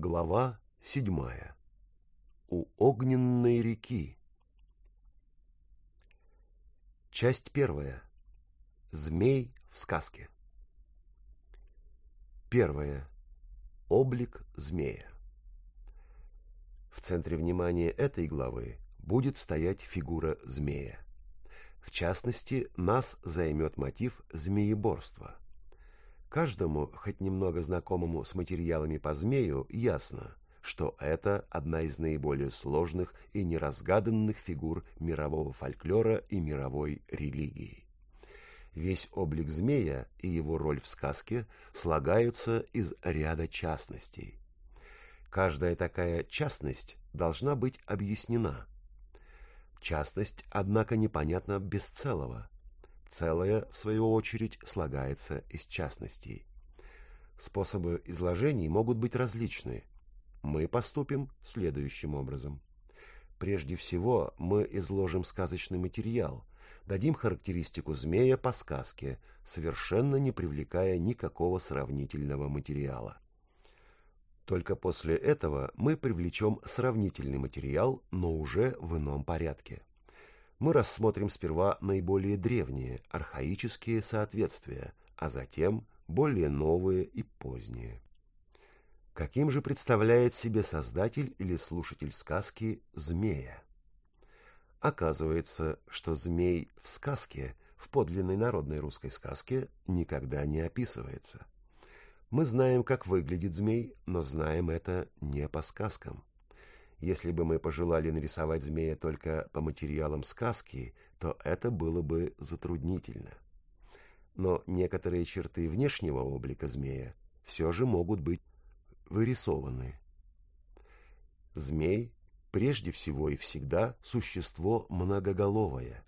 Глава седьмая. У огненной реки. Часть первая. Змей в сказке. Первое. Облик змея. В центре внимания этой главы будет стоять фигура змея. В частности, нас займет мотив змееборства – Каждому, хоть немного знакомому с материалами по змею, ясно, что это одна из наиболее сложных и неразгаданных фигур мирового фольклора и мировой религии. Весь облик змея и его роль в сказке слагаются из ряда частностей. Каждая такая частность должна быть объяснена. Частность, однако, непонятна без целого – Целое, в свою очередь, слагается из частностей. Способы изложений могут быть различны. Мы поступим следующим образом. Прежде всего, мы изложим сказочный материал, дадим характеристику змея по сказке, совершенно не привлекая никакого сравнительного материала. Только после этого мы привлечем сравнительный материал, но уже в ином порядке мы рассмотрим сперва наиболее древние, архаические соответствия, а затем более новые и поздние. Каким же представляет себе создатель или слушатель сказки змея? Оказывается, что змей в сказке, в подлинной народной русской сказке, никогда не описывается. Мы знаем, как выглядит змей, но знаем это не по сказкам. Если бы мы пожелали нарисовать змея только по материалам сказки, то это было бы затруднительно. Но некоторые черты внешнего облика змея все же могут быть вырисованы. Змей прежде всего и всегда существо многоголовое.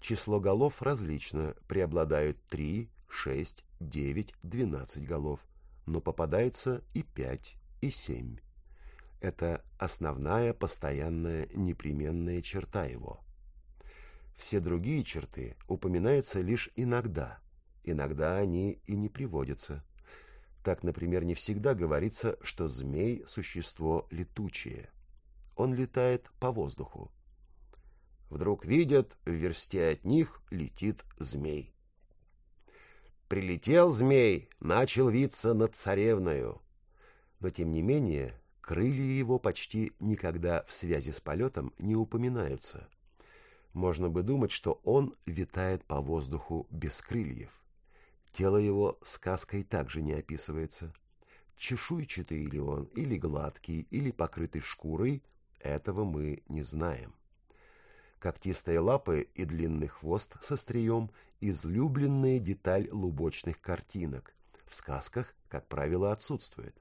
Число голов различно, преобладают 3, 6, 9, 12 голов, но попадается и 5, и 7. Это основная, постоянная, непременная черта его. Все другие черты упоминаются лишь иногда. Иногда они и не приводятся. Так, например, не всегда говорится, что змей – существо летучее. Он летает по воздуху. Вдруг видят, в версте от них летит змей. Прилетел змей, начал виться над царевною. Но, тем не менее, Крылья его почти никогда в связи с полетом не упоминаются. Можно бы думать, что он витает по воздуху без крыльев. Тело его сказкой также не описывается. Чешуйчатый ли он, или гладкий, или покрытый шкурой, этого мы не знаем. Когтистые лапы и длинный хвост со стрием – излюбленная деталь лубочных картинок. В сказках, как правило, отсутствует.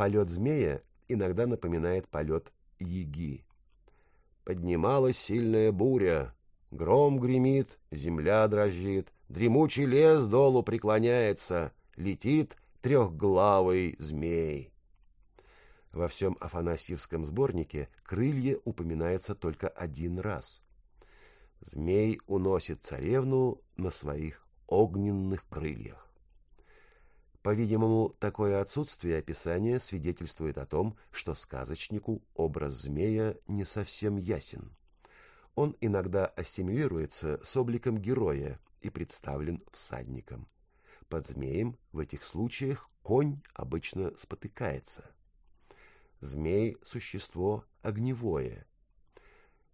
Полет змея иногда напоминает полет яги. Поднималась сильная буря, гром гремит, земля дрожит, дремучий лес долу преклоняется, летит трехглавый змей. Во всем Афанасьевском сборнике крылья упоминается только один раз. Змей уносит царевну на своих огненных крыльях. По-видимому, такое отсутствие описания свидетельствует о том, что сказочнику образ змея не совсем ясен. Он иногда ассимилируется с обликом героя и представлен всадником. Под змеем в этих случаях конь обычно спотыкается. Змей – существо огневое.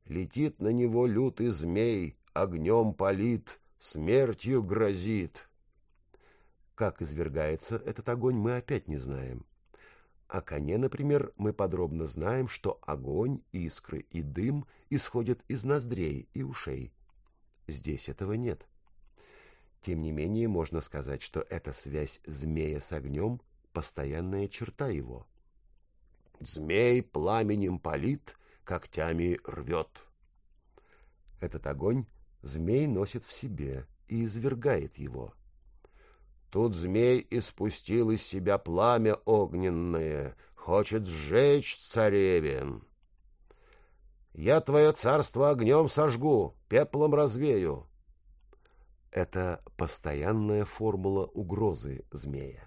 Летит на него лютый змей, огнем палит, смертью грозит. Как извергается этот огонь, мы опять не знаем. О коне, например, мы подробно знаем, что огонь, искры и дым исходят из ноздрей и ушей. Здесь этого нет. Тем не менее, можно сказать, что эта связь змея с огнем – постоянная черта его. «Змей пламенем палит, когтями рвет». Этот огонь змей носит в себе и извергает его – Тут змей испустил из себя пламя огненное, хочет сжечь царевин. Я твое царство огнем сожгу, пеплом развею. Это постоянная формула угрозы змея.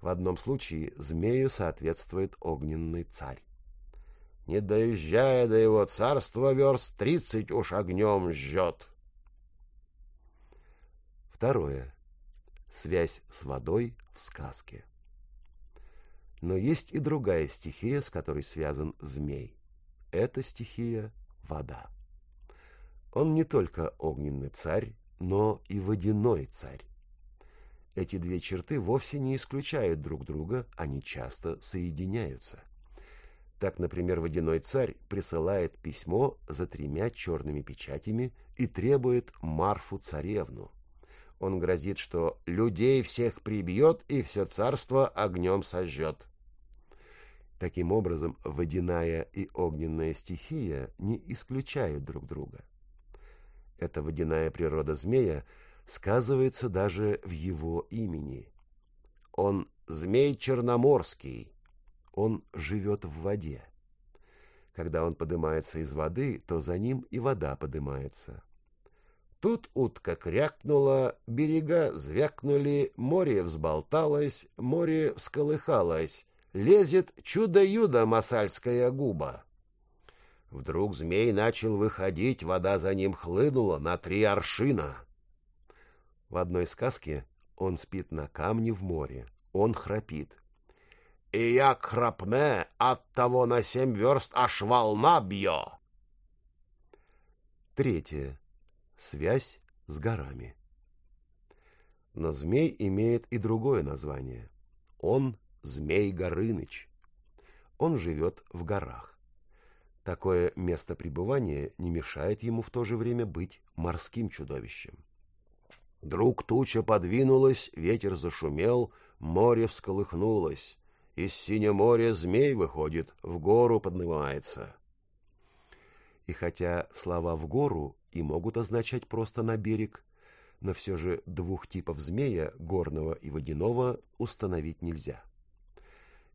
В одном случае змею соответствует огненный царь. Не доезжая до его царства, верст тридцать уж огнем жжет. Второе. Связь с водой в сказке. Но есть и другая стихия, с которой связан змей. Это стихия – вода. Он не только огненный царь, но и водяной царь. Эти две черты вовсе не исключают друг друга, они часто соединяются. Так, например, водяной царь присылает письмо за тремя черными печатями и требует Марфу царевну. Он грозит, что людей всех прибьет и все царство огнем сожжет. Таким образом, водяная и огненная стихия не исключают друг друга. Эта водяная природа змея сказывается даже в его имени. Он змей черноморский, он живет в воде. Когда он поднимается из воды, то за ним и вода поднимается. Тут утка крякнула, берега звякнули, море взболталось, море всколыхалось, лезет чудо-юдо масальская губа. Вдруг змей начал выходить, вода за ним хлынула на три аршина. В одной сказке он спит на камне в море, он храпит. «И як храпне, от того на семь верст аж волна бьё!» Третье. Связь с горами. Но змей имеет и другое название. Он Змей Горыныч. Он живет в горах. Такое место пребывания не мешает ему в то же время быть морским чудовищем. Друг туча подвинулась, ветер зашумел, море всколыхнулось. Из синего моря змей выходит, в гору поднимается. И хотя слова «в гору» и могут означать просто «на берег», но все же двух типов змея, горного и водяного, установить нельзя.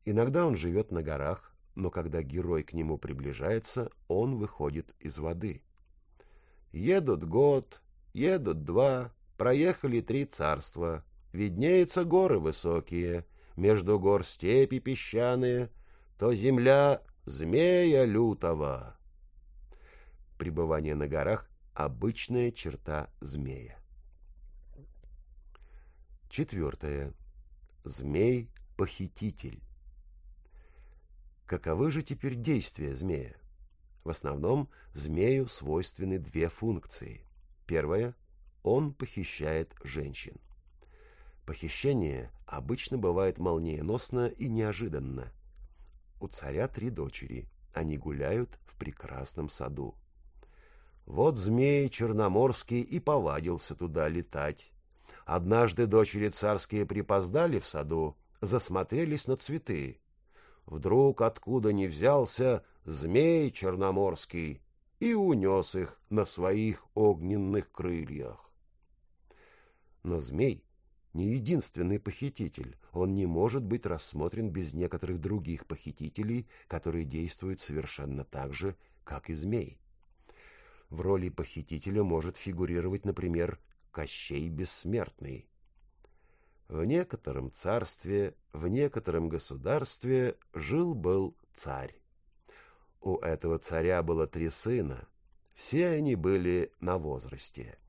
Иногда он живет на горах, но когда герой к нему приближается, он выходит из воды. Едут год, едут два, проехали три царства, виднеются горы высокие, между гор степи песчаные, то земля змея лютого. Пребывание на горах — обычная черта змея. Четвертое. Змей-похититель. Каковы же теперь действия змея? В основном змею свойственны две функции. Первая – он похищает женщин. Похищение обычно бывает молниеносно и неожиданно. У царя три дочери, они гуляют в прекрасном саду. Вот змей Черноморский и повадился туда летать. Однажды дочери царские припоздали в саду, засмотрелись на цветы, вдруг откуда ни взялся змей черноморский и унес их на своих огненных крыльях. Но змей не единственный похититель, он не может быть рассмотрен без некоторых других похитителей, которые действуют совершенно так же, как и змей. В роли похитителя может фигурировать, например, Кощей Бессмертный, в некотором царстве, в некотором государстве жил-был царь. У этого царя было три сына, все они были на возрасте.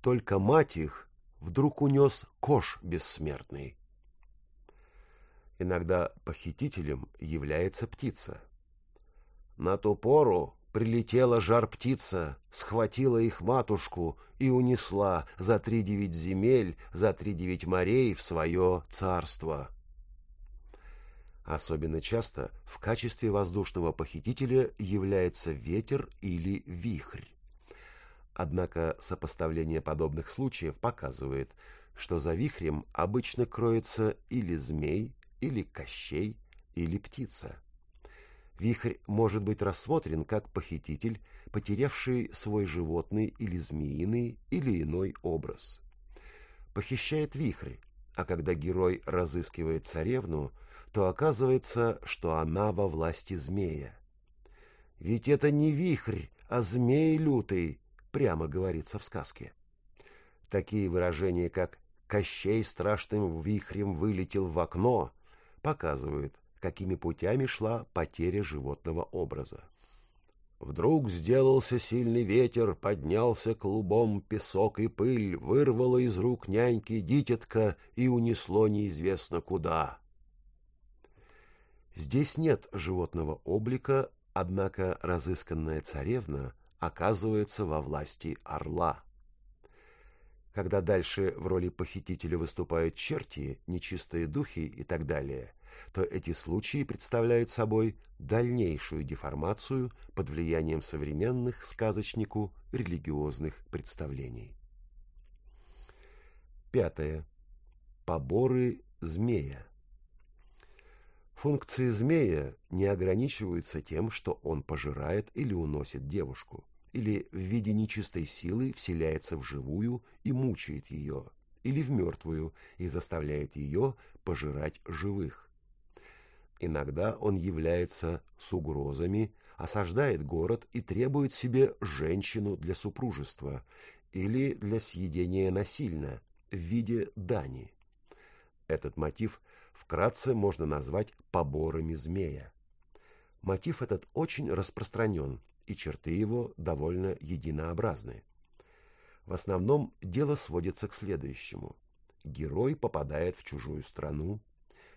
Только мать их вдруг унес кош бессмертный. Иногда похитителем является птица. На ту пору Прилетела жар-птица, схватила их матушку и унесла за три девять земель, за три девять морей в свое царство. Особенно часто в качестве воздушного похитителя является ветер или вихрь. Однако сопоставление подобных случаев показывает, что за вихрем обычно кроется или змей, или кощей, или птица. Вихрь может быть рассмотрен как похититель, потерявший свой животный или змеиный или иной образ. Похищает вихрь, а когда герой разыскивает царевну, то оказывается, что она во власти змея. Ведь это не вихрь, а змей лютый, прямо говорится в сказке. Такие выражения, как Кощей страшным вихрем вылетел в окно, показывают, какими путями шла потеря животного образа. Вдруг сделался сильный ветер, поднялся клубом песок и пыль, вырвало из рук няньки дитятка и унесло неизвестно куда. Здесь нет животного облика, однако разысканная царевна оказывается во власти орла. Когда дальше в роли похитителя выступают черти, нечистые духи и так далее, то эти случаи представляют собой дальнейшую деформацию под влиянием современных сказочнику религиозных представлений. Пятое. Поборы змея. Функции змея не ограничиваются тем, что он пожирает или уносит девушку, или в виде нечистой силы вселяется в живую и мучает ее, или в мертвую и заставляет ее пожирать живых. Иногда он является с угрозами, осаждает город и требует себе женщину для супружества или для съедения насильно в виде дани. Этот мотив вкратце можно назвать поборами змея. Мотив этот очень распространен, и черты его довольно единообразны. В основном дело сводится к следующему. Герой попадает в чужую страну,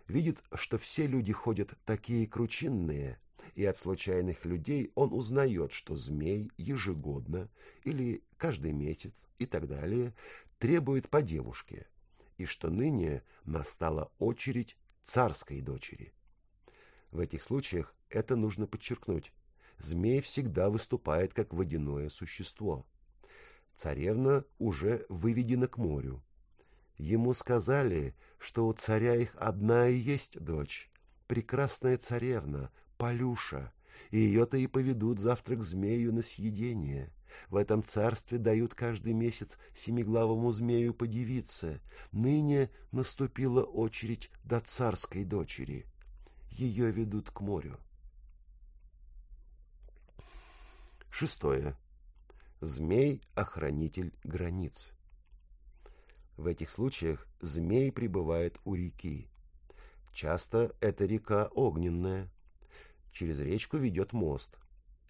видит, что все люди ходят такие кручинные, и от случайных людей он узнает, что змей ежегодно или каждый месяц и так далее требует по девушке, и что ныне настала очередь царской дочери. В этих случаях это нужно подчеркнуть. Змей всегда выступает как водяное существо. Царевна уже выведена к морю, Ему сказали, что у царя их одна и есть дочь, прекрасная царевна, Полюша, и ее-то и поведут завтра к змею на съедение. В этом царстве дают каждый месяц семиглавому змею подивиться. Ныне наступила очередь до царской дочери. Ее ведут к морю. Шестое. Змей-охранитель границ. В этих случаях змей пребывает у реки. Часто это река огненная. Через речку ведет мост.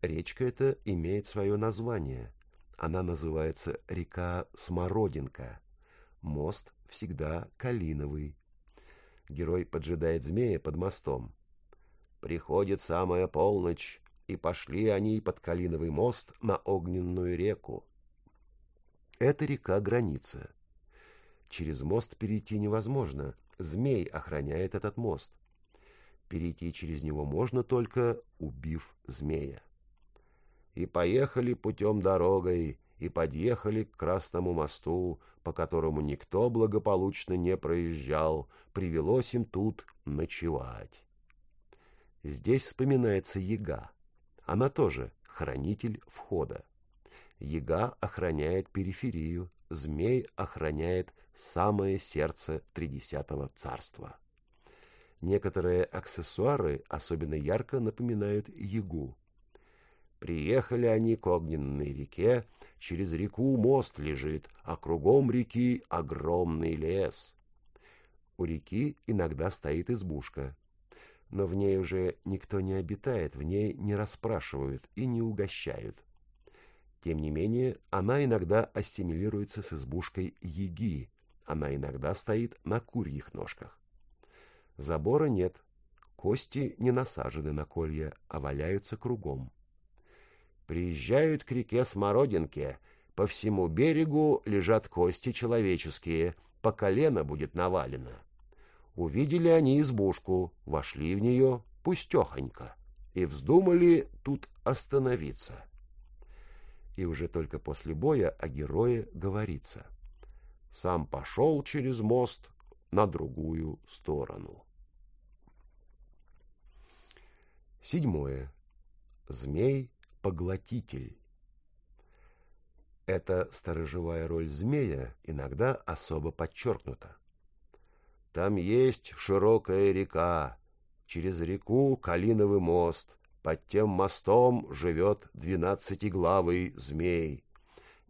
Речка эта имеет свое название. Она называется река Смородинка. Мост всегда калиновый. Герой поджидает змея под мостом. Приходит самая полночь, и пошли они под калиновый мост на огненную реку. Это река граница. Через мост перейти невозможно. Змей охраняет этот мост. Перейти через него можно только, убив змея. И поехали путем дорогой, и подъехали к Красному мосту, по которому никто благополучно не проезжал, привелось им тут ночевать. Здесь вспоминается яга. Она тоже хранитель входа. Яга охраняет периферию, змей охраняет самое сердце Тридесятого царства. Некоторые аксессуары особенно ярко напоминают ягу. Приехали они к огненной реке, через реку мост лежит, а кругом реки огромный лес. У реки иногда стоит избушка, но в ней уже никто не обитает, в ней не расспрашивают и не угощают. Тем не менее, она иногда ассимилируется с избушкой яги, она иногда стоит на курьих ножках. Забора нет, кости не насажены на колья, а валяются кругом. Приезжают к реке Смородинке, по всему берегу лежат кости человеческие, по колено будет навалено. Увидели они избушку, вошли в нее пустехонько и вздумали тут остановиться. И уже только после боя о герое говорится сам пошел через мост на другую сторону. Седьмое. Змей-поглотитель. Эта сторожевая роль змея иногда особо подчеркнута. Там есть широкая река, через реку Калиновый мост, под тем мостом живет двенадцатиглавый змей.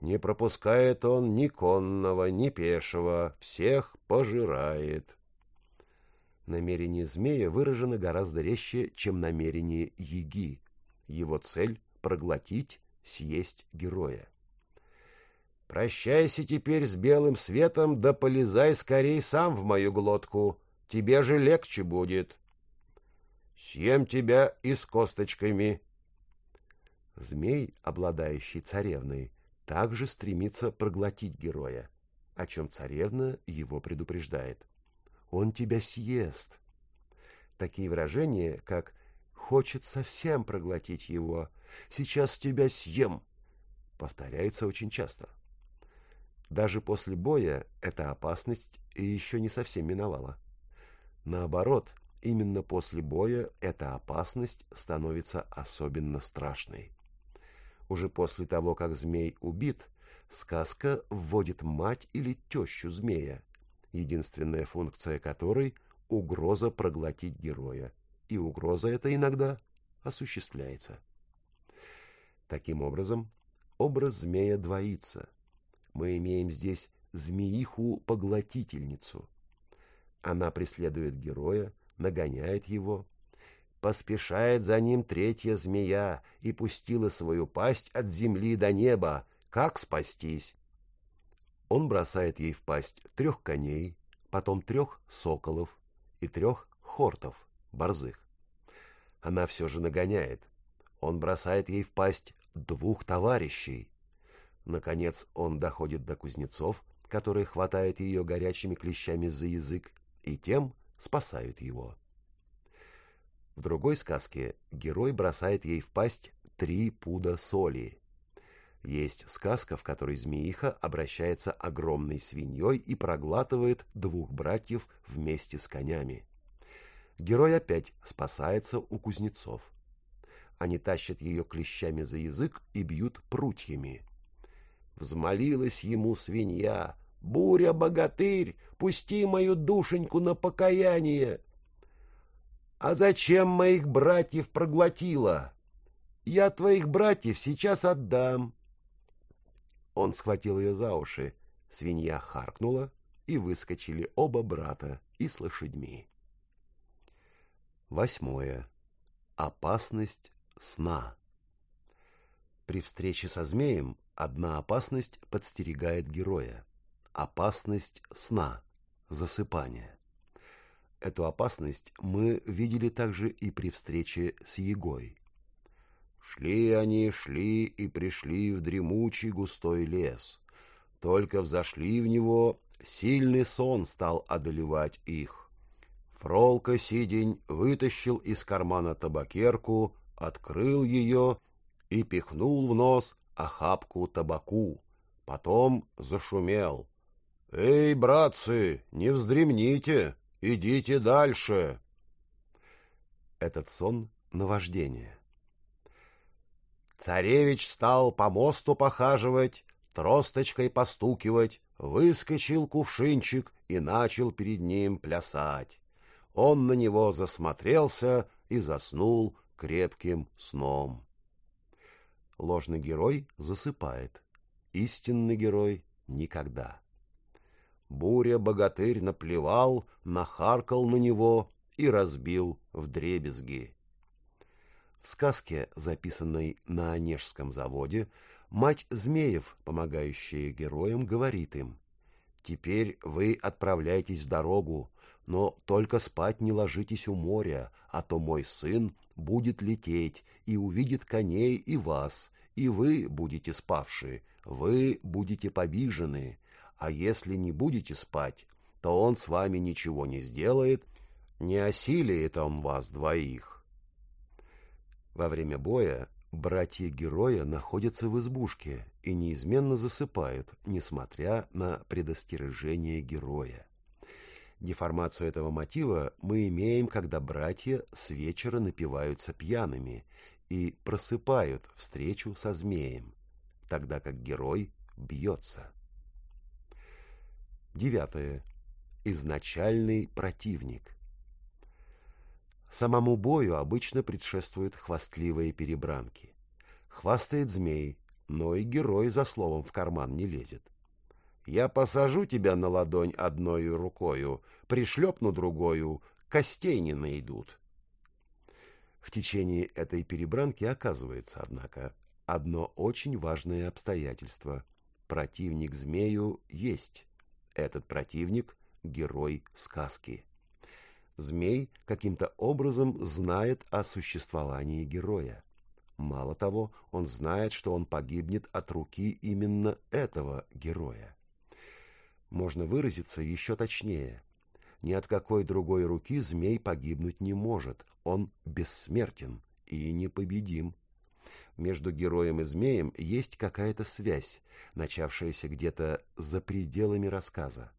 Не пропускает он ни конного, ни пешего, всех пожирает. Намерение змея выражено гораздо резче, чем намерение яги. Его цель — проглотить, съесть героя. «Прощайся теперь с белым светом, да полезай скорей сам в мою глотку, тебе же легче будет. Съем тебя и с косточками». Змей, обладающий царевной, также стремится проглотить героя, о чем царевна его предупреждает. «Он тебя съест». Такие выражения, как «хочет совсем проглотить его», «сейчас тебя съем», повторяются очень часто. Даже после боя эта опасность еще не совсем миновала. Наоборот, именно после боя эта опасность становится особенно страшной. Уже после того, как змей убит, сказка вводит мать или тещу змея, единственная функция которой – угроза проглотить героя, и угроза эта иногда осуществляется. Таким образом, образ змея двоится. Мы имеем здесь змеиху-поглотительницу. Она преследует героя, нагоняет его, Поспешает за ним третья змея и пустила свою пасть от земли до неба. Как спастись? Он бросает ей в пасть трех коней, потом трех соколов и трех хортов, борзых. Она все же нагоняет. Он бросает ей в пасть двух товарищей. Наконец он доходит до кузнецов, которые хватают ее горячими клещами за язык, и тем спасают его. В другой сказке герой бросает ей в пасть три пуда соли. Есть сказка, в которой змеиха обращается огромной свиньей и проглатывает двух братьев вместе с конями. Герой опять спасается у кузнецов. Они тащат ее клещами за язык и бьют прутьями. Взмолилась ему свинья. «Буря-богатырь, пусти мою душеньку на покаяние!» А зачем моих братьев проглотила? Я твоих братьев сейчас отдам. Он схватил ее за уши. Свинья харкнула, и выскочили оба брата и с лошадьми. Восьмое. Опасность сна. При встрече со змеем одна опасность подстерегает героя. Опасность сна, засыпания. Эту опасность мы видели также и при встрече с Егой. Шли они, шли и пришли в дремучий густой лес. Только взошли в него, сильный сон стал одолевать их. Фролка Сидень вытащил из кармана табакерку, открыл ее и пихнул в нос охапку табаку. Потом зашумел. «Эй, братцы, не вздремните!» Идите дальше. Этот сон — наваждение. Царевич стал по мосту похаживать, тросточкой постукивать, выскочил кувшинчик и начал перед ним плясать. Он на него засмотрелся и заснул крепким сном. Ложный герой засыпает, истинный герой — никогда. Буря-богатырь наплевал, нахаркал на него и разбил в дребезги. В сказке, записанной на Онежском заводе, мать Змеев, помогающая героям, говорит им, «Теперь вы отправляйтесь в дорогу, но только спать не ложитесь у моря, а то мой сын будет лететь и увидит коней и вас, и вы будете спавшие, вы будете побижены, а если не будете спать, то он с вами ничего не сделает, не осилит он вас двоих. Во время боя братья-героя находятся в избушке и неизменно засыпают, несмотря на предостережение героя. Деформацию этого мотива мы имеем, когда братья с вечера напиваются пьяными и просыпают встречу со змеем, тогда как герой бьется. Девятое. Изначальный противник. Самому бою обычно предшествуют хвастливые перебранки. Хвастает змей, но и герой за словом в карман не лезет. Я посажу тебя на ладонь одной рукою, пришлепну другою, костей не найдут. В течение этой перебранки оказывается, однако, одно очень важное обстоятельство. Противник змею есть. Этот противник — герой сказки. Змей каким-то образом знает о существовании героя. Мало того, он знает, что он погибнет от руки именно этого героя. Можно выразиться еще точнее. Ни от какой другой руки змей погибнуть не может, он бессмертен и непобедим. Между героем и змеем есть какая-то связь, начавшаяся где-то за пределами рассказа.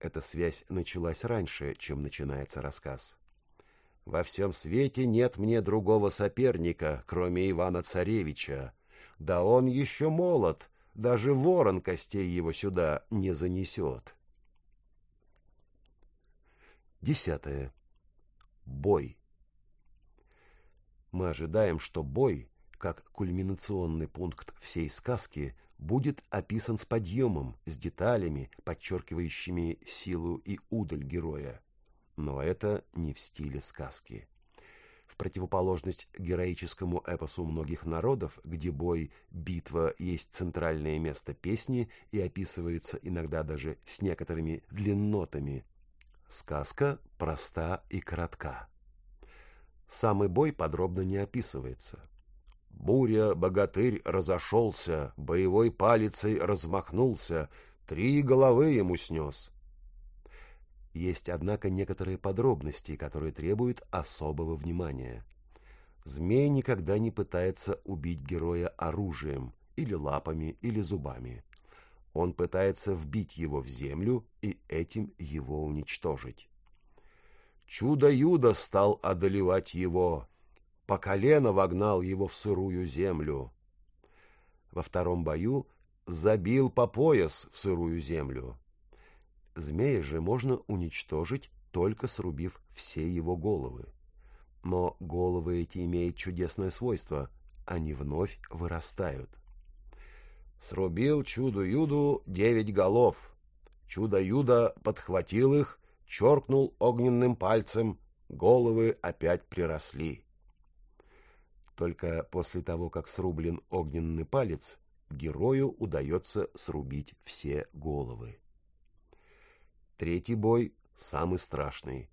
Эта связь началась раньше, чем начинается рассказ. «Во всем свете нет мне другого соперника, кроме Ивана-Царевича. Да он еще молод, даже ворон костей его сюда не занесет». Десятое. Бой. Мы ожидаем, что бой, как кульминационный пункт всей сказки, будет описан с подъемом, с деталями, подчеркивающими силу и удаль героя. Но это не в стиле сказки. В противоположность героическому эпосу многих народов, где бой, битва есть центральное место песни и описывается иногда даже с некоторыми длиннотами, сказка проста и коротка. Самый бой подробно не описывается. Буря, богатырь разошелся, боевой палицей размахнулся, три головы ему снес. Есть, однако, некоторые подробности, которые требуют особого внимания. Змей никогда не пытается убить героя оружием, или лапами, или зубами. Он пытается вбить его в землю и этим его уничтожить. Чудо-юдо стал одолевать его, по колено вогнал его в сырую землю. Во втором бою забил по пояс в сырую землю. Змея же можно уничтожить, только срубив все его головы. Но головы эти имеют чудесное свойство — они вновь вырастают. Срубил чудо-юду девять голов. Чудо-юдо подхватил их, черкнул огненным пальцем, головы опять приросли. Только после того, как срублен огненный палец, герою удается срубить все головы. Третий бой самый страшный.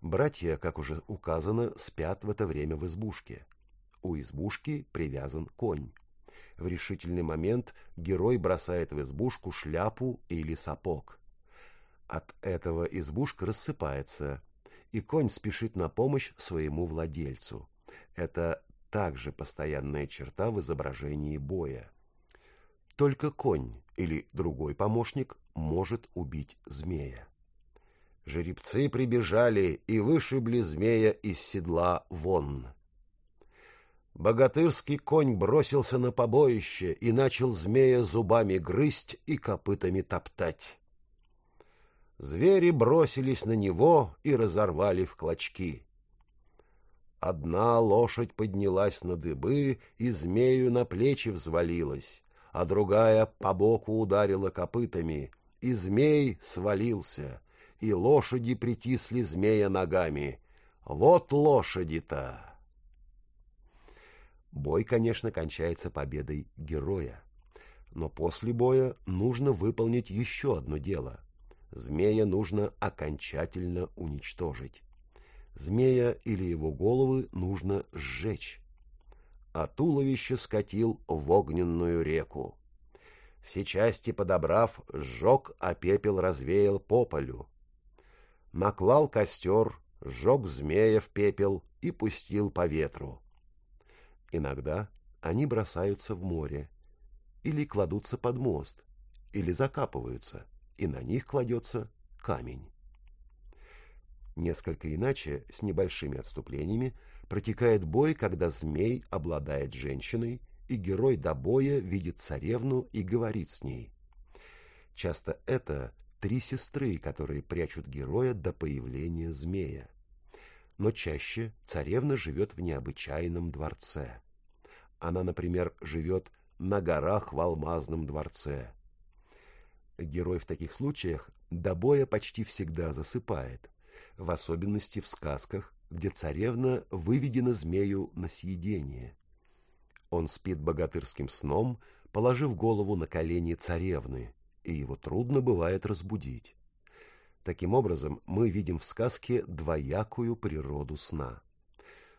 Братья, как уже указано, спят в это время в избушке. У избушки привязан конь. В решительный момент герой бросает в избушку шляпу или сапог. От этого избушка рассыпается, и конь спешит на помощь своему владельцу. Это также постоянная черта в изображении боя. Только конь или другой помощник может убить змея. Жеребцы прибежали и вышибли змея из седла вон. Богатырский конь бросился на побоище и начал змея зубами грызть и копытами топтать. Звери бросились на него и разорвали в клочки. Одна лошадь поднялась на дыбы и змею на плечи взвалилась, а другая по боку ударила копытами, и змей свалился, и лошади притисли змея ногами. Вот лошади-то! Бой, конечно, кончается победой героя. Но после боя нужно выполнить еще одно дело. Змея нужно окончательно уничтожить змея или его головы нужно сжечь. А туловище скатил в огненную реку. Все части подобрав, сжег, а пепел развеял по полю. Наклал костер, сжег змея в пепел и пустил по ветру. Иногда они бросаются в море, или кладутся под мост, или закапываются, и на них кладется камень. Несколько иначе, с небольшими отступлениями, протекает бой, когда змей обладает женщиной, и герой до боя видит царевну и говорит с ней. Часто это три сестры, которые прячут героя до появления змея. Но чаще царевна живет в необычайном дворце. Она, например, живет на горах в алмазном дворце. Герой в таких случаях до боя почти всегда засыпает, в особенности в сказках, где царевна выведена змею на съедение. Он спит богатырским сном, положив голову на колени царевны, и его трудно бывает разбудить. Таким образом, мы видим в сказке двоякую природу сна.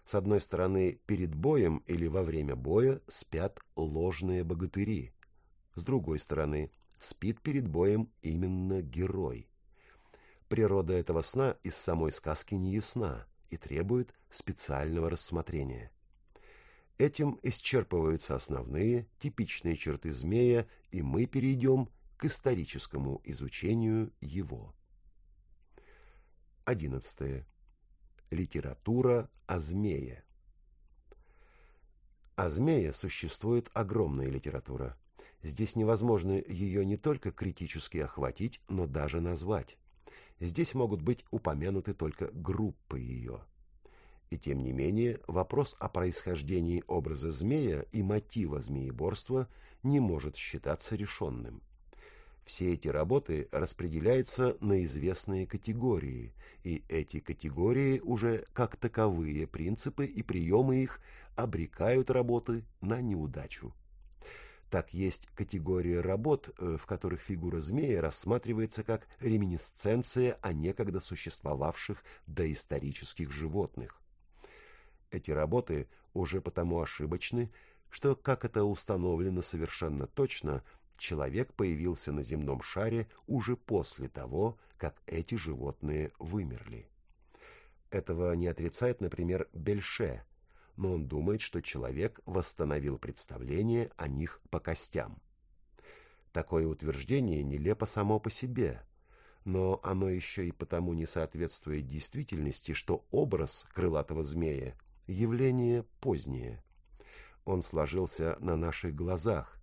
С одной стороны, перед боем или во время боя спят ложные богатыри. С другой стороны, спит перед боем именно герой. Природа этого сна из самой сказки не ясна и требует специального рассмотрения. Этим исчерпываются основные, типичные черты змея, и мы перейдем к историческому изучению его. 11. Литература о змее. О змее существует огромная литература. Здесь невозможно ее не только критически охватить, но даже назвать. Здесь могут быть упомянуты только группы ее. И тем не менее, вопрос о происхождении образа змея и мотива змееборства не может считаться решенным. Все эти работы распределяются на известные категории, и эти категории уже как таковые принципы и приемы их обрекают работы на неудачу. Так есть категория работ, э, в которых фигура змея рассматривается как реминисценция о некогда существовавших доисторических животных. Эти работы уже потому ошибочны, что, как это установлено совершенно точно, человек появился на земном шаре уже после того, как эти животные вымерли. Этого не отрицает, например, Бельше, но он думает, что человек восстановил представление о них по костям. Такое утверждение нелепо само по себе, но оно еще и потому не соответствует действительности, что образ крылатого змея – явление позднее. Он сложился на наших глазах,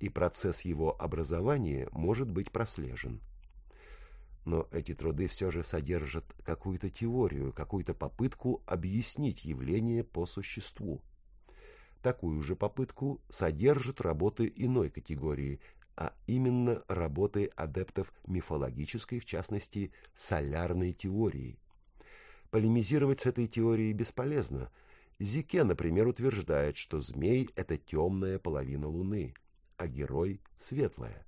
и процесс его образования может быть прослежен. Но эти труды все же содержат какую-то теорию, какую-то попытку объяснить явление по существу. Такую же попытку содержат работы иной категории, а именно работы адептов мифологической, в частности, солярной теории. Полемизировать с этой теорией бесполезно. Зике, например, утверждает, что змей – это темная половина Луны – а герой – светлая.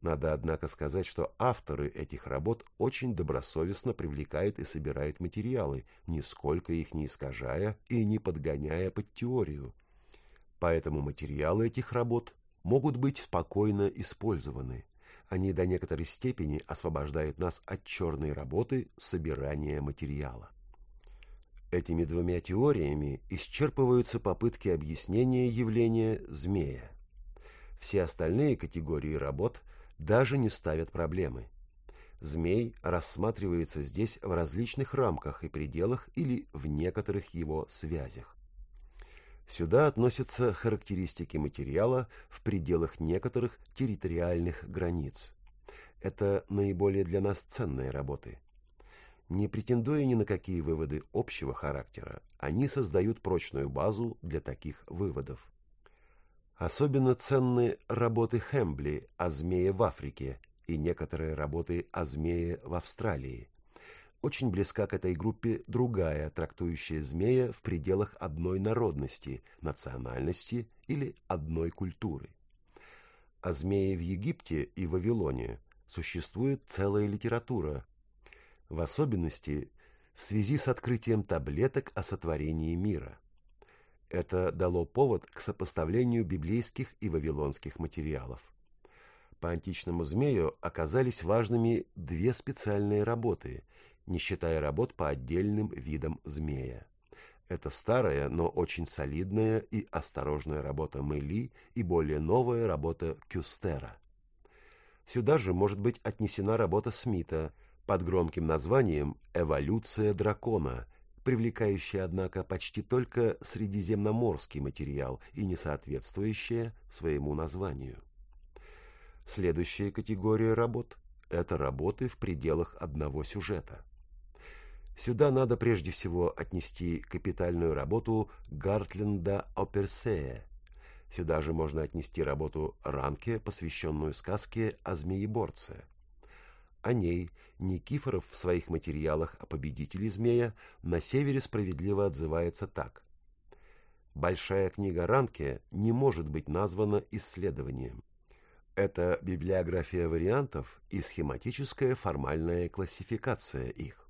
Надо, однако, сказать, что авторы этих работ очень добросовестно привлекают и собирают материалы, нисколько их не искажая и не подгоняя под теорию. Поэтому материалы этих работ могут быть спокойно использованы. Они до некоторой степени освобождают нас от черной работы собирания материала. Этими двумя теориями исчерпываются попытки объяснения явления змея. Все остальные категории работ даже не ставят проблемы. Змей рассматривается здесь в различных рамках и пределах или в некоторых его связях. Сюда относятся характеристики материала в пределах некоторых территориальных границ. Это наиболее для нас ценные работы. Не претендуя ни на какие выводы общего характера, они создают прочную базу для таких выводов. Особенно ценны работы Хэмбли о змее в Африке и некоторые работы о змее в Австралии. Очень близка к этой группе другая, трактующая змея в пределах одной народности, национальности или одной культуры. О змее в Египте и Вавилоне существует целая литература, в особенности в связи с открытием таблеток о сотворении мира. Это дало повод к сопоставлению библейских и вавилонских материалов. По античному змею оказались важными две специальные работы, не считая работ по отдельным видам змея. Это старая, но очень солидная и осторожная работа Мэли и более новая работа Кюстера. Сюда же может быть отнесена работа Смита под громким названием «Эволюция дракона», привлекающая, однако, почти только средиземноморский материал и не соответствующая своему названию. Следующая категория работ – это работы в пределах одного сюжета. Сюда надо прежде всего отнести капитальную работу Гартленда Оперсея Сюда же можно отнести работу Ранке, посвященную сказке о змееборце. О ней Никифоров в своих материалах о победителе змея на севере справедливо отзывается так. Большая книга Ранке не может быть названа исследованием. Это библиография вариантов и схематическая формальная классификация их.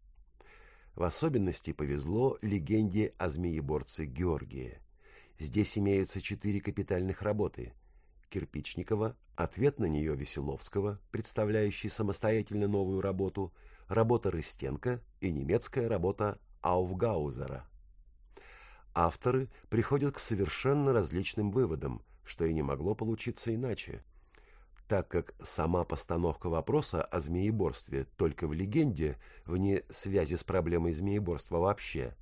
В особенности повезло легенде о змееборце Георгия. Здесь имеются четыре капитальных работы. Кирпичникова, ответ на нее Веселовского, представляющий самостоятельно новую работу, работа Рыстенко и немецкая работа Ауфгаузера. Авторы приходят к совершенно различным выводам, что и не могло получиться иначе так как сама постановка вопроса о змееборстве только в легенде, вне связи с проблемой змееборства вообще,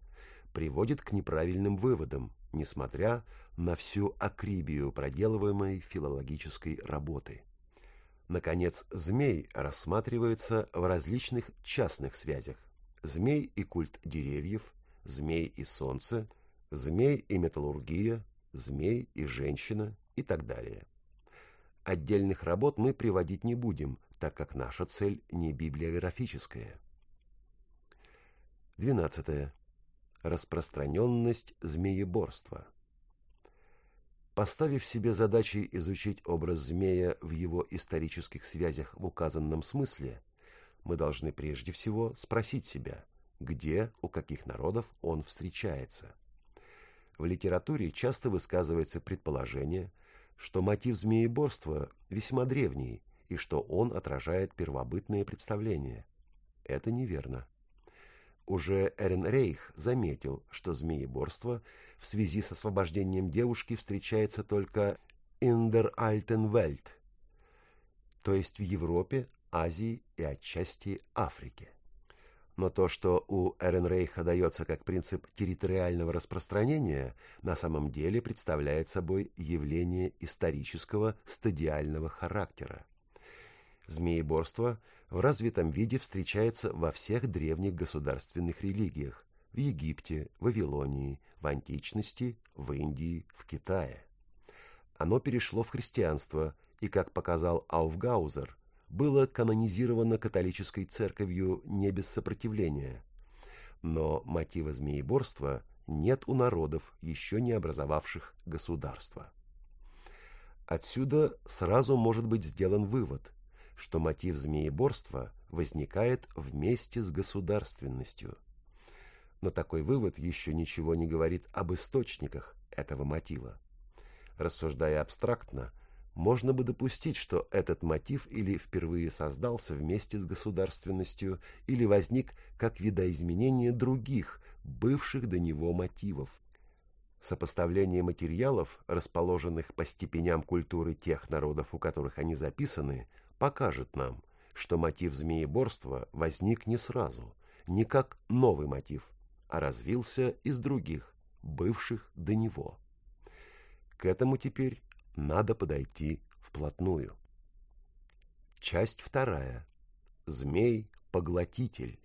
приводит к неправильным выводам, несмотря на всю акрибию проделываемой филологической работы. Наконец, змей рассматривается в различных частных связях. Змей и культ деревьев, змей и солнце, змей и металлургия, змей и женщина и так далее. Отдельных работ мы приводить не будем, так как наша цель не библиографическая. 12. Распространенность змееборства. Поставив себе задачей изучить образ змея в его исторических связях в указанном смысле, мы должны прежде всего спросить себя, где, у каких народов он встречается. В литературе часто высказывается предположение – что мотив змееборства весьма древний и что он отражает первобытные представления. Это неверно. Уже Эрен Рейх заметил, что змееборство в связи с освобождением девушки встречается только alten Welt, то есть в Европе, Азии и отчасти Африке. Но то, что у Эренрейха дается как принцип территориального распространения, на самом деле представляет собой явление исторического стадиального характера. Змееборство в развитом виде встречается во всех древних государственных религиях – в Египте, Вавилонии, в античности, в Индии, в Китае. Оно перешло в христианство и, как показал Ауфгаузер, было канонизировано католической церковью не без сопротивления. Но мотива змееборства нет у народов, еще не образовавших государства. Отсюда сразу может быть сделан вывод, что мотив змееборства возникает вместе с государственностью. Но такой вывод еще ничего не говорит об источниках этого мотива. Рассуждая абстрактно, можно бы допустить, что этот мотив или впервые создался вместе с государственностью, или возник как видоизменение других, бывших до него мотивов. Сопоставление материалов, расположенных по степеням культуры тех народов, у которых они записаны, покажет нам, что мотив змееборства возник не сразу, не как новый мотив, а развился из других, бывших до него. К этому теперь надо подойти вплотную. Часть вторая. Змей-поглотитель.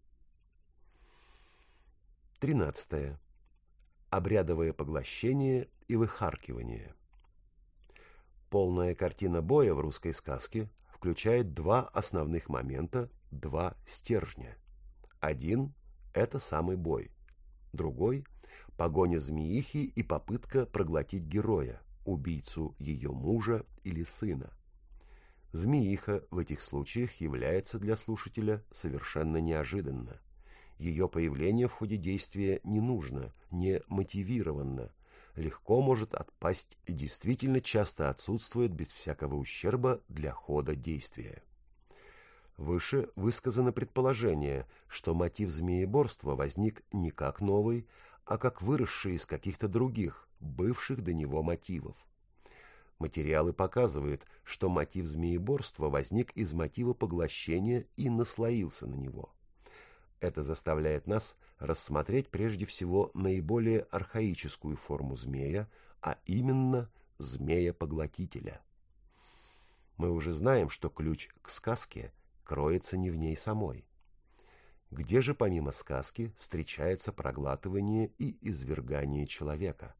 Тринадцатое. Обрядовое поглощение и выхаркивание. Полная картина боя в русской сказке включает два основных момента, два стержня. Один – это самый бой. Другой – погоня змеихи и попытка проглотить героя, убийцу ее мужа или сына. Змеиха в этих случаях является для слушателя совершенно неожиданно. Ее появление в ходе действия не нужно, не мотивировано, легко может отпасть и действительно часто отсутствует без всякого ущерба для хода действия. Выше высказано предположение, что мотив змееборства возник не как новый, а как выросший из каких-то других, бывших до него мотивов. Материалы показывают, что мотив змееборства возник из мотива поглощения и наслоился на него. Это заставляет нас рассмотреть прежде всего наиболее архаическую форму змея, а именно змея-поглотителя. Мы уже знаем, что ключ к сказке кроется не в ней самой. Где же помимо сказки встречается проглатывание и извергание человека?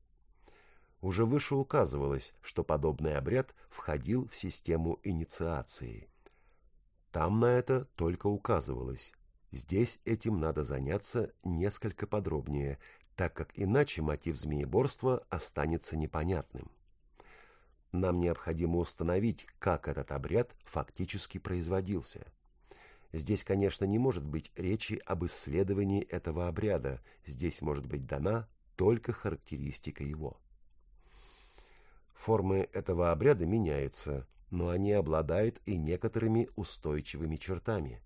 Уже выше указывалось, что подобный обряд входил в систему инициации. Там на это только указывалось. Здесь этим надо заняться несколько подробнее, так как иначе мотив змееборства останется непонятным. Нам необходимо установить, как этот обряд фактически производился. Здесь, конечно, не может быть речи об исследовании этого обряда, здесь может быть дана только характеристика его. Формы этого обряда меняются, но они обладают и некоторыми устойчивыми чертами.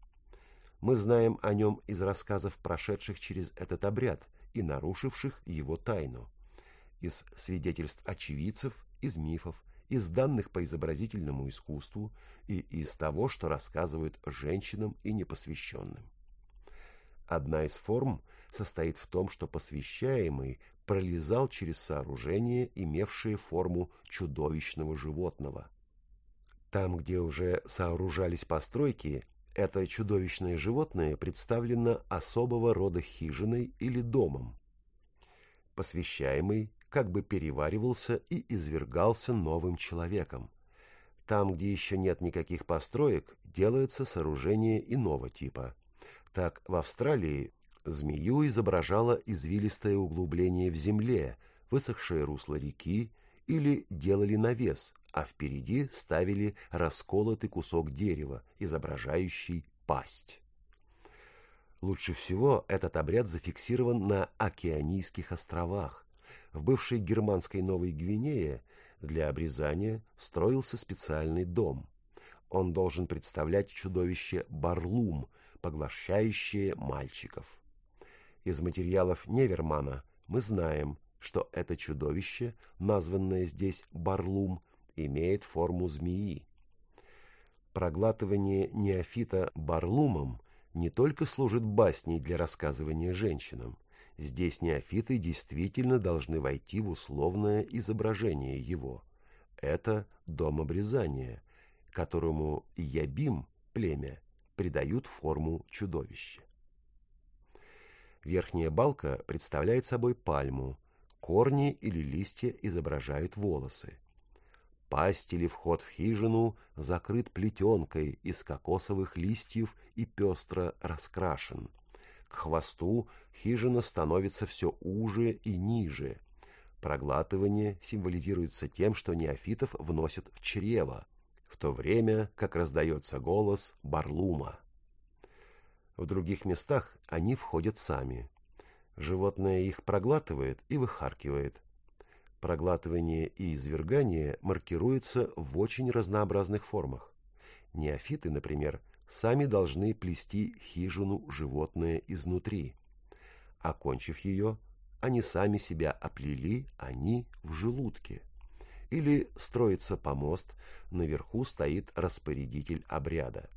Мы знаем о нем из рассказов, прошедших через этот обряд и нарушивших его тайну, из свидетельств очевидцев, из мифов, из данных по изобразительному искусству и из того, что рассказывают женщинам и непосвященным. Одна из форм состоит в том, что посвящаемый пролезал через сооружение, имевшее форму чудовищного животного. Там, где уже сооружались постройки, это чудовищное животное представлено особого рода хижиной или домом. Посвящаемый как бы переваривался и извергался новым человеком. Там, где еще нет никаких построек, делается сооружение иного типа. Так, в Австралии змею изображало извилистое углубление в земле, высохшее русло реки, или делали навес, а впереди ставили расколотый кусок дерева, изображающий пасть. Лучше всего этот обряд зафиксирован на Океанийских островах, в бывшей германской Новой Гвинее для обрезания строился специальный дом. Он должен представлять чудовище Барлум, поглощающее мальчиков. Из материалов Невермана мы знаем, что это чудовище, названное здесь Барлум, имеет форму змеи. Проглатывание неофита Барлумом не только служит басней для рассказывания женщинам, Здесь неофиты действительно должны войти в условное изображение его. Это дом обрезания, которому Ябим, племя, придают форму чудовища. Верхняя балка представляет собой пальму, корни или листья изображают волосы. Пасть или вход в хижину закрыт плетенкой из кокосовых листьев и пестро раскрашен – к хвосту хижина становится все уже и ниже. Проглатывание символизируется тем, что неофитов вносят в чрево, в то время как раздается голос Барлума. В других местах они входят сами. Животное их проглатывает и выхаркивает. Проглатывание и извергание маркируются в очень разнообразных формах. Неофиты, например, сами должны плести хижину животное изнутри. Окончив ее, они сами себя оплели, они в желудке. Или строится помост, наверху стоит распорядитель обряда.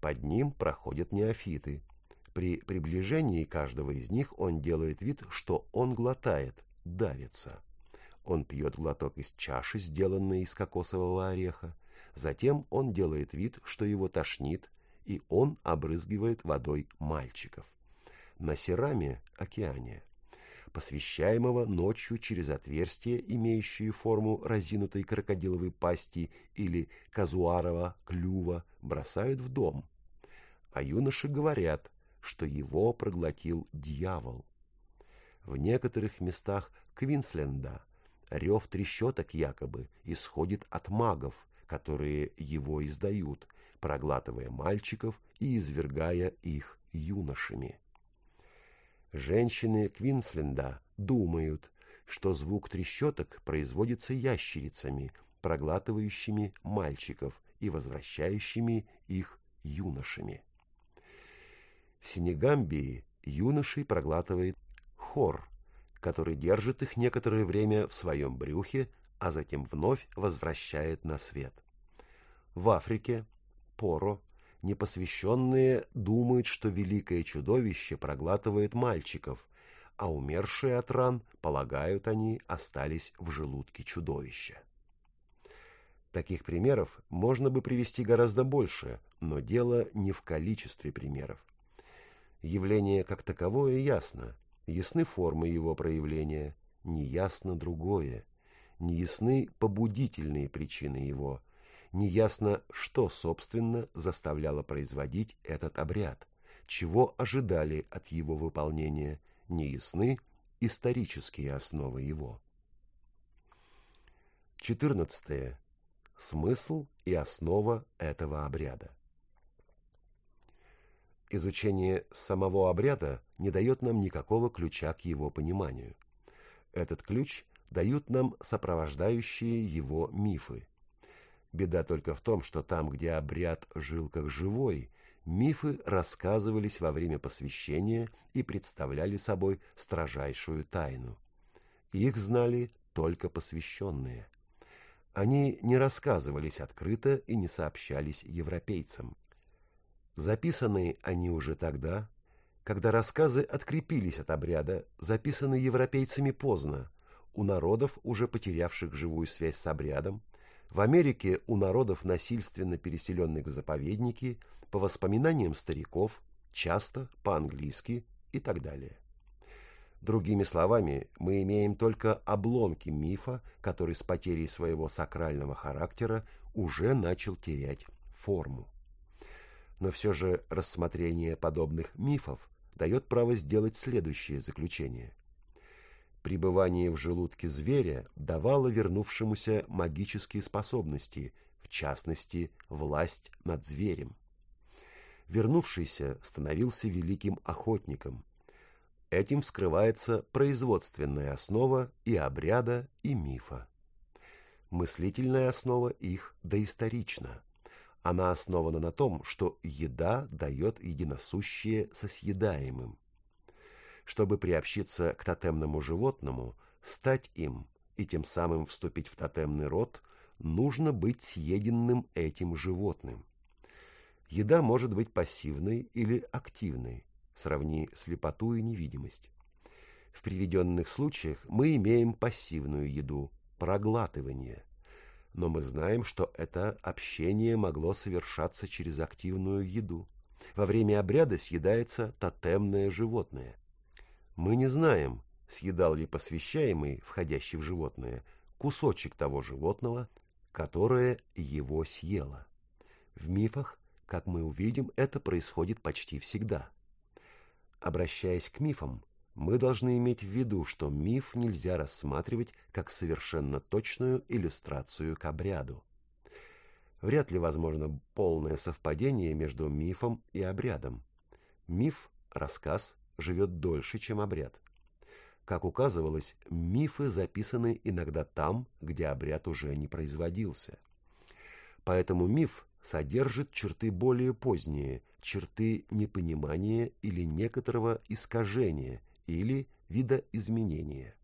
Под ним проходят неофиты. При приближении каждого из них он делает вид, что он глотает, давится. Он пьет глоток из чаши, сделанной из кокосового ореха, Затем он делает вид, что его тошнит, и он обрызгивает водой мальчиков. На Сераме, океане, посвящаемого ночью через отверстие, имеющие форму разинутой крокодиловой пасти или казуарова клюва, бросают в дом. А юноши говорят, что его проглотил дьявол. В некоторых местах Квинсленда рев трещоток якобы исходит от магов, которые его издают, проглатывая мальчиков и извергая их юношами. Женщины Квинсленда думают, что звук трещоток производится ящерицами, проглатывающими мальчиков и возвращающими их юношами. В Сенегамбии юношей проглатывает хор, который держит их некоторое время в своем брюхе, а затем вновь возвращает на свет. В Африке Поро непосвященные думают, что великое чудовище проглатывает мальчиков, а умершие от ран, полагают они, остались в желудке чудовища. Таких примеров можно бы привести гораздо больше, но дело не в количестве примеров. Явление как таковое ясно, ясны формы его проявления, неясно другое. неясны побудительные причины его, неясно, что, собственно, заставляло производить этот обряд, чего ожидали от его выполнения, неясны исторические основы его. 14. Смысл и основа этого обряда. Изучение самого обряда не дает нам никакого ключа к его пониманию. Этот ключ дают нам сопровождающие его мифы. Беда только в том, что там, где обряд жил как живой, мифы рассказывались во время посвящения и представляли собой строжайшую тайну. Их знали только посвященные. Они не рассказывались открыто и не сообщались европейцам. Записанные они уже тогда, когда рассказы открепились от обряда, записаны европейцами поздно, у народов, уже потерявших живую связь с обрядом, в Америке у народов, насильственно переселенных в заповедники, по воспоминаниям стариков, часто по-английски и так далее. Другими словами, мы имеем только обломки мифа, который с потерей своего сакрального характера уже начал терять форму. Но все же рассмотрение подобных мифов дает право сделать следующее заключение. Пребывание в желудке зверя давало вернувшемуся магические способности, в частности, власть над зверем. Вернувшийся становился великим охотником. Этим вскрывается производственная основа и обряда, и мифа. Мыслительная основа их доисторична – она основана на том, что еда дает единосущее со съедаемым. Чтобы приобщиться к тотемному животному, стать им и тем самым вступить в тотемный род, нужно быть съеденным этим животным. Еда может быть пассивной или активной, сравни слепоту и невидимость. В приведенных случаях мы имеем пассивную еду – проглатывание – но мы знаем, что это общение могло совершаться через активную еду. Во время обряда съедается тотемное животное. Мы не знаем, съедал ли посвящаемый, входящий в животное, кусочек того животного, которое его съело. В мифах, как мы увидим, это происходит почти всегда. Обращаясь к мифам, мы должны иметь в виду, что миф нельзя рассматривать как совершенно точную иллюстрацию к обряду. Вряд ли возможно полное совпадение между мифом и обрядом. Миф, рассказ, живет дольше, чем обряд. Как указывалось, мифы записаны иногда там, где обряд уже не производился. Поэтому миф содержит черты более поздние, черты непонимания или некоторого искажения – или видоизменения.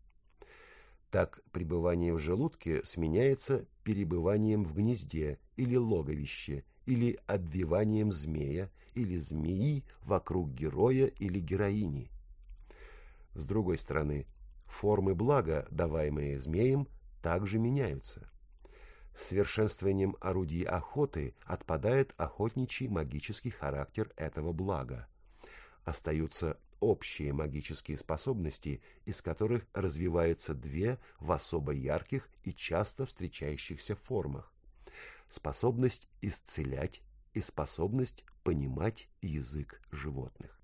Так пребывание в желудке сменяется перебыванием в гнезде или логовище, или обвиванием змея или змеи вокруг героя или героини. С другой стороны, формы блага, даваемые змеем, также меняются. С совершенствованием орудий охоты отпадает охотничий магический характер этого блага. Остаются общие магические способности, из которых развиваются две в особо ярких и часто встречающихся формах. Способность исцелять и способность понимать язык животных.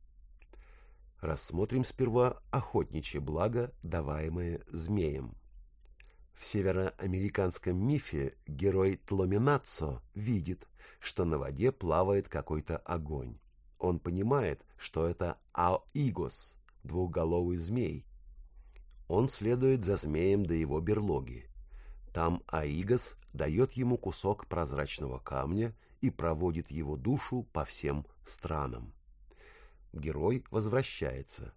Рассмотрим сперва охотничье благо, даваемое змеем. В североамериканском мифе герой Тломинацо видит, что на воде плавает какой-то огонь. Он понимает, что это Аигос, двухголовый змей. Он следует за змеем до его берлоги. Там Аигос дает ему кусок прозрачного камня и проводит его душу по всем странам. Герой возвращается.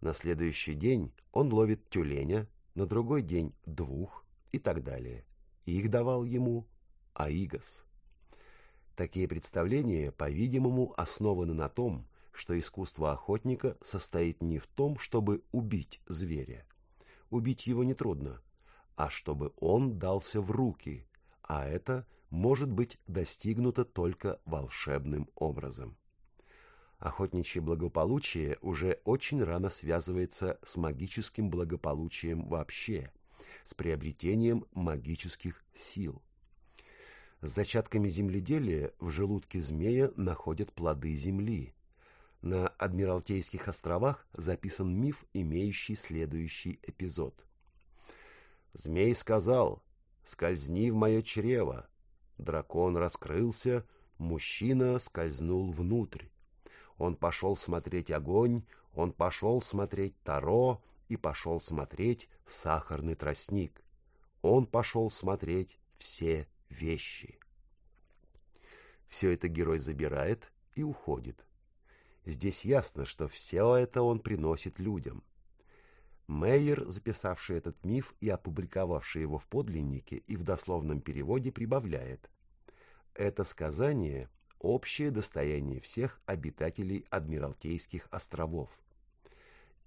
На следующий день он ловит тюленя, на другой день двух и так далее. Их давал ему Аигос. Такие представления, по-видимому, основаны на том, что искусство охотника состоит не в том, чтобы убить зверя. Убить его нетрудно, а чтобы он дался в руки, а это может быть достигнуто только волшебным образом. Охотничье благополучие уже очень рано связывается с магическим благополучием вообще, с приобретением магических сил. С зачатками земледелия в желудке змея находят плоды земли. На Адмиралтейских островах записан миф, имеющий следующий эпизод. Змей сказал, «Скользни в мое чрево». Дракон раскрылся, мужчина скользнул внутрь. Он пошел смотреть огонь, он пошел смотреть таро и пошел смотреть сахарный тростник. Он пошел смотреть все вещи. Все это герой забирает и уходит. Здесь ясно, что все это он приносит людям. Мейер, записавший этот миф и опубликовавший его в подлиннике и в дословном переводе, прибавляет. Это сказание – общее достояние всех обитателей Адмиралтейских островов.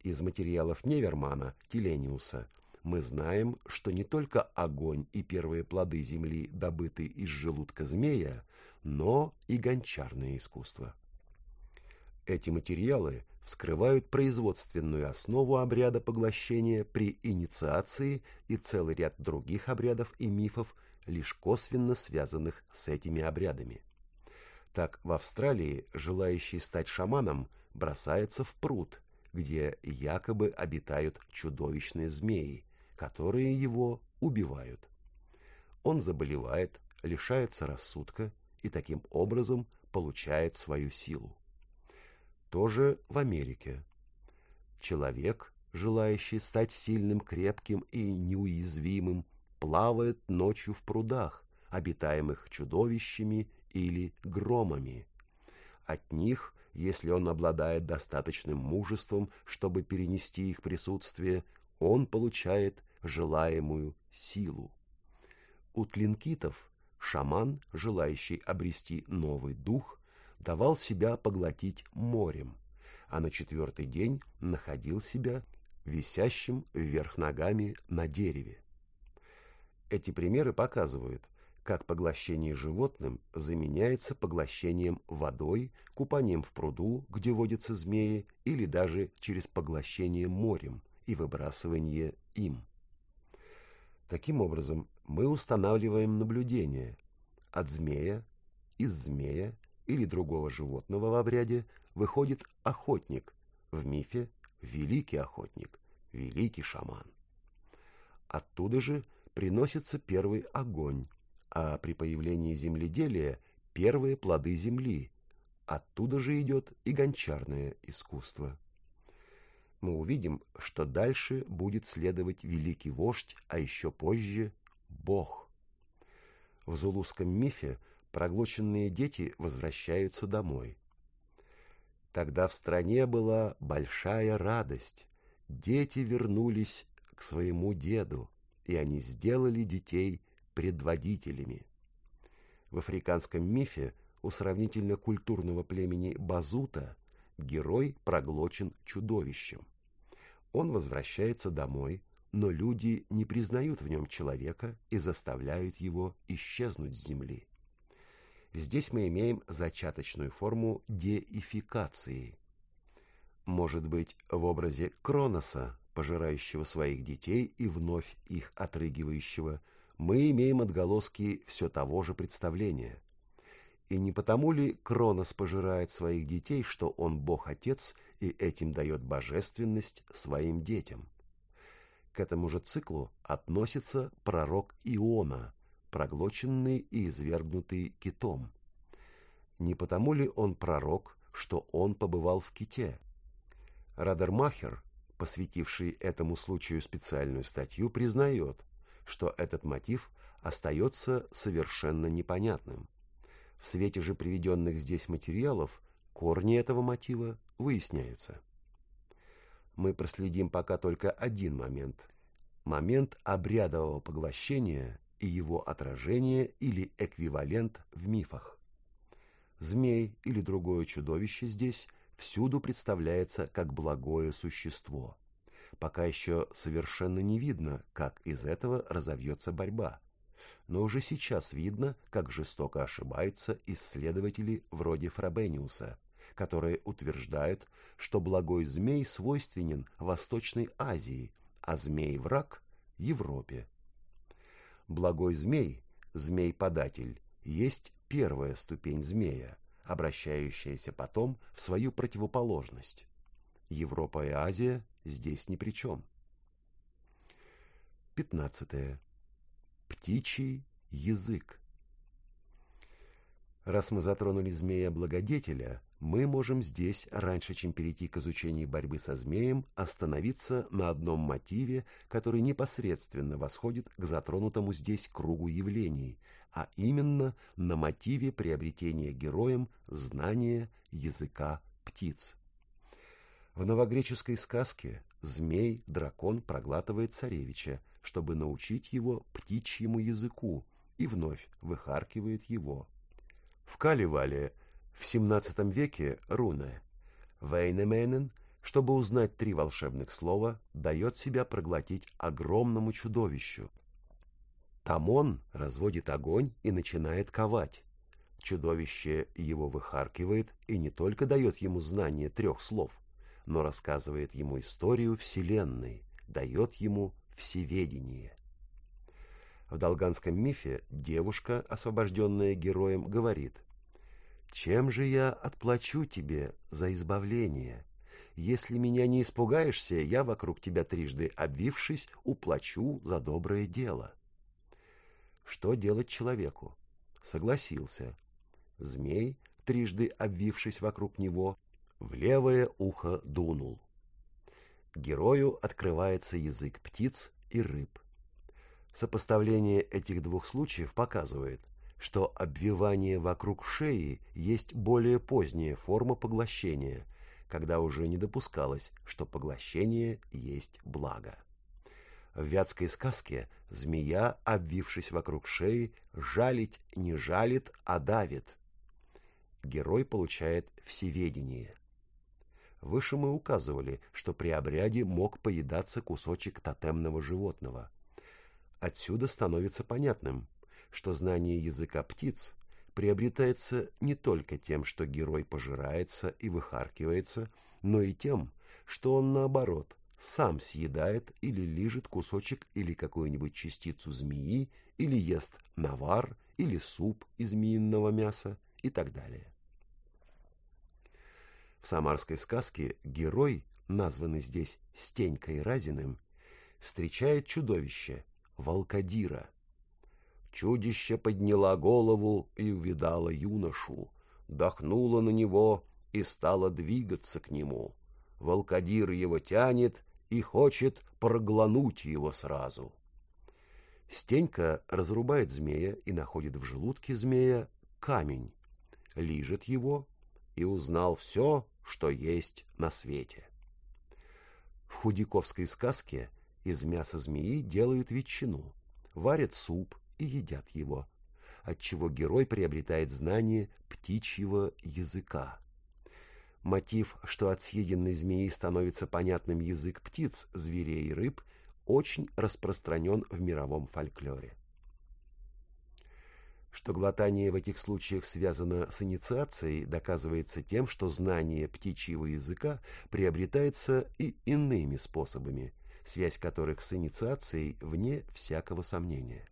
Из материалов Невермана, Телениуса, мы знаем, что не только огонь и первые плоды земли добыты из желудка змея, но и гончарное искусство. Эти материалы вскрывают производственную основу обряда поглощения при инициации и целый ряд других обрядов и мифов, лишь косвенно связанных с этими обрядами. Так в Австралии желающий стать шаманом бросается в пруд, где якобы обитают чудовищные змеи, которые его убивают. Он заболевает, лишается рассудка и таким образом получает свою силу тоже в Америке. Человек, желающий стать сильным, крепким и неуязвимым, плавает ночью в прудах, обитаемых чудовищами или громами. От них, если он обладает достаточным мужеством, чтобы перенести их присутствие, он получает желаемую силу. У тлинкитов шаман, желающий обрести новый дух, давал себя поглотить морем, а на четвертый день находил себя висящим вверх ногами на дереве. Эти примеры показывают, как поглощение животным заменяется поглощением водой, купанием в пруду, где водятся змеи, или даже через поглощение морем и выбрасывание им. Таким образом, мы устанавливаем наблюдение от змея, из змея или другого животного в обряде выходит охотник, в мифе великий охотник, великий шаман. Оттуда же приносится первый огонь, а при появлении земледелия первые плоды земли. Оттуда же идет и гончарное искусство. Мы увидим, что дальше будет следовать великий вождь, а еще позже – Бог. В зулусском мифе – проглоченные дети возвращаются домой. Тогда в стране была большая радость. Дети вернулись к своему деду, и они сделали детей предводителями. В африканском мифе у сравнительно культурного племени Базута герой проглочен чудовищем. Он возвращается домой, но люди не признают в нем человека и заставляют его исчезнуть с земли. Здесь мы имеем зачаточную форму деификации. Может быть, в образе Кроноса, пожирающего своих детей и вновь их отрыгивающего, мы имеем отголоски все того же представления. И не потому ли Кронос пожирает своих детей, что он бог-отец и этим дает божественность своим детям? К этому же циклу относится пророк Иона – проглоченный и извергнутый китом. Не потому ли он пророк, что он побывал в ките? Радермахер, посвятивший этому случаю специальную статью, признает, что этот мотив остается совершенно непонятным. В свете же приведенных здесь материалов корни этого мотива выясняются. Мы проследим пока только один момент. Момент обрядового поглощения и его отражение или эквивалент в мифах. Змей или другое чудовище здесь всюду представляется как благое существо. Пока еще совершенно не видно, как из этого разовьется борьба. Но уже сейчас видно, как жестоко ошибаются исследователи вроде Фрабениуса, которые утверждают, что благой змей свойственен Восточной Азии, а змей-враг Европе. Благой змей, змей-податель, есть первая ступень змея, обращающаяся потом в свою противоположность. Европа и Азия здесь ни при чем. 15. Птичий язык. Раз мы затронули змея-благодетеля, мы можем здесь, раньше чем перейти к изучению борьбы со змеем, остановиться на одном мотиве, который непосредственно восходит к затронутому здесь кругу явлений, а именно на мотиве приобретения героем знания языка птиц. В новогреческой сказке змей, дракон проглатывает царевича, чтобы научить его птичьему языку, и вновь выхаркивает его. В Каливале в XVII веке руна Вейнеменен, чтобы узнать три волшебных слова, дает себя проглотить огромному чудовищу. Тамон разводит огонь и начинает ковать. Чудовище его выхаркивает и не только дает ему знание трех слов, но рассказывает ему историю Вселенной, дает ему всеведение. В долганском мифе девушка, освобожденная героем, говорит «Чем же я отплачу тебе за избавление? Если меня не испугаешься, я вокруг тебя трижды обвившись, уплачу за доброе дело». Что делать человеку? Согласился. Змей, трижды обвившись вокруг него, в левое ухо дунул. Герою открывается язык птиц и рыб. Сопоставление этих двух случаев показывает, что обвивание вокруг шеи есть более поздняя форма поглощения, когда уже не допускалось, что поглощение есть благо. В вятской сказке змея, обвившись вокруг шеи, жалить не жалит, а давит. Герой получает всеведение. Выше мы указывали, что при обряде мог поедаться кусочек тотемного животного. Отсюда становится понятным, что знание языка птиц приобретается не только тем, что герой пожирается и выхаркивается, но и тем, что он, наоборот, сам съедает или лижет кусочек или какую-нибудь частицу змеи, или ест навар, или суп из змеиного мяса и так далее. В самарской сказке герой, названный здесь Стенькой Разиным, встречает чудовище – волкодира. Чудище подняла голову и увидала юношу, дохнула на него и стала двигаться к нему. Волкодир его тянет и хочет проглануть его сразу. Стенька разрубает змея и находит в желудке змея камень, лижет его и узнал все, что есть на свете. В худяковской сказке из мяса змеи делают ветчину, варят суп и едят его, отчего герой приобретает знание птичьего языка. Мотив, что от съеденной змеи становится понятным язык птиц, зверей и рыб, очень распространен в мировом фольклоре. Что глотание в этих случаях связано с инициацией, доказывается тем, что знание птичьего языка приобретается и иными способами – связь которых с инициацией вне всякого сомнения.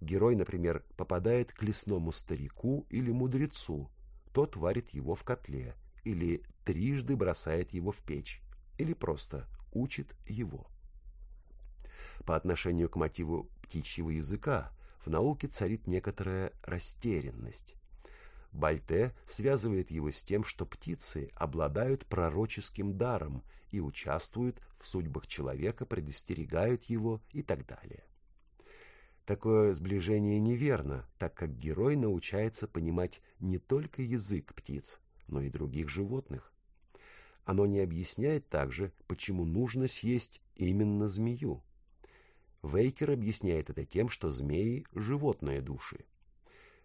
Герой, например, попадает к лесному старику или мудрецу, тот варит его в котле, или трижды бросает его в печь, или просто учит его. По отношению к мотиву птичьего языка в науке царит некоторая растерянность. Бальте связывает его с тем, что птицы обладают пророческим даром и участвуют в судьбах человека, предостерегают его и так далее. Такое сближение неверно, так как герой научается понимать не только язык птиц, но и других животных. Оно не объясняет также, почему нужно съесть именно змею. Вейкер объясняет это тем, что змеи – животные души.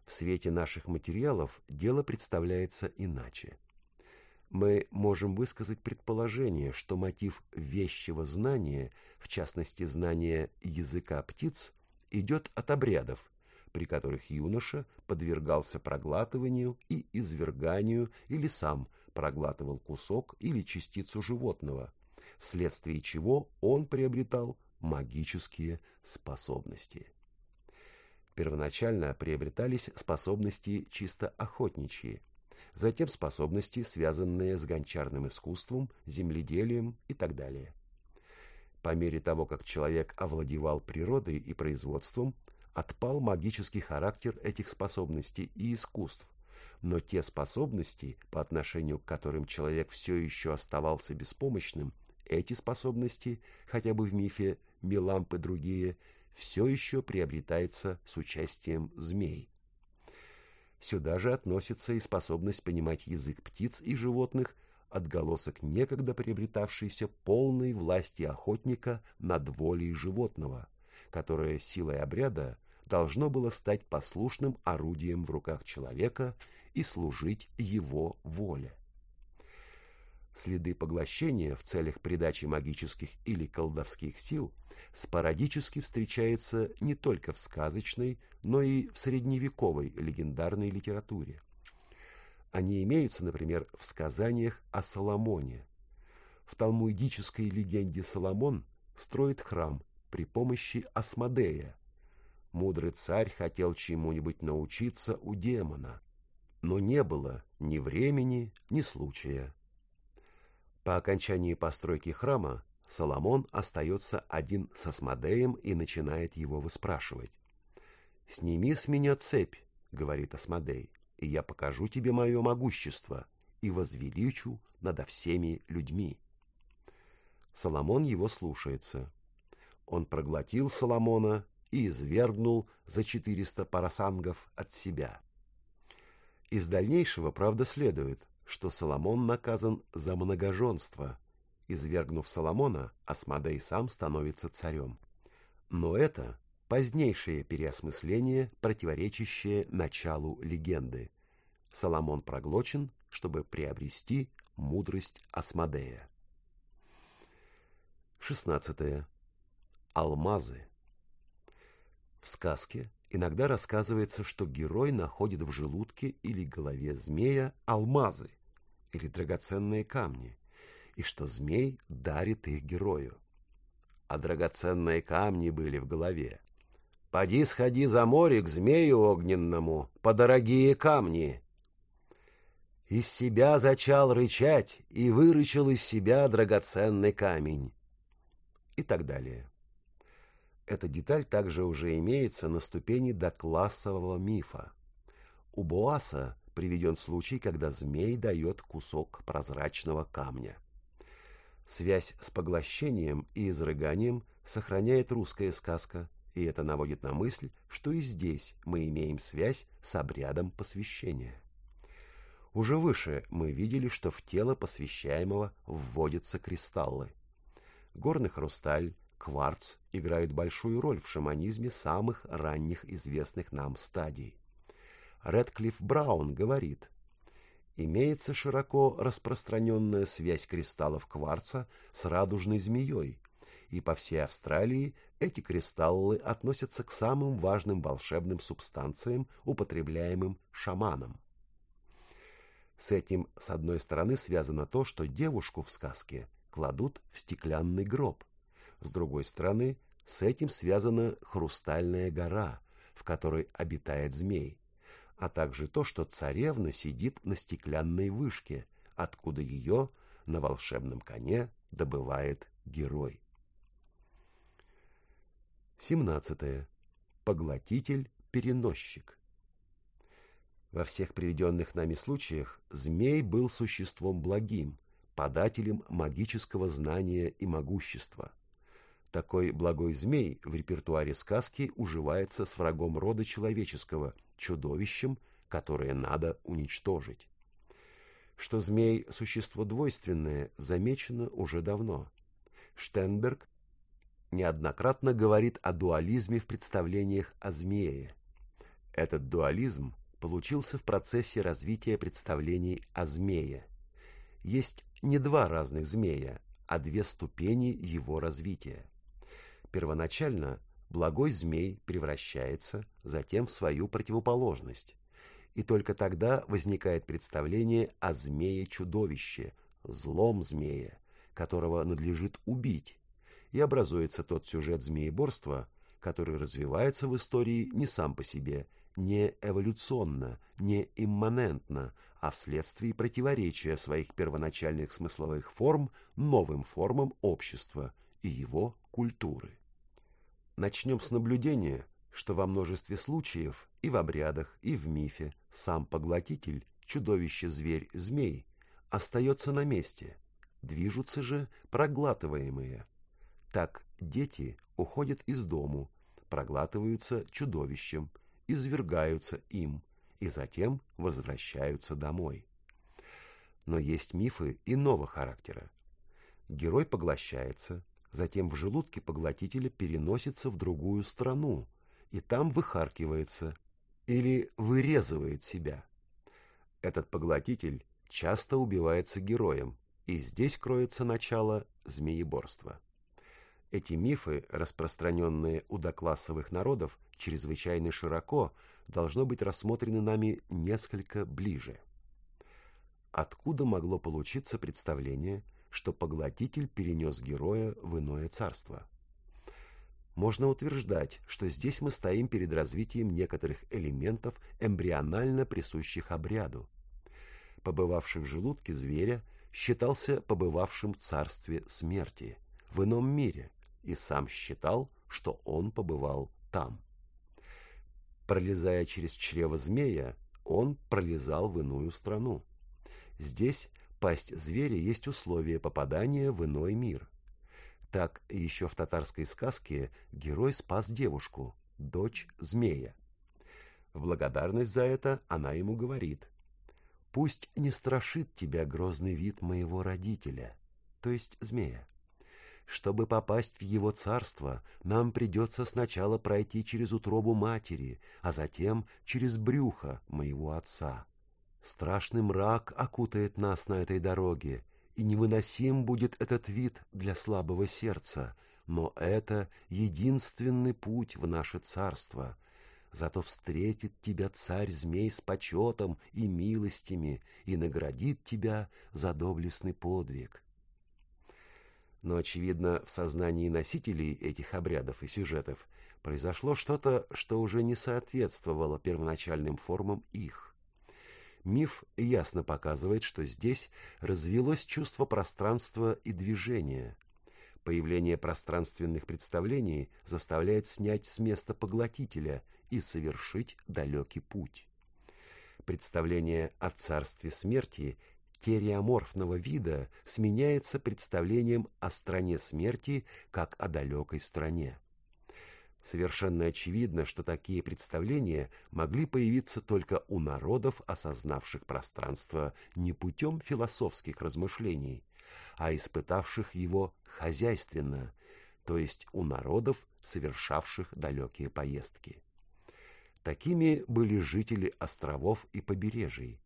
В свете наших материалов дело представляется иначе. Мы можем высказать предположение, что мотив вещего знания, в частности знания языка птиц, идет от обрядов, при которых юноша подвергался проглатыванию и изверганию или сам проглатывал кусок или частицу животного, вследствие чего он приобретал магические способности. Первоначально приобретались способности чисто охотничьи, затем способности, связанные с гончарным искусством, земледелием и так далее. По мере того, как человек овладевал природой и производством, отпал магический характер этих способностей и искусств, но те способности, по отношению к которым человек все еще оставался беспомощным, эти способности, хотя бы в мифе Меламп и другие, все еще приобретается с участием змей. Сюда же относится и способность понимать язык птиц и животных, отголосок некогда приобретавшейся полной власти охотника над волей животного, которое силой обряда должно было стать послушным орудием в руках человека и служить его воле. Следы поглощения в целях придачи магических или колдовских сил спорадически встречается не только в сказочной, но и в средневековой легендарной литературе. Они имеются, например, в сказаниях о Соломоне. В талмудической легенде Соломон строит храм при помощи Асмодея. Мудрый царь хотел чему-нибудь научиться у демона, но не было ни времени, ни случая. По окончании постройки храма Соломон остается один с Асмодеем и начинает его выспрашивать. «Сними с меня цепь», — говорит Асмодей, — «и я покажу тебе мое могущество и возвеличу над всеми людьми». Соломон его слушается. Он проглотил Соломона и извергнул за четыреста парасангов от себя. Из дальнейшего, правда, следует, что Соломон наказан за многоженство — Извергнув Соломона, Асмодей сам становится царем. Но это позднейшее переосмысление, противоречащее началу легенды. Соломон проглочен, чтобы приобрести мудрость Асмодея. 16. Алмазы. В сказке иногда рассказывается, что герой находит в желудке или голове змея алмазы или драгоценные камни, и что змей дарит их герою. А драгоценные камни были в голове. «Поди сходи за море к змею огненному, по дорогие камни!» Из себя зачал рычать и вырычал из себя драгоценный камень. И так далее. Эта деталь также уже имеется на ступени доклассового мифа. У Боаса приведен случай, когда змей дает кусок прозрачного камня. Связь с поглощением и изрыганием сохраняет русская сказка, и это наводит на мысль, что и здесь мы имеем связь с обрядом посвящения. Уже выше мы видели, что в тело посвящаемого вводятся кристаллы. Горный хрусталь, кварц играют большую роль в шаманизме самых ранних известных нам стадий. Редклифф Браун говорит, имеется широко распространенная связь кристаллов кварца с радужной змеей, и по всей Австралии эти кристаллы относятся к самым важным волшебным субстанциям, употребляемым шаманом. С этим, с одной стороны, связано то, что девушку в сказке кладут в стеклянный гроб. С другой стороны, с этим связана хрустальная гора, в которой обитает змей а также то, что царевна сидит на стеклянной вышке, откуда ее на волшебном коне добывает герой. 17. Поглотитель-переносчик. Во всех приведенных нами случаях змей был существом благим, подателем магического знания и могущества. Такой благой змей в репертуаре сказки уживается с врагом рода человеческого – чудовищем, которое надо уничтожить. Что змей – существо двойственное, замечено уже давно. Штенберг неоднократно говорит о дуализме в представлениях о змее. Этот дуализм получился в процессе развития представлений о змее. Есть не два разных змея, а две ступени его развития. Первоначально благой змей превращается затем в свою противоположность. И только тогда возникает представление о змее-чудовище, злом змея, которого надлежит убить. и образуется тот сюжет змееборства, который развивается в истории не сам по себе, не эволюционно, не имманентно, а вследствие противоречия своих первоначальных смысловых форм новым формам общества и его культуры. Начнем с наблюдения, что во множестве случаев и в обрядах, и в мифе сам поглотитель, чудовище-зверь-змей, остается на месте, движутся же проглатываемые. Так дети уходят из дому, проглатываются чудовищем, извергаются им и затем возвращаются домой. Но есть мифы иного характера. Герой поглощается, затем в желудке поглотителя переносится в другую страну и там выхаркивается или вырезывает себя. Этот поглотитель часто убивается героем, и здесь кроется начало змееборства. Эти мифы, распространенные у доклассовых народов, чрезвычайно широко, должно быть рассмотрены нами несколько ближе. Откуда могло получиться представление, что поглотитель перенес героя в иное царство? Можно утверждать, что здесь мы стоим перед развитием некоторых элементов, эмбрионально присущих обряду. Побывавший в желудке зверя считался побывавшим в царстве смерти, в ином мире, и сам считал, что он побывал там. Пролезая через чрево змея, он пролезал в иную страну. Здесь пасть зверя есть условие попадания в иной мир. Так еще в татарской сказке герой спас девушку, дочь змея. В благодарность за это она ему говорит, «Пусть не страшит тебя грозный вид моего родителя, то есть змея. Чтобы попасть в его царство, нам придется сначала пройти через утробу матери, а затем через брюхо моего отца. Страшный мрак окутает нас на этой дороге, и невыносим будет этот вид для слабого сердца, но это единственный путь в наше царство. Зато встретит тебя царь-змей с почетом и милостями и наградит тебя за доблестный подвиг но, очевидно, в сознании носителей этих обрядов и сюжетов произошло что-то, что уже не соответствовало первоначальным формам их. Миф ясно показывает, что здесь развелось чувство пространства и движения. Появление пространственных представлений заставляет снять с места поглотителя и совершить далекий путь. Представление о царстве смерти стереоморфного вида сменяется представлением о стране смерти как о далекой стране. Совершенно очевидно, что такие представления могли появиться только у народов, осознавших пространство не путем философских размышлений, а испытавших его хозяйственно, то есть у народов, совершавших далекие поездки. Такими были жители островов и побережий.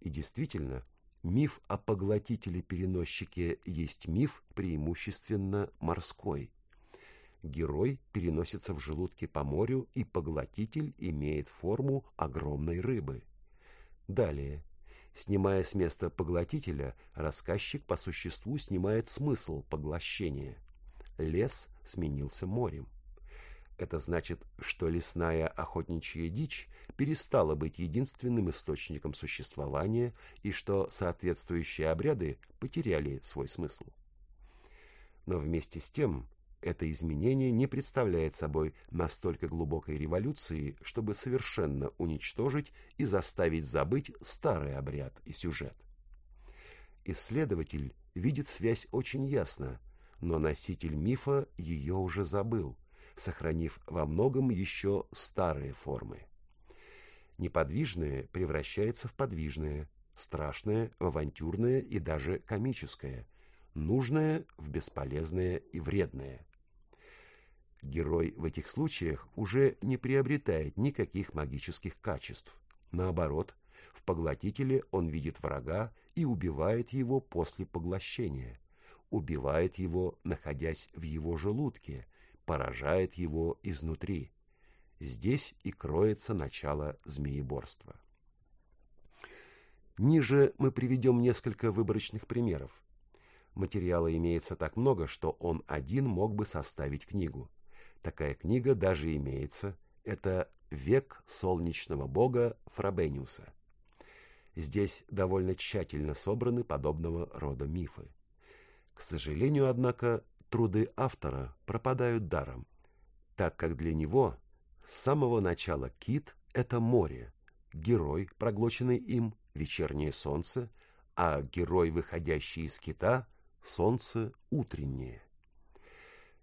И действительно, Миф о поглотителе-переносчике есть миф преимущественно морской. Герой переносится в желудке по морю, и поглотитель имеет форму огромной рыбы. Далее. Снимая с места поглотителя, рассказчик по существу снимает смысл поглощения. Лес сменился морем. Это значит, что лесная охотничья дичь перестала быть единственным источником существования и что соответствующие обряды потеряли свой смысл. Но вместе с тем, это изменение не представляет собой настолько глубокой революции, чтобы совершенно уничтожить и заставить забыть старый обряд и сюжет. Исследователь видит связь очень ясно, но носитель мифа ее уже забыл – сохранив во многом еще старые формы. Неподвижное превращается в подвижное, страшное в авантюрное и даже комическое, нужное в бесполезное и вредное. Герой в этих случаях уже не приобретает никаких магических качеств. Наоборот, в поглотителе он видит врага и убивает его после поглощения. Убивает его, находясь в его желудке, поражает его изнутри. Здесь и кроется начало змееборства. Ниже мы приведем несколько выборочных примеров. Материала имеется так много, что он один мог бы составить книгу. Такая книга даже имеется. Это «Век солнечного бога Фрабениуса». Здесь довольно тщательно собраны подобного рода мифы. К сожалению, однако, труды автора пропадают даром, так как для него с самого начала кит – это море, герой, проглоченный им, вечернее солнце, а герой, выходящий из кита, солнце утреннее.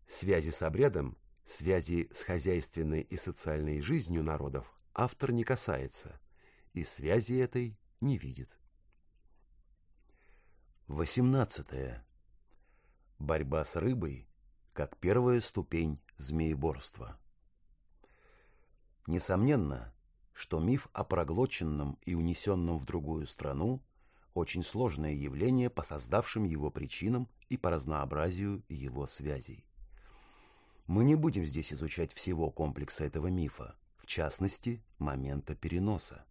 Связи с обрядом, связи с хозяйственной и социальной жизнью народов автор не касается, и связи этой не видит. 18. Борьба с рыбой как первая ступень змееборства. Несомненно, что миф о проглоченном и унесенном в другую страну очень сложное явление по создавшим его причинам и по разнообразию его связей. Мы не будем здесь изучать всего комплекса этого мифа, в частности, момента переноса.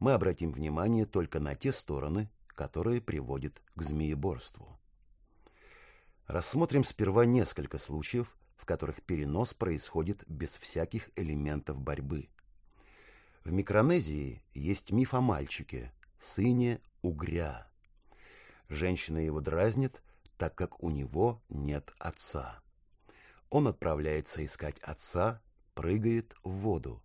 Мы обратим внимание только на те стороны, которые приводят к змееборству. Рассмотрим сперва несколько случаев, в которых перенос происходит без всяких элементов борьбы. В Микронезии есть миф о мальчике, сыне угря. Женщина его дразнит, так как у него нет отца. Он отправляется искать отца, прыгает в воду.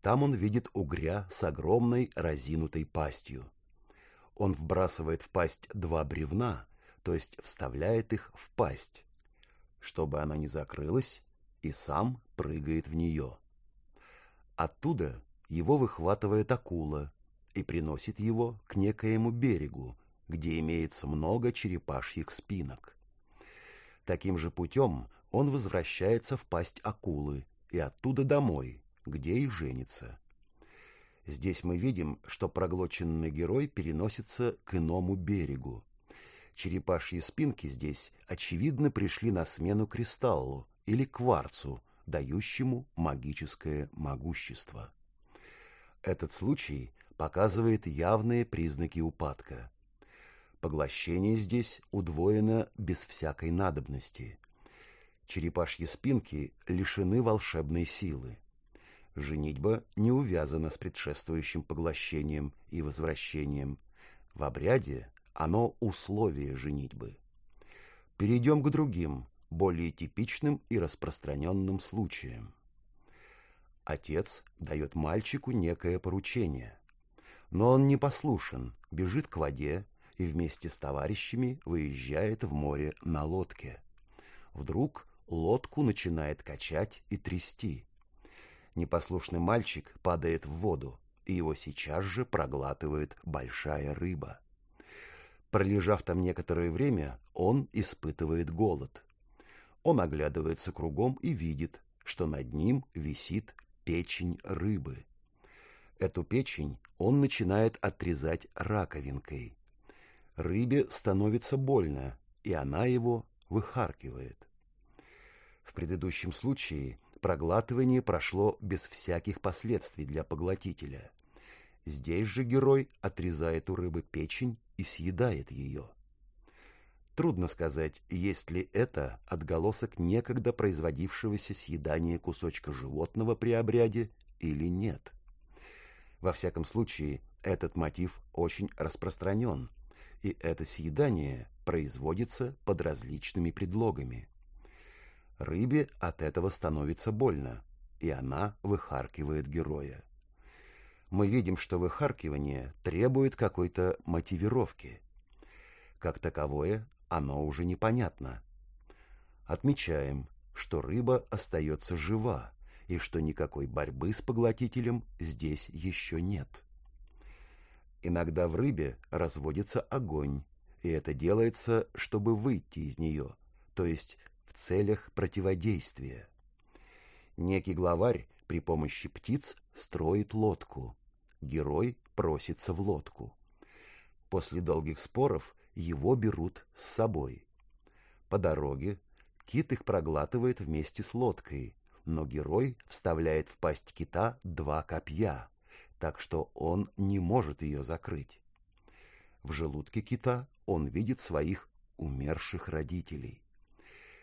Там он видит угря с огромной разинутой пастью. Он вбрасывает в пасть два бревна, то есть вставляет их в пасть, чтобы она не закрылась, и сам прыгает в нее. Оттуда его выхватывает акула, и приносит его к некоему берегу, где имеется много черепашьих спинок. Таким же путем он возвращается в пасть акулы и оттуда домой, где и женится. Здесь мы видим, что проглоченный герой переносится к иному берегу. Черепашьи спинки здесь, очевидно, пришли на смену кристаллу или кварцу, дающему магическое могущество. Этот случай показывает явные признаки упадка. Поглощение здесь удвоено без всякой надобности. Черепашьи спинки лишены волшебной силы. Женитьба не увязана с предшествующим поглощением и возвращением. В обряде оно условие женитьбы. Перейдем к другим, более типичным и распространенным случаям. Отец дает мальчику некое поручение. Но он не послушен, бежит к воде и вместе с товарищами выезжает в море на лодке. Вдруг лодку начинает качать и трясти. Непослушный мальчик падает в воду, и его сейчас же проглатывает большая рыба. Пролежав там некоторое время, он испытывает голод. Он оглядывается кругом и видит, что над ним висит печень рыбы. Эту печень он начинает отрезать раковинкой. Рыбе становится больно, и она его выхаркивает. В предыдущем случае проглатывание прошло без всяких последствий для поглотителя. Здесь же герой отрезает у рыбы печень и съедает ее. Трудно сказать, есть ли это отголосок некогда производившегося съедания кусочка животного при обряде или нет. Во всяком случае, этот мотив очень распространен, и это съедание производится под различными предлогами. Рыбе от этого становится больно, и она выхаркивает героя. Мы видим, что выхаркивание требует какой-то мотивировки. Как таковое, оно уже непонятно. Отмечаем, что рыба остается жива, и что никакой борьбы с поглотителем здесь еще нет. Иногда в рыбе разводится огонь, и это делается, чтобы выйти из нее, то есть в целях противодействия. Некий главарь при помощи птиц строит лодку. Герой просится в лодку. После долгих споров его берут с собой. По дороге кит их проглатывает вместе с лодкой, но герой вставляет в пасть кита два копья, так что он не может ее закрыть. В желудке кита он видит своих умерших родителей.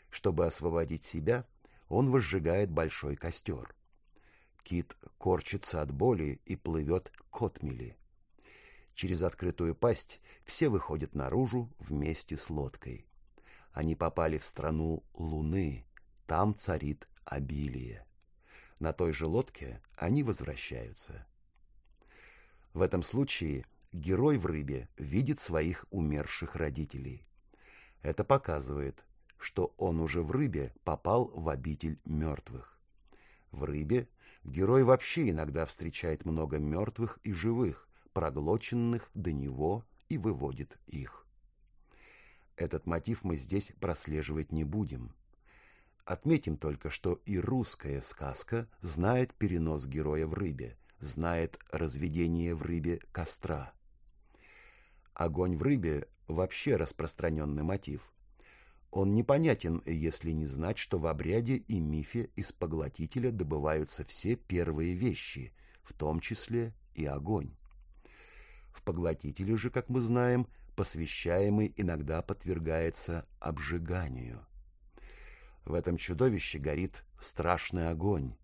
Чтобы освободить себя, он возжигает большой костер. Кит корчится от боли и плывет к отмели. Через открытую пасть все выходят наружу вместе с лодкой. Они попали в страну Луны, там царит обилие. На той же лодке они возвращаются. В этом случае герой в рыбе видит своих умерших родителей. Это показывает, что он уже в рыбе попал в обитель мертвых. В рыбе герой вообще иногда встречает много мертвых и живых, проглоченных до него и выводит их. Этот мотив мы здесь прослеживать не будем. Отметим только, что и русская сказка знает перенос героя в рыбе, знает разведение в рыбе костра. Огонь в рыбе – вообще распространенный мотив. Он непонятен, если не знать, что в обряде и мифе из поглотителя добываются все первые вещи, в том числе и огонь. В поглотителе же, как мы знаем, посвящаемый иногда подвергается обжиганию. В этом чудовище горит страшный огонь,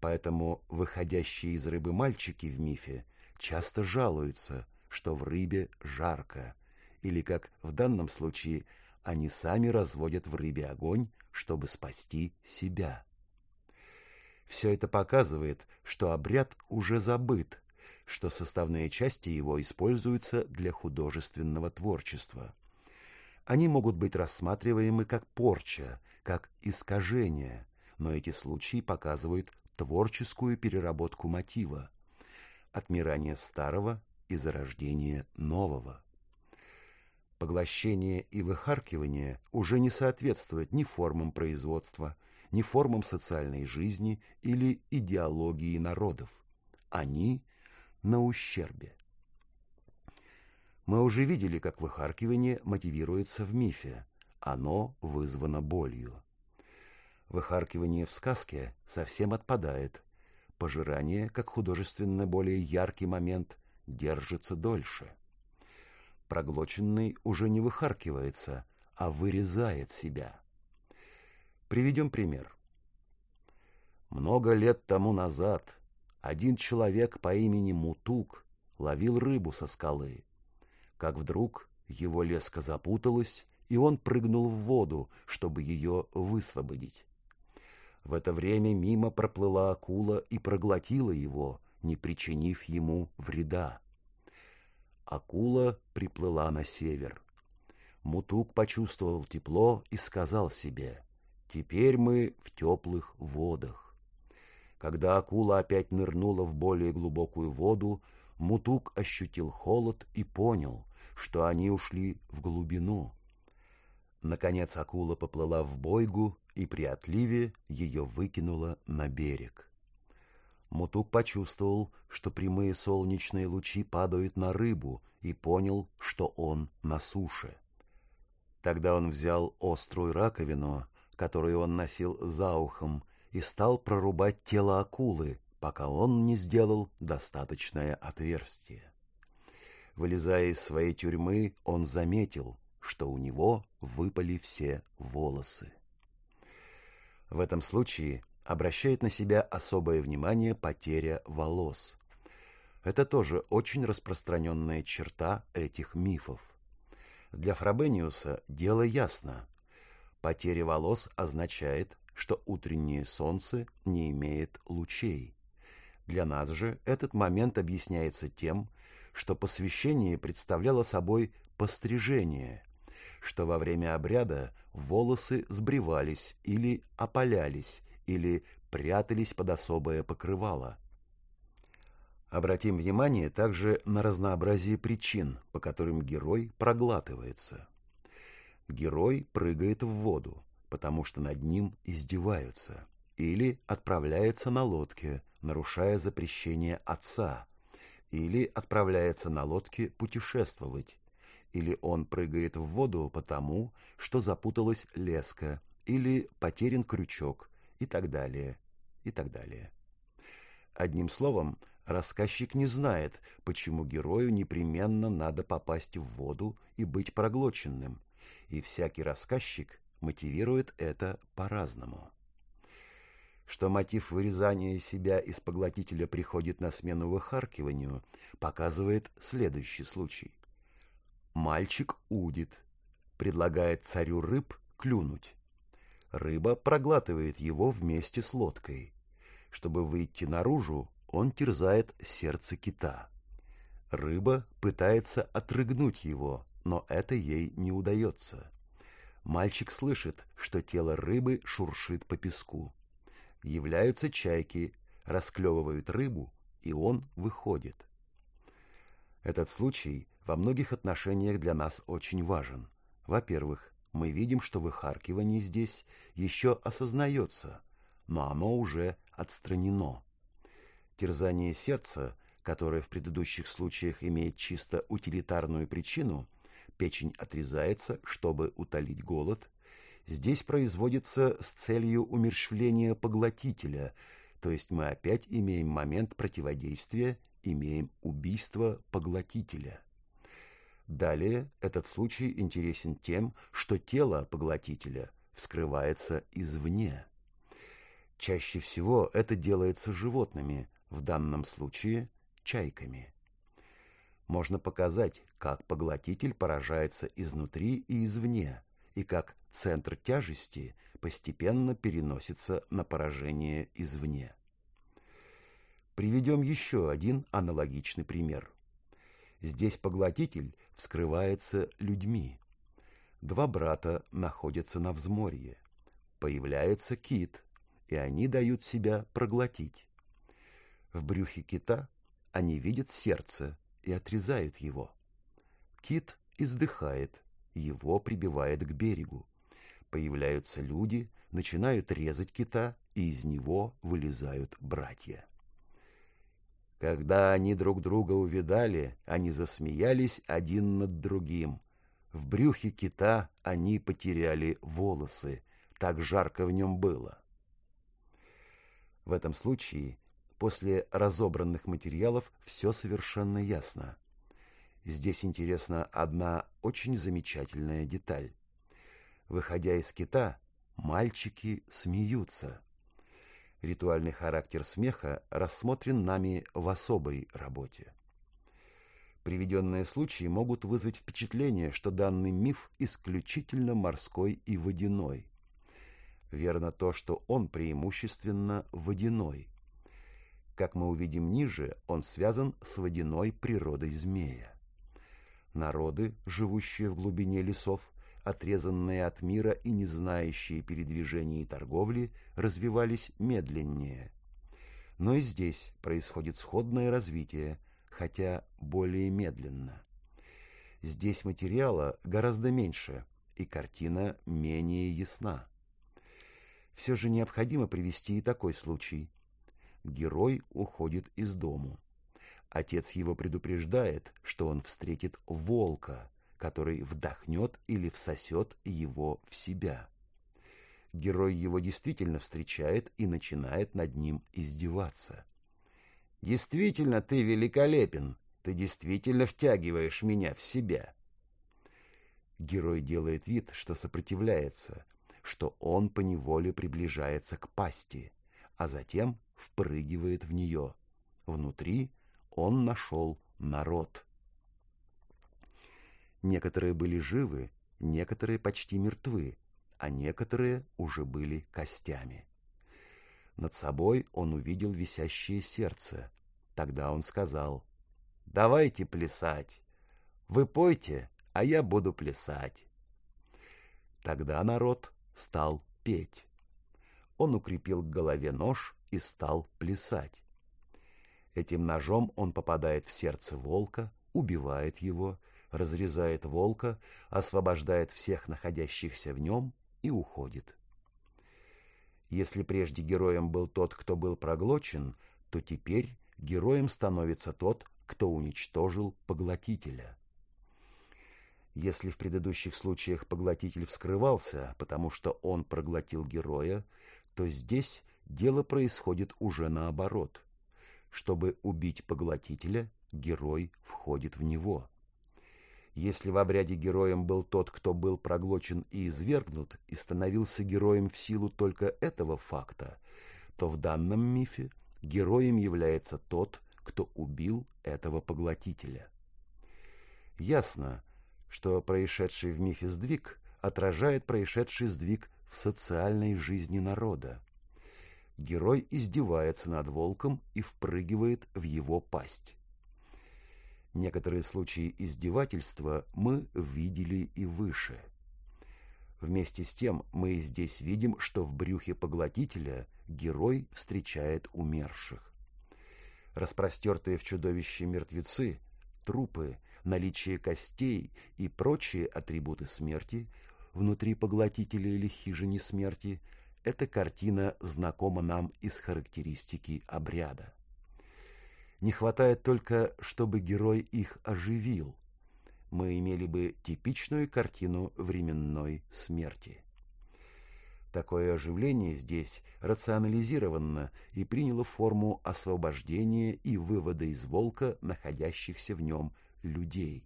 поэтому выходящие из рыбы мальчики в мифе часто жалуются, что в рыбе жарко, или, как в данном случае, они сами разводят в рыбе огонь, чтобы спасти себя. Все это показывает, что обряд уже забыт, что составные части его используются для художественного творчества. Они могут быть рассматриваемы как порча, как искажение, но эти случаи показывают творческую переработку мотива, отмирание старого и зарождение нового. Поглощение и выхаркивание уже не соответствуют ни формам производства, ни формам социальной жизни или идеологии народов. Они на ущербе. Мы уже видели, как выхаркивание мотивируется в мифе. Оно вызвано болью. Выхаркивание в сказке совсем отпадает. Пожирание, как художественно более яркий момент, держится дольше. Проглоченный уже не выхаркивается, а вырезает себя. Приведем пример. Много лет тому назад один человек по имени Мутук ловил рыбу со скалы. Как вдруг его леска запуталась, и он прыгнул в воду, чтобы ее высвободить. В это время мимо проплыла акула и проглотила его, не причинив ему вреда. Акула приплыла на север. Мутук почувствовал тепло и сказал себе, «Теперь мы в теплых водах». Когда акула опять нырнула в более глубокую воду, Мутук ощутил холод и понял, что они ушли в глубину. Наконец акула поплыла в бойгу, и при отливе ее выкинула на берег. Мутук почувствовал, что прямые солнечные лучи падают на рыбу, и понял, что он на суше. Тогда он взял острую раковину, которую он носил за ухом, и стал прорубать тело акулы, пока он не сделал достаточное отверстие. Вылезая из своей тюрьмы, он заметил, что у него выпали все волосы. В этом случае обращает на себя особое внимание потеря волос. Это тоже очень распространенная черта этих мифов. Для Фрабениуса дело ясно. Потеря волос означает, что утреннее солнце не имеет лучей. Для нас же этот момент объясняется тем, что посвящение представляло собой пострижение, что во время обряда волосы сбривались или опалялись, или прятались под особое покрывало. Обратим внимание также на разнообразие причин, по которым герой проглатывается. Герой прыгает в воду, потому что над ним издеваются, или отправляется на лодке, нарушая запрещение отца, или отправляется на лодке путешествовать, или он прыгает в воду потому, что запуталась леска, или потерян крючок, и так далее, и так далее. Одним словом, рассказчик не знает, почему герою непременно надо попасть в воду и быть проглоченным, и всякий рассказчик мотивирует это по-разному. Что мотив вырезания себя из поглотителя приходит на смену выхаркиванию, показывает следующий случай. Мальчик удит, предлагает царю рыб клюнуть. Рыба проглатывает его вместе с лодкой. Чтобы выйти наружу, он терзает сердце кита. Рыба пытается отрыгнуть его, но это ей не удается. Мальчик слышит, что тело рыбы шуршит по песку. Являются чайки, расклевывают рыбу, и он выходит. Этот случай во многих отношениях для нас очень важен. Во-первых, мы видим, что выхаркивание здесь еще осознается, но оно уже отстранено. Терзание сердца, которое в предыдущих случаях имеет чисто утилитарную причину, печень отрезается, чтобы утолить голод, здесь производится с целью умерщвления поглотителя, то есть мы опять имеем момент противодействия, имеем убийство поглотителя. Далее этот случай интересен тем, что тело поглотителя вскрывается извне. Чаще всего это делается животными, в данном случае чайками. Можно показать, как поглотитель поражается изнутри и извне, и как центр тяжести постепенно переносится на поражение извне. Приведем еще один аналогичный пример. Здесь поглотитель вскрывается людьми. Два брата находятся на взморье. Появляется кит, и они дают себя проглотить. В брюхе кита они видят сердце и отрезают его. Кит издыхает, его прибивает к берегу. Появляются люди, начинают резать кита, и из него вылезают братья. Когда они друг друга увидали, они засмеялись один над другим. В брюхе кита они потеряли волосы, так жарко в нем было. В этом случае, после разобранных материалов, все совершенно ясно. Здесь интересна одна очень замечательная деталь. Выходя из кита, мальчики смеются. Ритуальный характер смеха рассмотрен нами в особой работе. Приведенные случаи могут вызвать впечатление, что данный миф исключительно морской и водяной. Верно то, что он преимущественно водяной. Как мы увидим ниже, он связан с водяной природой змея. Народы, живущие в глубине лесов, отрезанные от мира и не знающие передвижения и торговли, развивались медленнее. Но и здесь происходит сходное развитие, хотя более медленно. Здесь материала гораздо меньше, и картина менее ясна. Все же необходимо привести и такой случай. Герой уходит из дому. Отец его предупреждает, что он встретит волка – который вдохнет или всосет его в себя. Герой его действительно встречает и начинает над ним издеваться. «Действительно ты великолепен, ты действительно втягиваешь меня в себя». Герой делает вид, что сопротивляется, что он поневоле приближается к пасти, а затем впрыгивает в нее. Внутри он нашел народ. Некоторые были живы, некоторые почти мертвы, а некоторые уже были костями. Над собой он увидел висящее сердце. Тогда он сказал, «Давайте плясать. Вы пойте, а я буду плясать». Тогда народ стал петь. Он укрепил к голове нож и стал плясать. Этим ножом он попадает в сердце волка, убивает его разрезает волка, освобождает всех находящихся в нем и уходит. Если прежде героем был тот, кто был проглочен, то теперь героем становится тот, кто уничтожил поглотителя. Если в предыдущих случаях поглотитель вскрывался, потому что он проглотил героя, то здесь дело происходит уже наоборот. Чтобы убить поглотителя, герой входит в него. Если в обряде героем был тот, кто был проглочен и извергнут, и становился героем в силу только этого факта, то в данном мифе героем является тот, кто убил этого поглотителя. Ясно, что происшедший в мифе сдвиг отражает происшедший сдвиг в социальной жизни народа. Герой издевается над волком и впрыгивает в его пасть. Некоторые случаи издевательства мы видели и выше. Вместе с тем мы здесь видим, что в брюхе поглотителя герой встречает умерших. Распростертые в чудовище мертвецы, трупы, наличие костей и прочие атрибуты смерти внутри поглотителя или хижины смерти – эта картина знакома нам из характеристики обряда. Не хватает только, чтобы герой их оживил. Мы имели бы типичную картину временной смерти. Такое оживление здесь рационализировано и приняло форму освобождения и вывода из волка находящихся в нем людей.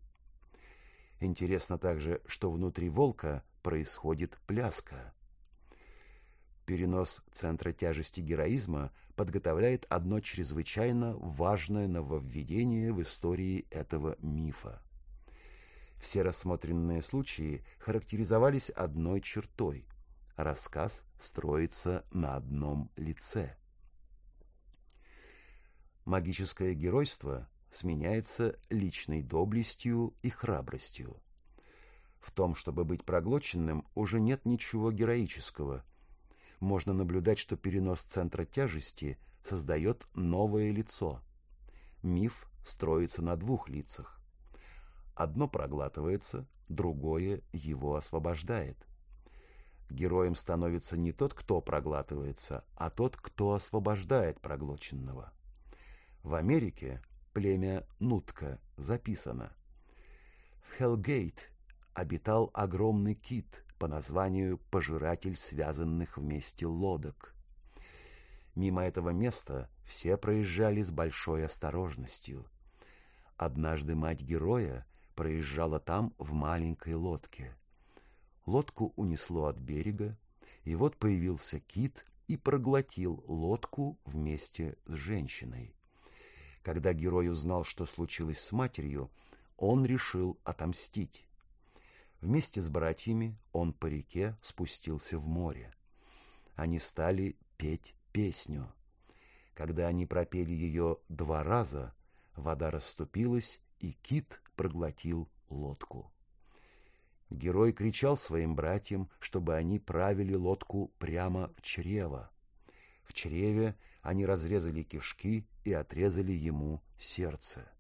Интересно также, что внутри волка происходит пляска. Перенос центра тяжести героизма подготовляет одно чрезвычайно важное нововведение в истории этого мифа. Все рассмотренные случаи характеризовались одной чертой. Рассказ строится на одном лице. Магическое геройство сменяется личной доблестью и храбростью. В том, чтобы быть проглоченным, уже нет ничего героического – можно наблюдать, что перенос центра тяжести создает новое лицо. Миф строится на двух лицах. Одно проглатывается, другое его освобождает. Героем становится не тот, кто проглатывается, а тот, кто освобождает проглоченного. В Америке племя Нутка записано. В Хелгейт обитал огромный кит, по названию «Пожиратель связанных вместе лодок». Мимо этого места все проезжали с большой осторожностью. Однажды мать героя проезжала там в маленькой лодке. Лодку унесло от берега, и вот появился кит и проглотил лодку вместе с женщиной. Когда герой узнал, что случилось с матерью, он решил отомстить. Вместе с братьями он по реке спустился в море. Они стали петь песню. Когда они пропели ее два раза, вода расступилась, и кит проглотил лодку. Герой кричал своим братьям, чтобы они правили лодку прямо в чрево. В чреве они разрезали кишки и отрезали ему сердце.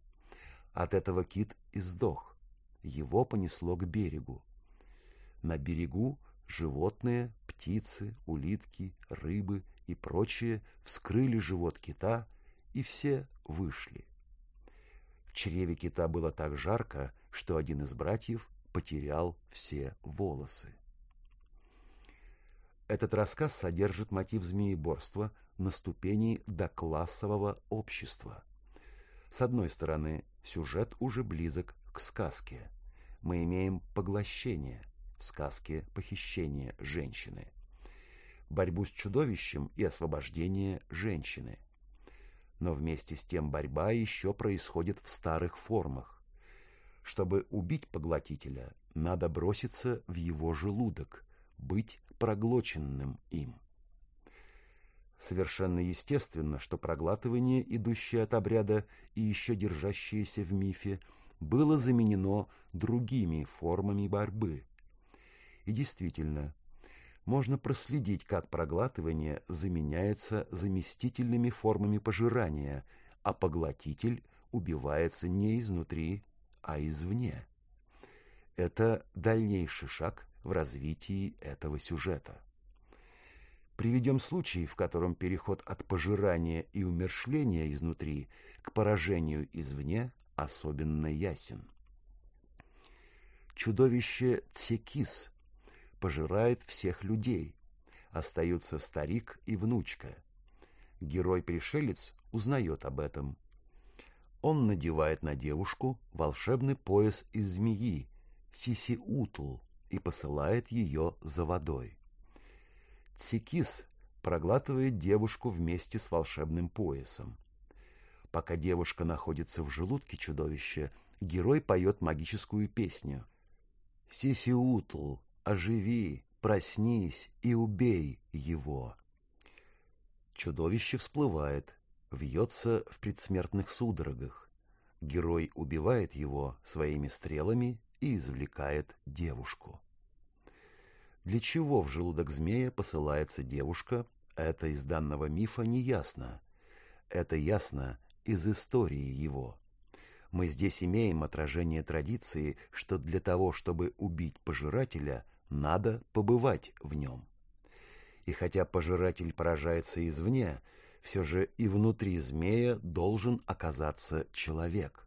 От этого кит и сдох его понесло к берегу. На берегу животные, птицы, улитки, рыбы и прочие вскрыли живот кита, и все вышли. В чреве кита было так жарко, что один из братьев потерял все волосы. Этот рассказ содержит мотив змееборства на ступени до классового общества. С одной стороны, сюжет уже близок к сказке мы имеем поглощение, в сказке похищение женщины, борьбу с чудовищем и освобождение женщины. Но вместе с тем борьба еще происходит в старых формах. Чтобы убить поглотителя, надо броситься в его желудок, быть проглоченным им. Совершенно естественно, что проглатывание, идущее от обряда и еще держащееся в мифе, было заменено другими формами борьбы. И действительно, можно проследить, как проглатывание заменяется заместительными формами пожирания, а поглотитель убивается не изнутри, а извне. Это дальнейший шаг в развитии этого сюжета. Приведем случай, в котором переход от пожирания и умершления изнутри к поражению извне особенно ясен. Чудовище Цекис пожирает всех людей. Остаются старик и внучка. Герой-пришелец узнает об этом. Он надевает на девушку волшебный пояс из змеи, сисиутл, и посылает ее за водой. Цикис проглатывает девушку вместе с волшебным поясом. Пока девушка находится в желудке чудовища, герой поет магическую песню. «Сисиутл, оживи, проснись и убей его». Чудовище всплывает, вьется в предсмертных судорогах. Герой убивает его своими стрелами и извлекает девушку. Для чего в желудок змея посылается девушка, это из данного мифа не ясно. Это ясно из истории его. Мы здесь имеем отражение традиции, что для того, чтобы убить пожирателя, надо побывать в нем. И хотя пожиратель поражается извне, все же и внутри змея должен оказаться человек.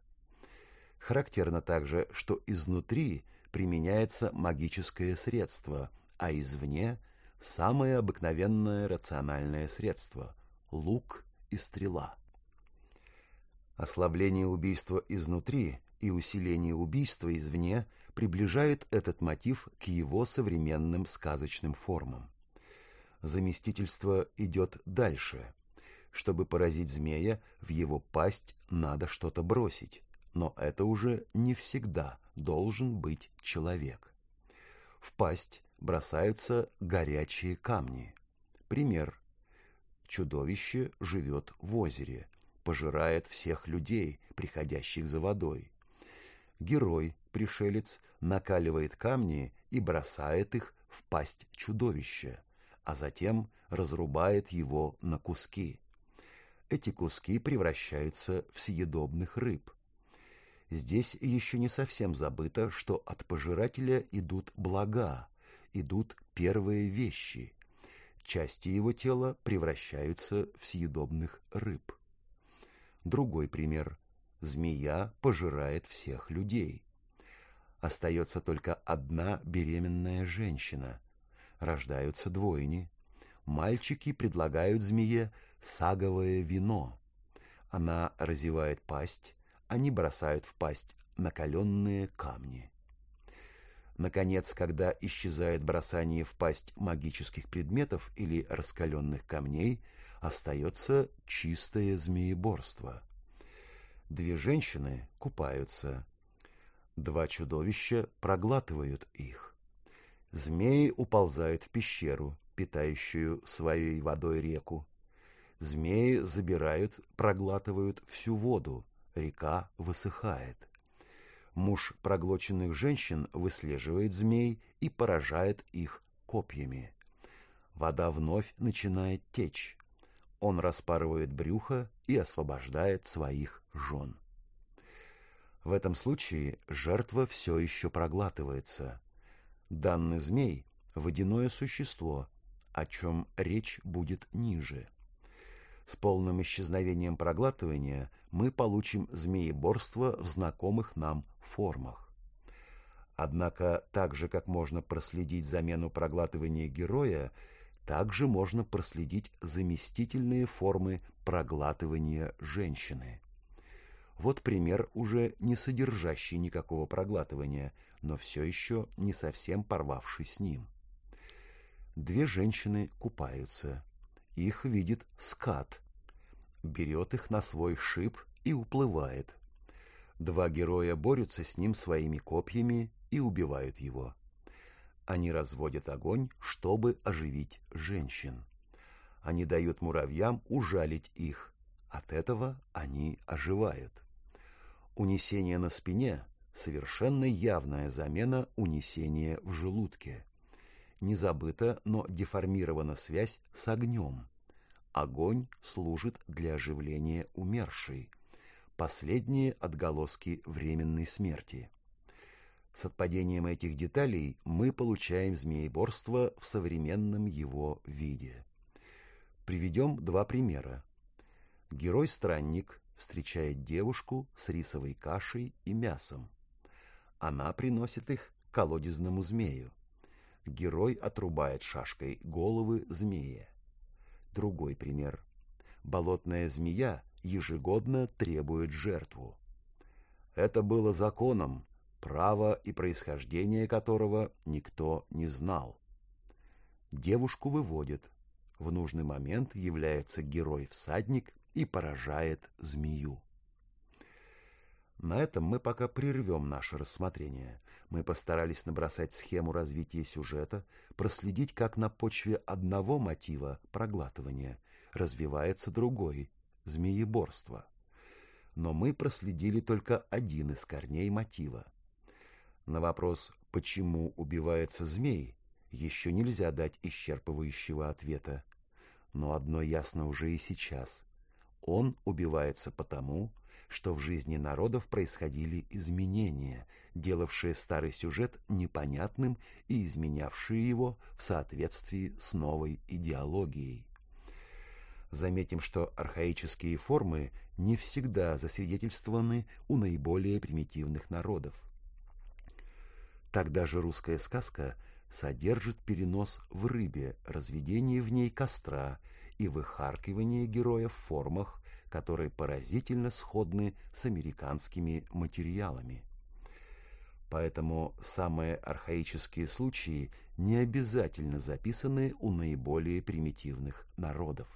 Характерно также, что изнутри применяется магическое средство, а извне – самое обыкновенное рациональное средство – лук и стрела. Ослабление убийства изнутри и усиление убийства извне приближает этот мотив к его современным сказочным формам. Заместительство идет дальше – чтобы поразить змея, в его пасть надо что-то бросить, но это уже не всегда должен быть человек. В пасть бросаются горячие камни. Пример. Чудовище живет в озере, пожирает всех людей, приходящих за водой. Герой, пришелец, накаливает камни и бросает их в пасть чудовища, а затем разрубает его на куски эти куски превращаются в съедобных рыб. Здесь еще не совсем забыто, что от пожирателя идут блага, идут первые вещи. Части его тела превращаются в съедобных рыб. Другой пример. Змея пожирает всех людей. Остается только одна беременная женщина. Рождаются двойни. Мальчики предлагают змее саговое вино. Она разевает пасть, они бросают в пасть накаленные камни. Наконец, когда исчезает бросание в пасть магических предметов или раскаленных камней, остается чистое змееборство. Две женщины купаются. Два чудовища проглатывают их. Змеи уползают в пещеру, питающую своей водой реку. Змеи забирают, проглатывают всю воду, река высыхает. Муж проглоченных женщин выслеживает змей и поражает их копьями. Вода вновь начинает течь. Он распарывает брюхо и освобождает своих жен. В этом случае жертва все еще проглатывается. Данный змей – водяное существо, о чем речь будет ниже. С полным исчезновением проглатывания мы получим змееборство в знакомых нам формах. Однако, так же, как можно проследить замену проглатывания героя, также можно проследить заместительные формы проглатывания женщины. Вот пример, уже не содержащий никакого проглатывания, но все еще не совсем порвавший с ним. Две женщины купаются. Их видит скат. Берет их на свой шип и уплывает. Два героя борются с ним своими копьями и убивают его. Они разводят огонь, чтобы оживить женщин. Они дают муравьям ужалить их. От этого они оживают. Унесение на спине – совершенно явная замена унесения в желудке не забыта, но деформирована связь с огнем. Огонь служит для оживления умершей. Последние отголоски временной смерти. С отпадением этих деталей мы получаем змееборство в современном его виде. Приведем два примера. Герой-странник встречает девушку с рисовой кашей и мясом. Она приносит их колодезному змею. Герой отрубает шашкой головы змея. Другой пример. Болотная змея ежегодно требует жертву. Это было законом, право и происхождение которого никто не знал. Девушку выводят. В нужный момент является герой-всадник и поражает змею. На этом мы пока прервем наше рассмотрение. Мы постарались набросать схему развития сюжета, проследить, как на почве одного мотива проглатывания развивается другой – змееборство. Но мы проследили только один из корней мотива. На вопрос «почему убивается змей?» еще нельзя дать исчерпывающего ответа. Но одно ясно уже и сейчас. Он убивается потому, что в жизни народов происходили изменения, делавшие старый сюжет непонятным и изменявшие его в соответствии с новой идеологией. Заметим, что архаические формы не всегда засвидетельствованы у наиболее примитивных народов. Тогда же русская сказка содержит перенос в рыбе, разведение в ней костра и выхаркивание героя в формах, которые поразительно сходны с американскими материалами. Поэтому самые архаические случаи не обязательно записаны у наиболее примитивных народов.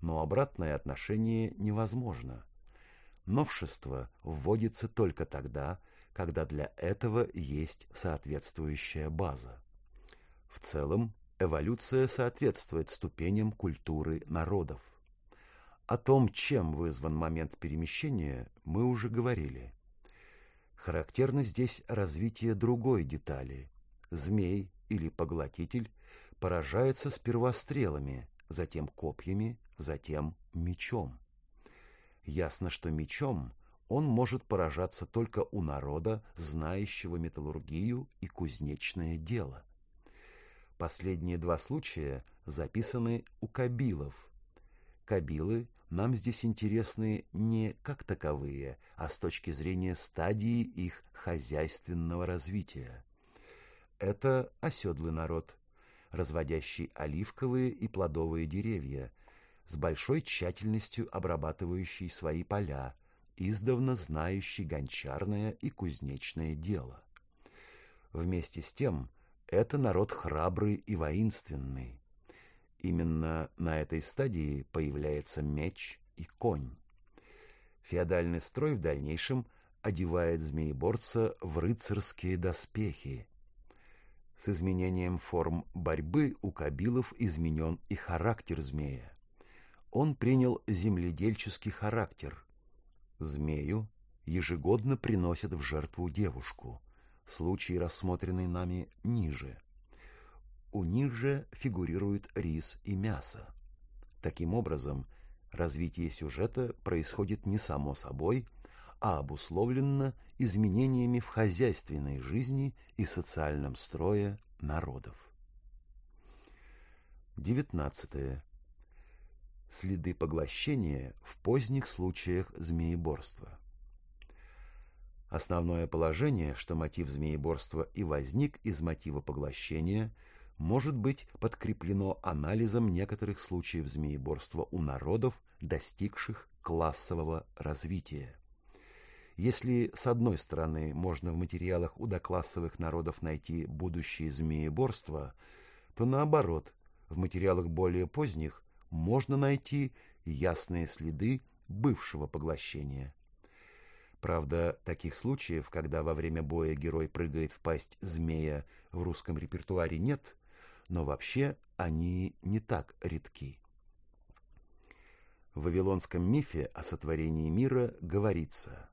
Но обратное отношение невозможно. Новшество вводится только тогда, когда для этого есть соответствующая база. В целом, эволюция соответствует ступеням культуры народов. О том, чем вызван момент перемещения, мы уже говорили. Характерно здесь развитие другой детали. Змей или поглотитель поражается сперва стрелами, затем копьями, затем мечом. Ясно, что мечом он может поражаться только у народа, знающего металлургию и кузнечное дело. Последние два случая записаны у кабилов. Кабилы нам здесь интересны не как таковые, а с точки зрения стадии их хозяйственного развития. Это оседлый народ, разводящий оливковые и плодовые деревья, с большой тщательностью обрабатывающий свои поля, издавна знающий гончарное и кузнечное дело. Вместе с тем, это народ храбрый и воинственный, Именно на этой стадии появляется меч и конь. Феодальный строй в дальнейшем одевает змееборца в рыцарские доспехи. С изменением форм борьбы у кабилов изменен и характер змея. Он принял земледельческий характер. Змею ежегодно приносят в жертву девушку, случай, рассмотренный нами ниже – у них же фигурируют рис и мясо. Таким образом, развитие сюжета происходит не само собой, а обусловлено изменениями в хозяйственной жизни и социальном строе народов. 19. Следы поглощения в поздних случаях змееборства. Основное положение, что мотив змееборства и возник из мотива поглощения – может быть подкреплено анализом некоторых случаев змееборства у народов, достигших классового развития. Если, с одной стороны, можно в материалах у доклассовых народов найти будущее змееборство, то наоборот, в материалах более поздних можно найти ясные следы бывшего поглощения. Правда, таких случаев, когда во время боя герой прыгает в пасть змея, в русском репертуаре нет, но вообще они не так редки. В вавилонском мифе о сотворении мира говорится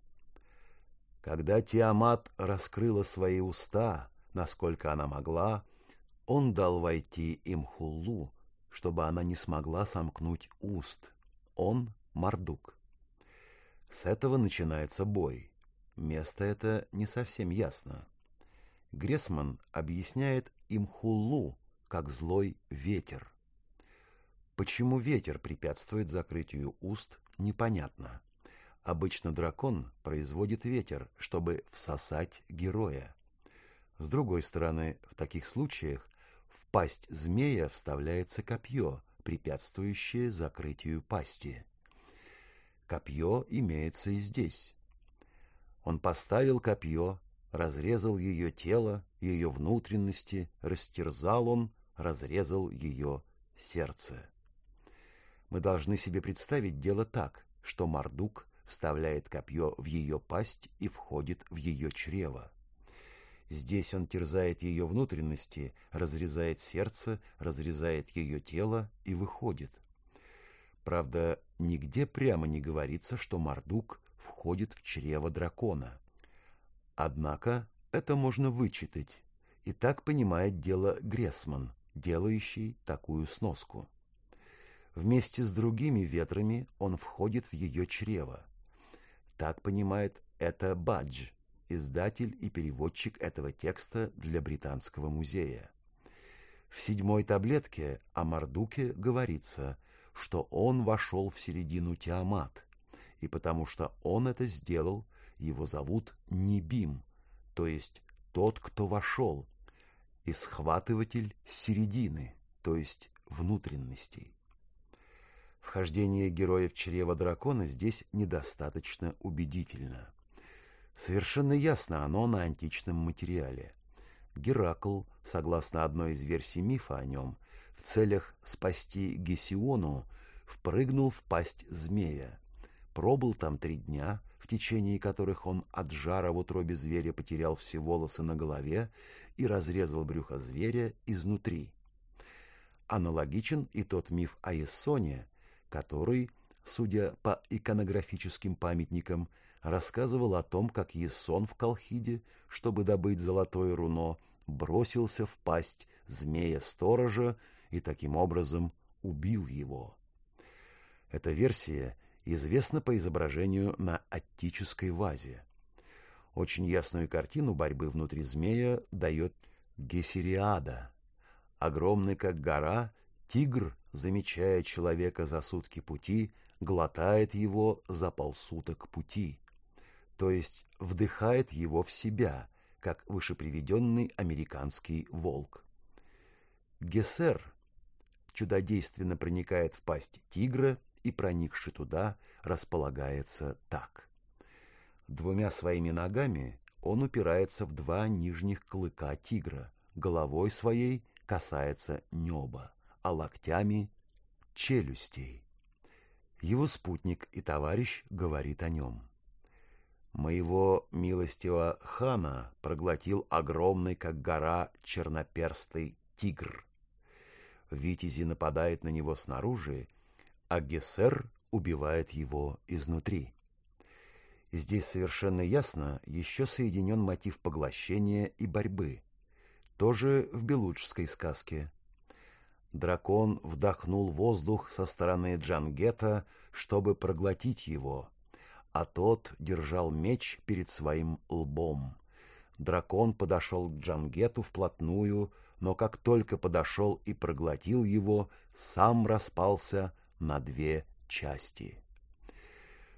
«Когда Тиамат раскрыла свои уста, насколько она могла, он дал войти им хуллу, чтобы она не смогла сомкнуть уст. Он — Мардук. С этого начинается бой. Место это не совсем ясно. Гресман объясняет им хуллу как злой ветер. Почему ветер препятствует закрытию уст, непонятно. Обычно дракон производит ветер, чтобы всосать героя. С другой стороны, в таких случаях пасть змея вставляется копье, препятствующее закрытию пасти. копье имеется и здесь. Он поставил копье, разрезал ее тело, ее внутренности, растерзал он, разрезал ее сердце. Мы должны себе представить дело так, что Мардук вставляет копье в ее пасть и входит в ее чрево. Здесь он терзает ее внутренности, разрезает сердце, разрезает ее тело и выходит. Правда, нигде прямо не говорится, что Мардук входит в чрево дракона. Однако это можно вычитать, и так понимает дело Гресман, делающий такую сноску. Вместе с другими ветрами он входит в ее чрево. Так понимает это Бадж, издатель и переводчик этого текста для Британского музея. В седьмой таблетке о Мардуке говорится, что он вошел в середину Тиамат, и потому что он это сделал, его зовут Нибим, то есть тот, кто вошел, и схватыватель середины, то есть внутренностей. Вхождение героя в чрево дракона здесь недостаточно убедительно. Совершенно ясно оно на античном материале. Геракл, согласно одной из версий мифа о нем, в целях спасти Гесиону, впрыгнул в пасть змея. Пробыл там три дня, в течение которых он от жара в утробе зверя потерял все волосы на голове и разрезал брюхо зверя изнутри. Аналогичен и тот миф о Ессоне, который, судя по иконографическим памятникам, рассказывал о том, как Есон в Колхиде, чтобы добыть золотое руно, бросился в пасть змея-сторожа и таким образом убил его. Эта версия известна по изображению на аттической вазе. Очень ясную картину борьбы внутри змея дает Гесериада. Огромный, как гора, тигр замечая человека за сутки пути, глотает его за полсуток пути, то есть вдыхает его в себя, как вышеприведенный американский волк. Гессер чудодейственно проникает в пасть тигра и, проникши туда, располагается так. Двумя своими ногами он упирается в два нижних клыка тигра, головой своей касается неба а локтями – челюстей. Его спутник и товарищ говорит о нем. Моего милостивого хана проглотил огромный, как гора, черноперстый тигр. Витязи нападает на него снаружи, а Гессер убивает его изнутри. Здесь совершенно ясно еще соединен мотив поглощения и борьбы. Тоже в белуджской сказке Дракон вдохнул воздух со стороны Джангета, чтобы проглотить его, а тот держал меч перед своим лбом. Дракон подошел к Джангету вплотную, но как только подошел и проглотил его, сам распался на две части.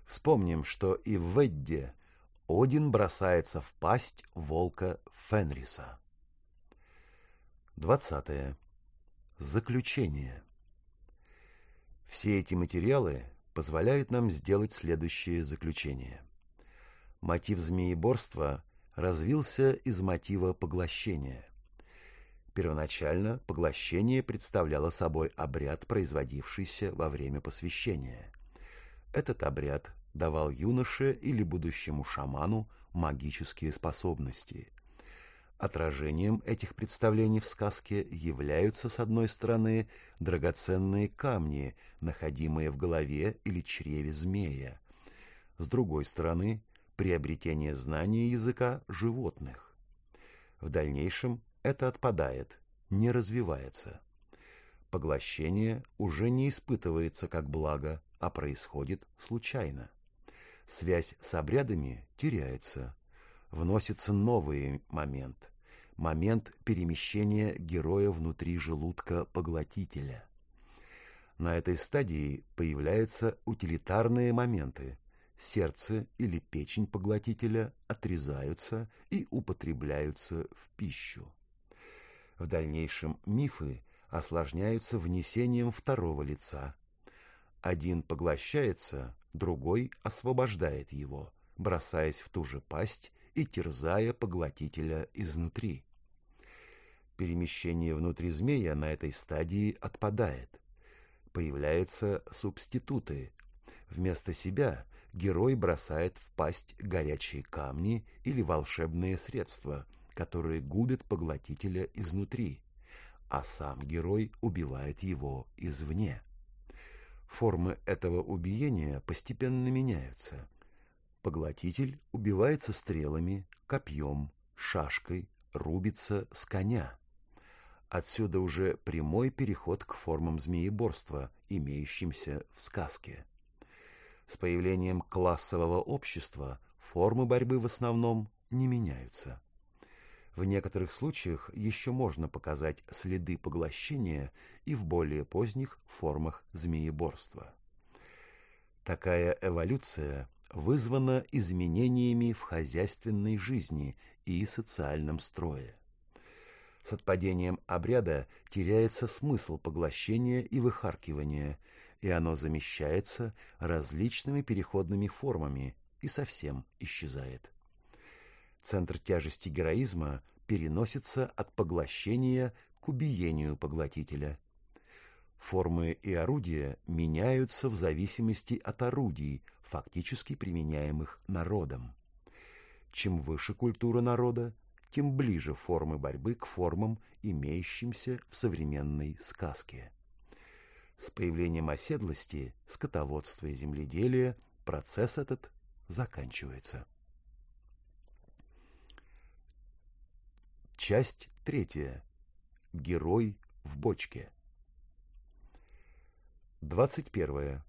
Вспомним, что и в Ведде Один бросается в пасть волка Фенриса. Двадцатое. Заключение. Все эти материалы позволяют нам сделать следующее заключение. Мотив змееборства развился из мотива поглощения. Первоначально поглощение представляло собой обряд, производившийся во время посвящения. Этот обряд давал юноше или будущему шаману магические способности – Отражением этих представлений в сказке являются, с одной стороны, драгоценные камни, находимые в голове или чреве змея, с другой стороны, приобретение знания языка животных. В дальнейшем это отпадает, не развивается. Поглощение уже не испытывается как благо, а происходит случайно. Связь с обрядами теряется, вносится новый момент, момент перемещения героя внутри желудка поглотителя. На этой стадии появляются утилитарные моменты. Сердце или печень поглотителя отрезаются и употребляются в пищу. В дальнейшем мифы осложняются внесением второго лица. Один поглощается, другой освобождает его, бросаясь в ту же пасть и терзая поглотителя изнутри. Перемещение внутри змея на этой стадии отпадает. Появляются субституты. Вместо себя герой бросает в пасть горячие камни или волшебные средства, которые губят поглотителя изнутри, а сам герой убивает его извне. Формы этого убиения постепенно меняются. Поглотитель убивается стрелами, копьем, шашкой, рубится с коня. Отсюда уже прямой переход к формам змееборства, имеющимся в сказке. С появлением классового общества формы борьбы в основном не меняются. В некоторых случаях еще можно показать следы поглощения и в более поздних формах змееборства. Такая эволюция вызвана изменениями в хозяйственной жизни и социальном строе. С отпадением обряда теряется смысл поглощения и выхаркивания, и оно замещается различными переходными формами и совсем исчезает. Центр тяжести героизма переносится от поглощения к убиению поглотителя. Формы и орудия меняются в зависимости от орудий, фактически применяемых народом. Чем выше культура народа, тем ближе формы борьбы к формам, имеющимся в современной сказке. С появлением оседлости, скотоводства и земледелия процесс этот заканчивается. Часть третья. Герой в бочке. Двадцать первое.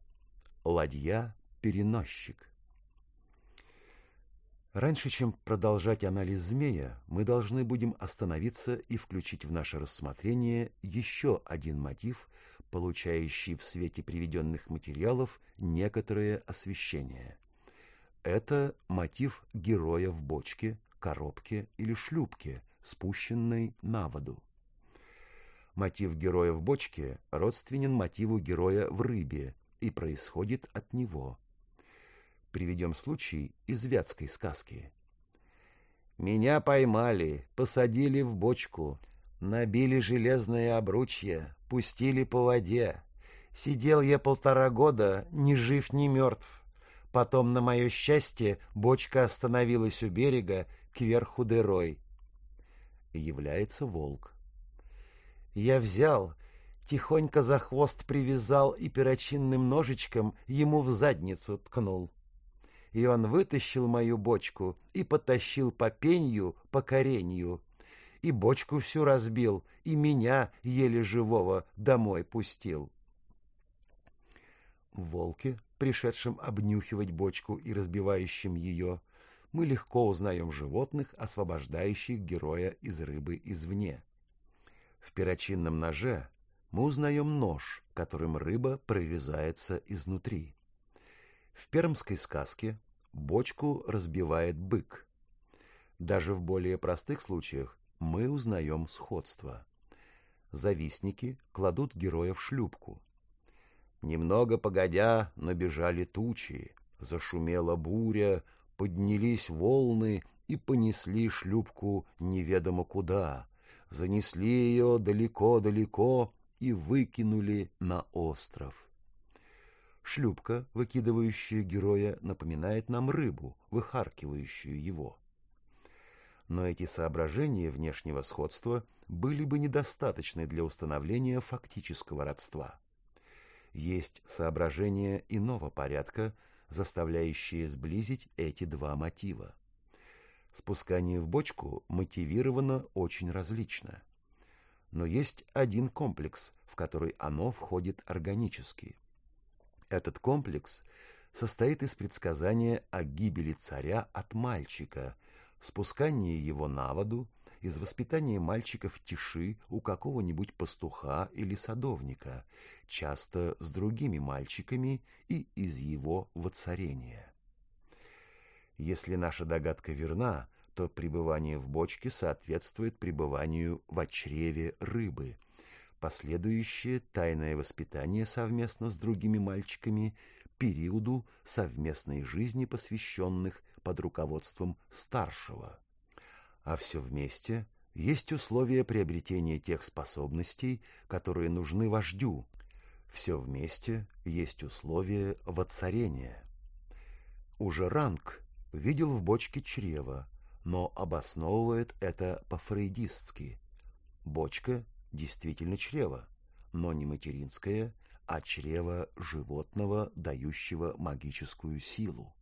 Ладья-переносчик. Раньше, чем продолжать анализ змея, мы должны будем остановиться и включить в наше рассмотрение еще один мотив, получающий в свете приведенных материалов некоторое освещение. Это мотив героя в бочке, коробке или шлюпке, спущенной на воду. Мотив героя в бочке родственен мотиву героя в рыбе и происходит от него. Приведем случай из вятской сказки. «Меня поймали, посадили в бочку, набили железные обручья, пустили по воде. Сидел я полтора года, ни жив, ни мертв. Потом, на мое счастье, бочка остановилась у берега, кверху дырой. Является волк. Я взял, тихонько за хвост привязал и перочинным ножичком ему в задницу ткнул и он вытащил мою бочку и потащил по пенью, по коренью. И бочку всю разбил, и меня, еле живого, домой пустил. В волке, пришедшем обнюхивать бочку и разбивающем ее, мы легко узнаем животных, освобождающих героя из рыбы извне. В перочинном ноже мы узнаем нож, которым рыба прорезается изнутри. В пермской сказке бочку разбивает бык. Даже в более простых случаях мы узнаем сходство. Завистники кладут героя в шлюпку. Немного погодя, набежали тучи, зашумела буря, поднялись волны и понесли шлюпку неведомо куда, занесли ее далеко-далеко и выкинули на остров. Шлюпка, выкидывающая героя, напоминает нам рыбу, выхаркивающую его. Но эти соображения внешнего сходства были бы недостаточны для установления фактического родства. Есть соображения иного порядка, заставляющие сблизить эти два мотива. Спускание в бочку мотивировано очень различно. Но есть один комплекс, в который оно входит органически – этот комплекс состоит из предсказания о гибели царя от мальчика, спускания его на воду, из воспитания мальчика в тиши у какого-нибудь пастуха или садовника, часто с другими мальчиками и из его воцарения. Если наша догадка верна, то пребывание в бочке соответствует пребыванию в чреве рыбы – Последующее тайное воспитание совместно с другими мальчиками периоду совместной жизни посвященных под руководством старшего. А все вместе есть условия приобретения тех способностей, которые нужны вождю. Все вместе есть условия воцарения. Уже Ранг видел в бочке чрево, но обосновывает это по-фрейдистски. Бочка действительно чрево, но не материнское, а чрево животного, дающего магическую силу.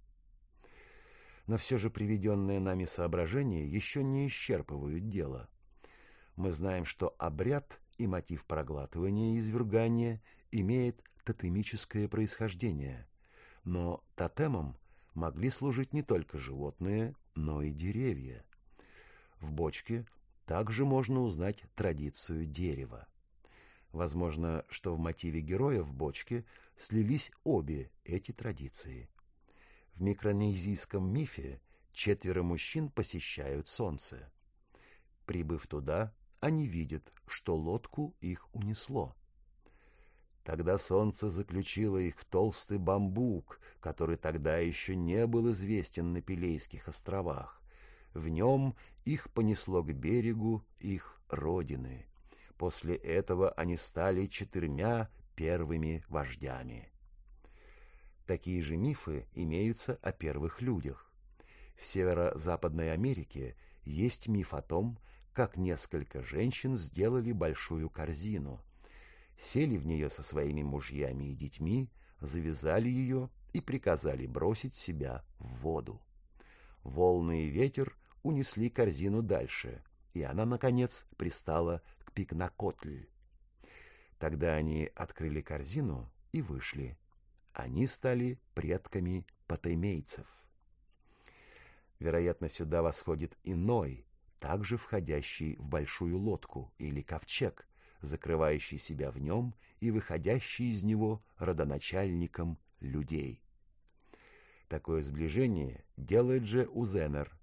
Но все же приведенные нами соображения еще не исчерпывают дело. Мы знаем, что обряд и мотив проглатывания и извергания имеет тотемическое происхождение, но тотемом могли служить не только животные, но и деревья. В бочке также можно узнать традицию дерева. Возможно, что в мотиве героя в бочке слились обе эти традиции. В микронезийском мифе четверо мужчин посещают солнце. Прибыв туда, они видят, что лодку их унесло. Тогда солнце заключило их в толстый бамбук, который тогда еще не был известен на Пилейских островах. В нем их понесло к берегу их родины. После этого они стали четырьмя первыми вождями. Такие же мифы имеются о первых людях. В северо-западной Америке есть миф о том, как несколько женщин сделали большую корзину, сели в нее со своими мужьями и детьми, завязали ее и приказали бросить себя в воду. Волны и ветер унесли корзину дальше, и она, наконец, пристала к Пикнакотль. Тогда они открыли корзину и вышли. Они стали предками патемейцев. Вероятно, сюда восходит иной, также входящий в большую лодку или ковчег, закрывающий себя в нем и выходящий из него родоначальником людей. Такое сближение делает же Узенер.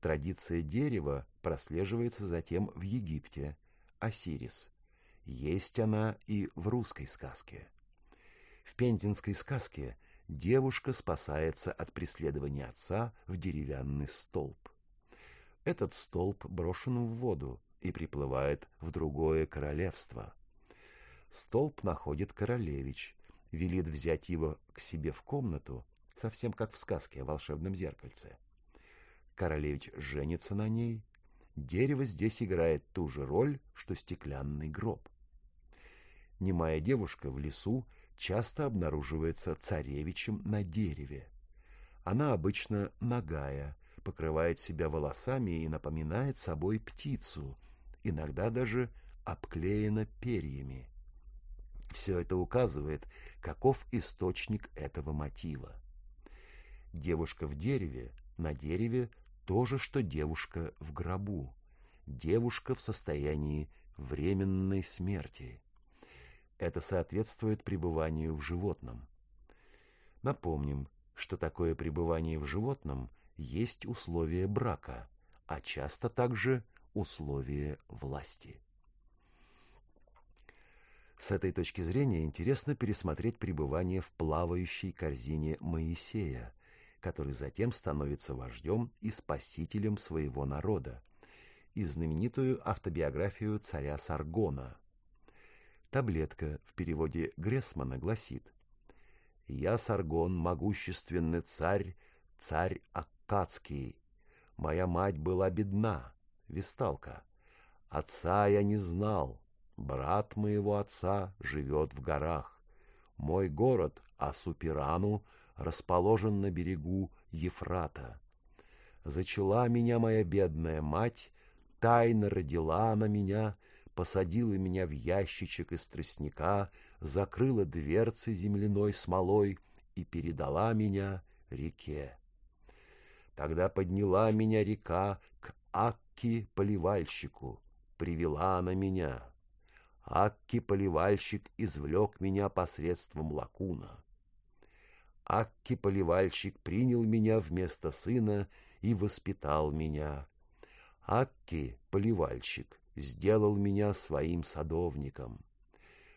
Традиция дерева прослеживается затем в Египте, Осирис. Есть она и в русской сказке. В пензенской сказке девушка спасается от преследования отца в деревянный столб. Этот столб брошен в воду и приплывает в другое королевство. Столб находит королевич, велит взять его к себе в комнату, совсем как в сказке о волшебном зеркальце. Королевич женится на ней. Дерево здесь играет ту же роль, что стеклянный гроб. Немая девушка в лесу часто обнаруживается царевичем на дереве. Она обычно нагая, покрывает себя волосами и напоминает собой птицу, иногда даже обклеена перьями. Все это указывает, каков источник этого мотива. Девушка в дереве, на дереве то же, что девушка в гробу, девушка в состоянии временной смерти. Это соответствует пребыванию в животном. Напомним, что такое пребывание в животном есть условие брака, а часто также условие власти. С этой точки зрения интересно пересмотреть пребывание в плавающей корзине Моисея, который затем становится вождем и спасителем своего народа, и знаменитую автобиографию царя Саргона – Таблетка в переводе Грессмана гласит «Я Саргон, могущественный царь, царь Аккадский. Моя мать была бедна, весталка. Отца я не знал, брат моего отца живет в горах. Мой город, Асупирану, расположен на берегу Ефрата. Зачала меня моя бедная мать, тайно родила она меня, посадила меня в ящичек из тростника, закрыла дверцы земляной смолой и передала меня реке. Тогда подняла меня река к Акки-поливальщику, привела она меня. Акки-поливальщик извлек меня посредством лакуна. Акки-поливальщик принял меня вместо сына и воспитал меня. Акки-поливальщик сделал меня своим садовником.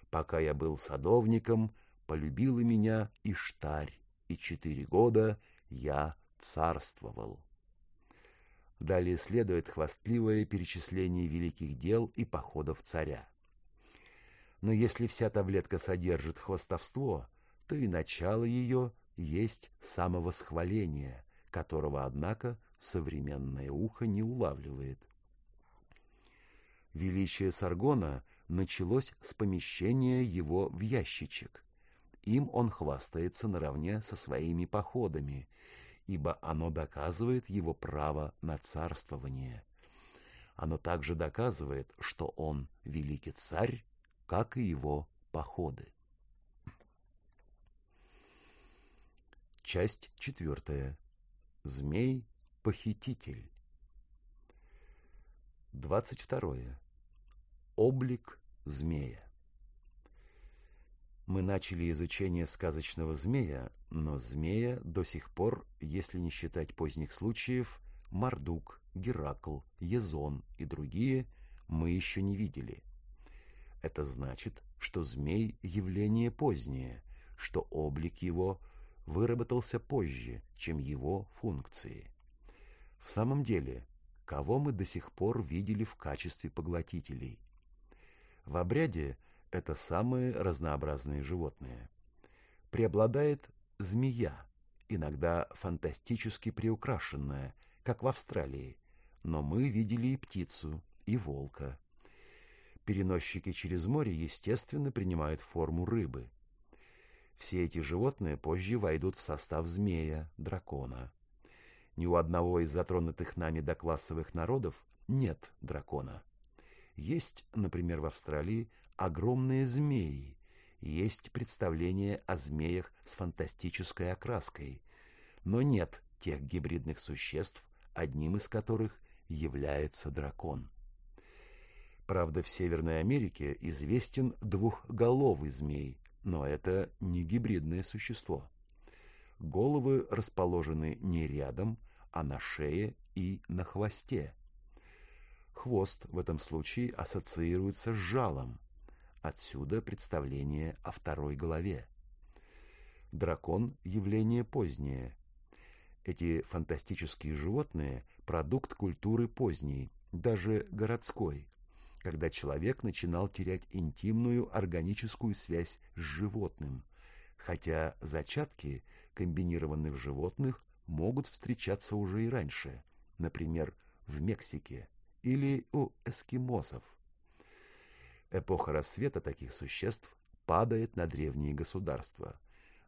Пока я был садовником, полюбила меня Иштарь, и четыре года я царствовал. Далее следует хвастливое перечисление великих дел и походов царя. Но если вся таблетка содержит хвастовство, то и начало ее есть самовосхваление, которого, однако, современное ухо не улавливает. Величие Саргона началось с помещения его в ящичек. Им он хвастается наравне со своими походами, ибо оно доказывает его право на царствование. Оно также доказывает, что он великий царь, как и его походы. Часть четвертая. Змей-похититель. Двадцать второе. Облик змея. Мы начали изучение сказочного змея, но змея до сих пор, если не считать поздних случаев, Мардук, Геракл, Езон и другие, мы еще не видели. Это значит, что змей – явление позднее, что облик его выработался позже, чем его функции. В самом деле, кого мы до сих пор видели в качестве поглотителей – в обряде это самые разнообразные животные. Преобладает змея, иногда фантастически приукрашенная, как в Австралии, но мы видели и птицу, и волка. Переносчики через море, естественно, принимают форму рыбы. Все эти животные позже войдут в состав змея, дракона. Ни у одного из затронутых нами доклассовых народов нет дракона. Есть, например, в Австралии огромные змеи. Есть представление о змеях с фантастической окраской. Но нет тех гибридных существ, одним из которых является дракон. Правда, в Северной Америке известен двухголовый змей, но это не гибридное существо. Головы расположены не рядом, а на шее и на хвосте. Хвост в этом случае ассоциируется с жалом. Отсюда представление о второй голове. Дракон – явление позднее. Эти фантастические животные – продукт культуры поздней, даже городской, когда человек начинал терять интимную органическую связь с животным, хотя зачатки комбинированных животных могут встречаться уже и раньше, например, в Мексике или у эскимосов. Эпоха рассвета таких существ падает на древние государства,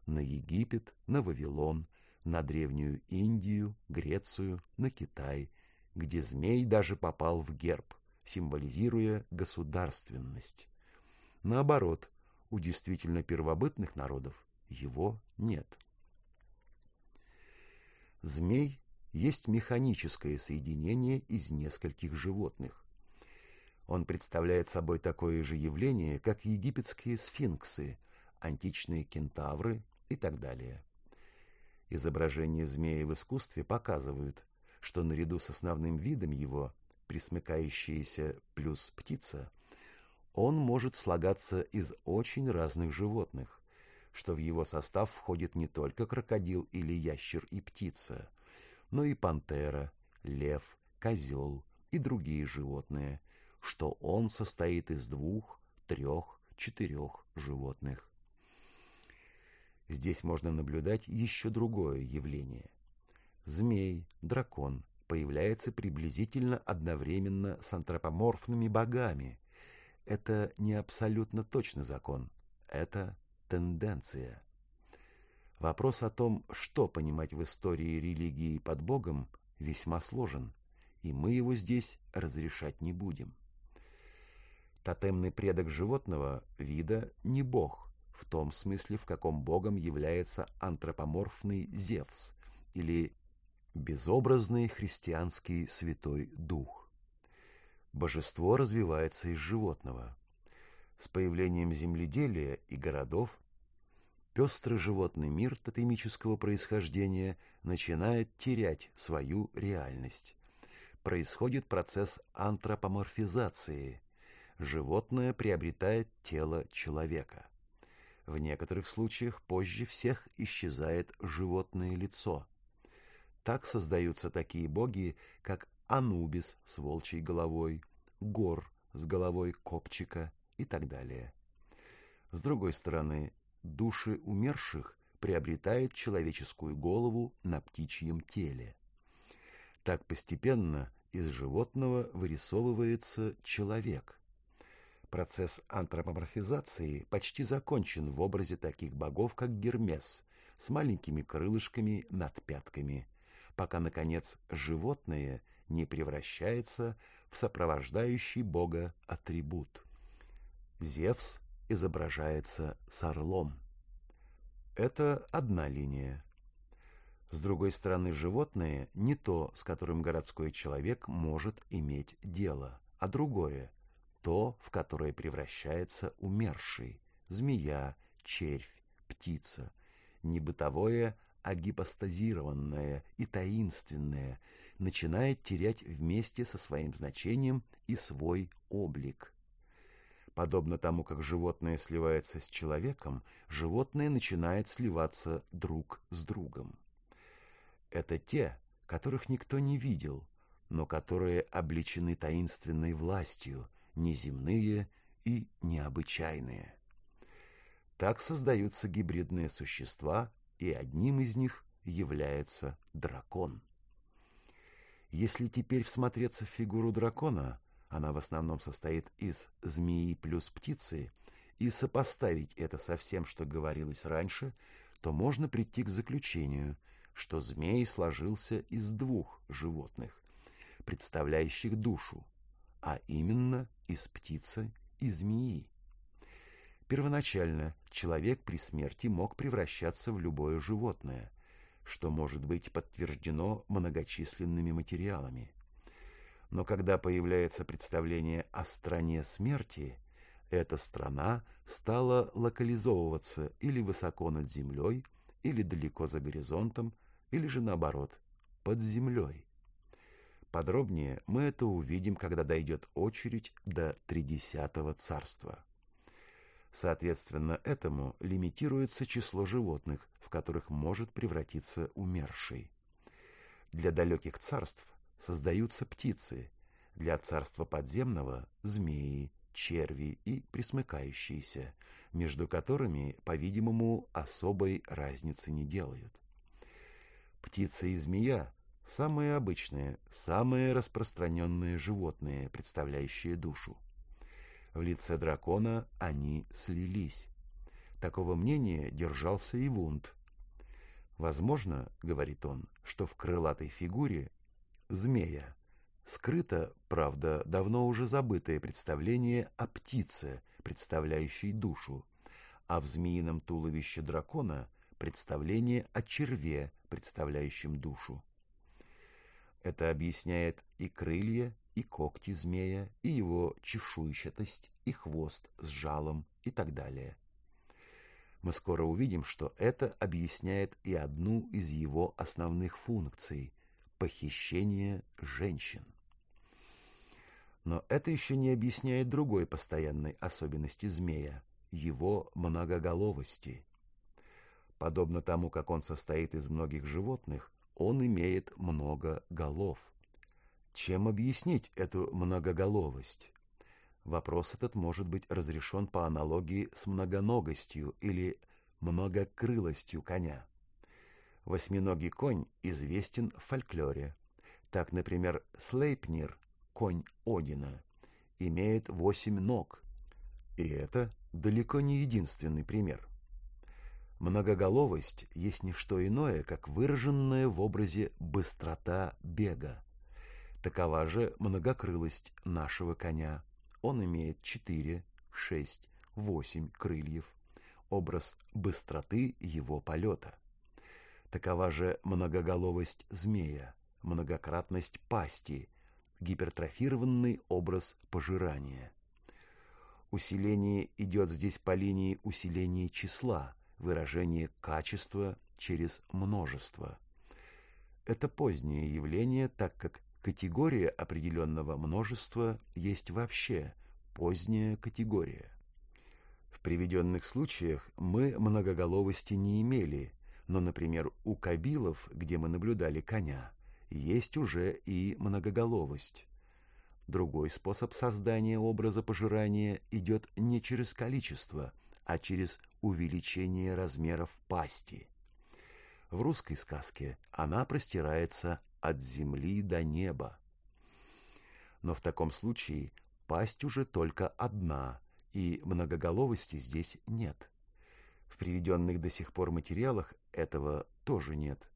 на Египет, на Вавилон, на Древнюю Индию, Грецию, на Китай, где змей даже попал в герб, символизируя государственность. Наоборот, у действительно первобытных народов его нет. Змей есть механическое соединение из нескольких животных. Он представляет собой такое же явление, как египетские сфинксы, античные кентавры и так далее. Изображения змея в искусстве показывают, что наряду с основным видом его, присмыкающаяся плюс птица, он может слагаться из очень разных животных, что в его состав входит не только крокодил или ящер и птица – но и пантера, лев, козел и другие животные, что он состоит из двух, трех, четырех животных. Здесь можно наблюдать еще другое явление. Змей, дракон, появляется приблизительно одновременно с антропоморфными богами. Это не абсолютно точный закон, это тенденция. Вопрос о том, что понимать в истории религии под Богом, весьма сложен, и мы его здесь разрешать не будем. Тотемный предок животного вида не бог, в том смысле, в каком богом является антропоморфный Зевс или безобразный христианский святой дух. Божество развивается из животного. С появлением земледелия и городов пестрый животный мир тотемического происхождения начинает терять свою реальность. Происходит процесс антропоморфизации. Животное приобретает тело человека. В некоторых случаях позже всех исчезает животное лицо. Так создаются такие боги, как Анубис с волчьей головой, Гор с головой копчика и так далее. С другой стороны, души умерших приобретают человеческую голову на птичьем теле. Так постепенно из животного вырисовывается человек. Процесс антропоморфизации почти закончен в образе таких богов, как Гермес, с маленькими крылышками над пятками, пока, наконец, животное не превращается в сопровождающий бога атрибут. Зевс изображается с орлом. Это одна линия. С другой стороны, животное не то, с которым городской человек может иметь дело, а другое, то, в которое превращается умерший, змея, червь, птица, не бытовое, а гипостазированное и таинственное, начинает терять вместе со своим значением и свой облик. Подобно тому, как животное сливается с человеком, животное начинает сливаться друг с другом. Это те, которых никто не видел, но которые обличены таинственной властью, неземные и необычайные. Так создаются гибридные существа, и одним из них является дракон. Если теперь всмотреться в фигуру дракона, она в основном состоит из змеи плюс птицы, и сопоставить это со всем, что говорилось раньше, то можно прийти к заключению, что змей сложился из двух животных, представляющих душу, а именно из птицы и змеи. Первоначально человек при смерти мог превращаться в любое животное, что может быть подтверждено многочисленными материалами. Но когда появляется представление о стране смерти, эта страна стала локализовываться или высоко над землей, или далеко за горизонтом, или же наоборот, под землей. Подробнее мы это увидим, когда дойдет очередь до Тридесятого царства. Соответственно, этому лимитируется число животных, в которых может превратиться умерший. Для далеких царств создаются птицы, для царства подземного – змеи, черви и присмыкающиеся, между которыми, по-видимому, особой разницы не делают. Птица и змея – самые обычные, самые распространенные животные, представляющие душу. В лице дракона они слились. Такого мнения держался и Вунд. Возможно, говорит он, что в крылатой фигуре змея скрыто, правда, давно уже забытое представление о птице, представляющей душу, а в змеином туловище дракона представление о черве, представляющем душу. Это объясняет и крылья, и когти змея, и его чешуйчатость, и хвост с жалом и так далее. Мы скоро увидим, что это объясняет и одну из его основных функций – похищение женщин. Но это еще не объясняет другой постоянной особенности змея – его многоголовости. Подобно тому, как он состоит из многих животных, он имеет много голов – чем объяснить эту многоголовость? Вопрос этот может быть разрешен по аналогии с многоногостью или многокрылостью коня. Восьминогий конь известен в фольклоре. Так, например, Слейпнир, конь Одина, имеет восемь ног. И это далеко не единственный пример. Многоголовость есть не что иное, как выраженная в образе быстрота бега. Такова же многокрылость нашего коня. Он имеет четыре, шесть, восемь крыльев. Образ быстроты его полета. Такова же многоголовость змея, многократность пасти, гипертрофированный образ пожирания. Усиление идет здесь по линии усиления числа, выражение качества через множество. Это позднее явление, так как Категория определенного множества есть вообще поздняя категория. В приведенных случаях мы многоголовости не имели, но, например, у кабилов, где мы наблюдали коня, есть уже и многоголовость. Другой способ создания образа пожирания идет не через количество, а через увеличение размеров пасти. В русской сказке она простирается от земли до неба. Но в таком случае пасть уже только одна, и многоголовости здесь нет. В приведенных до сих пор материалах этого тоже нет.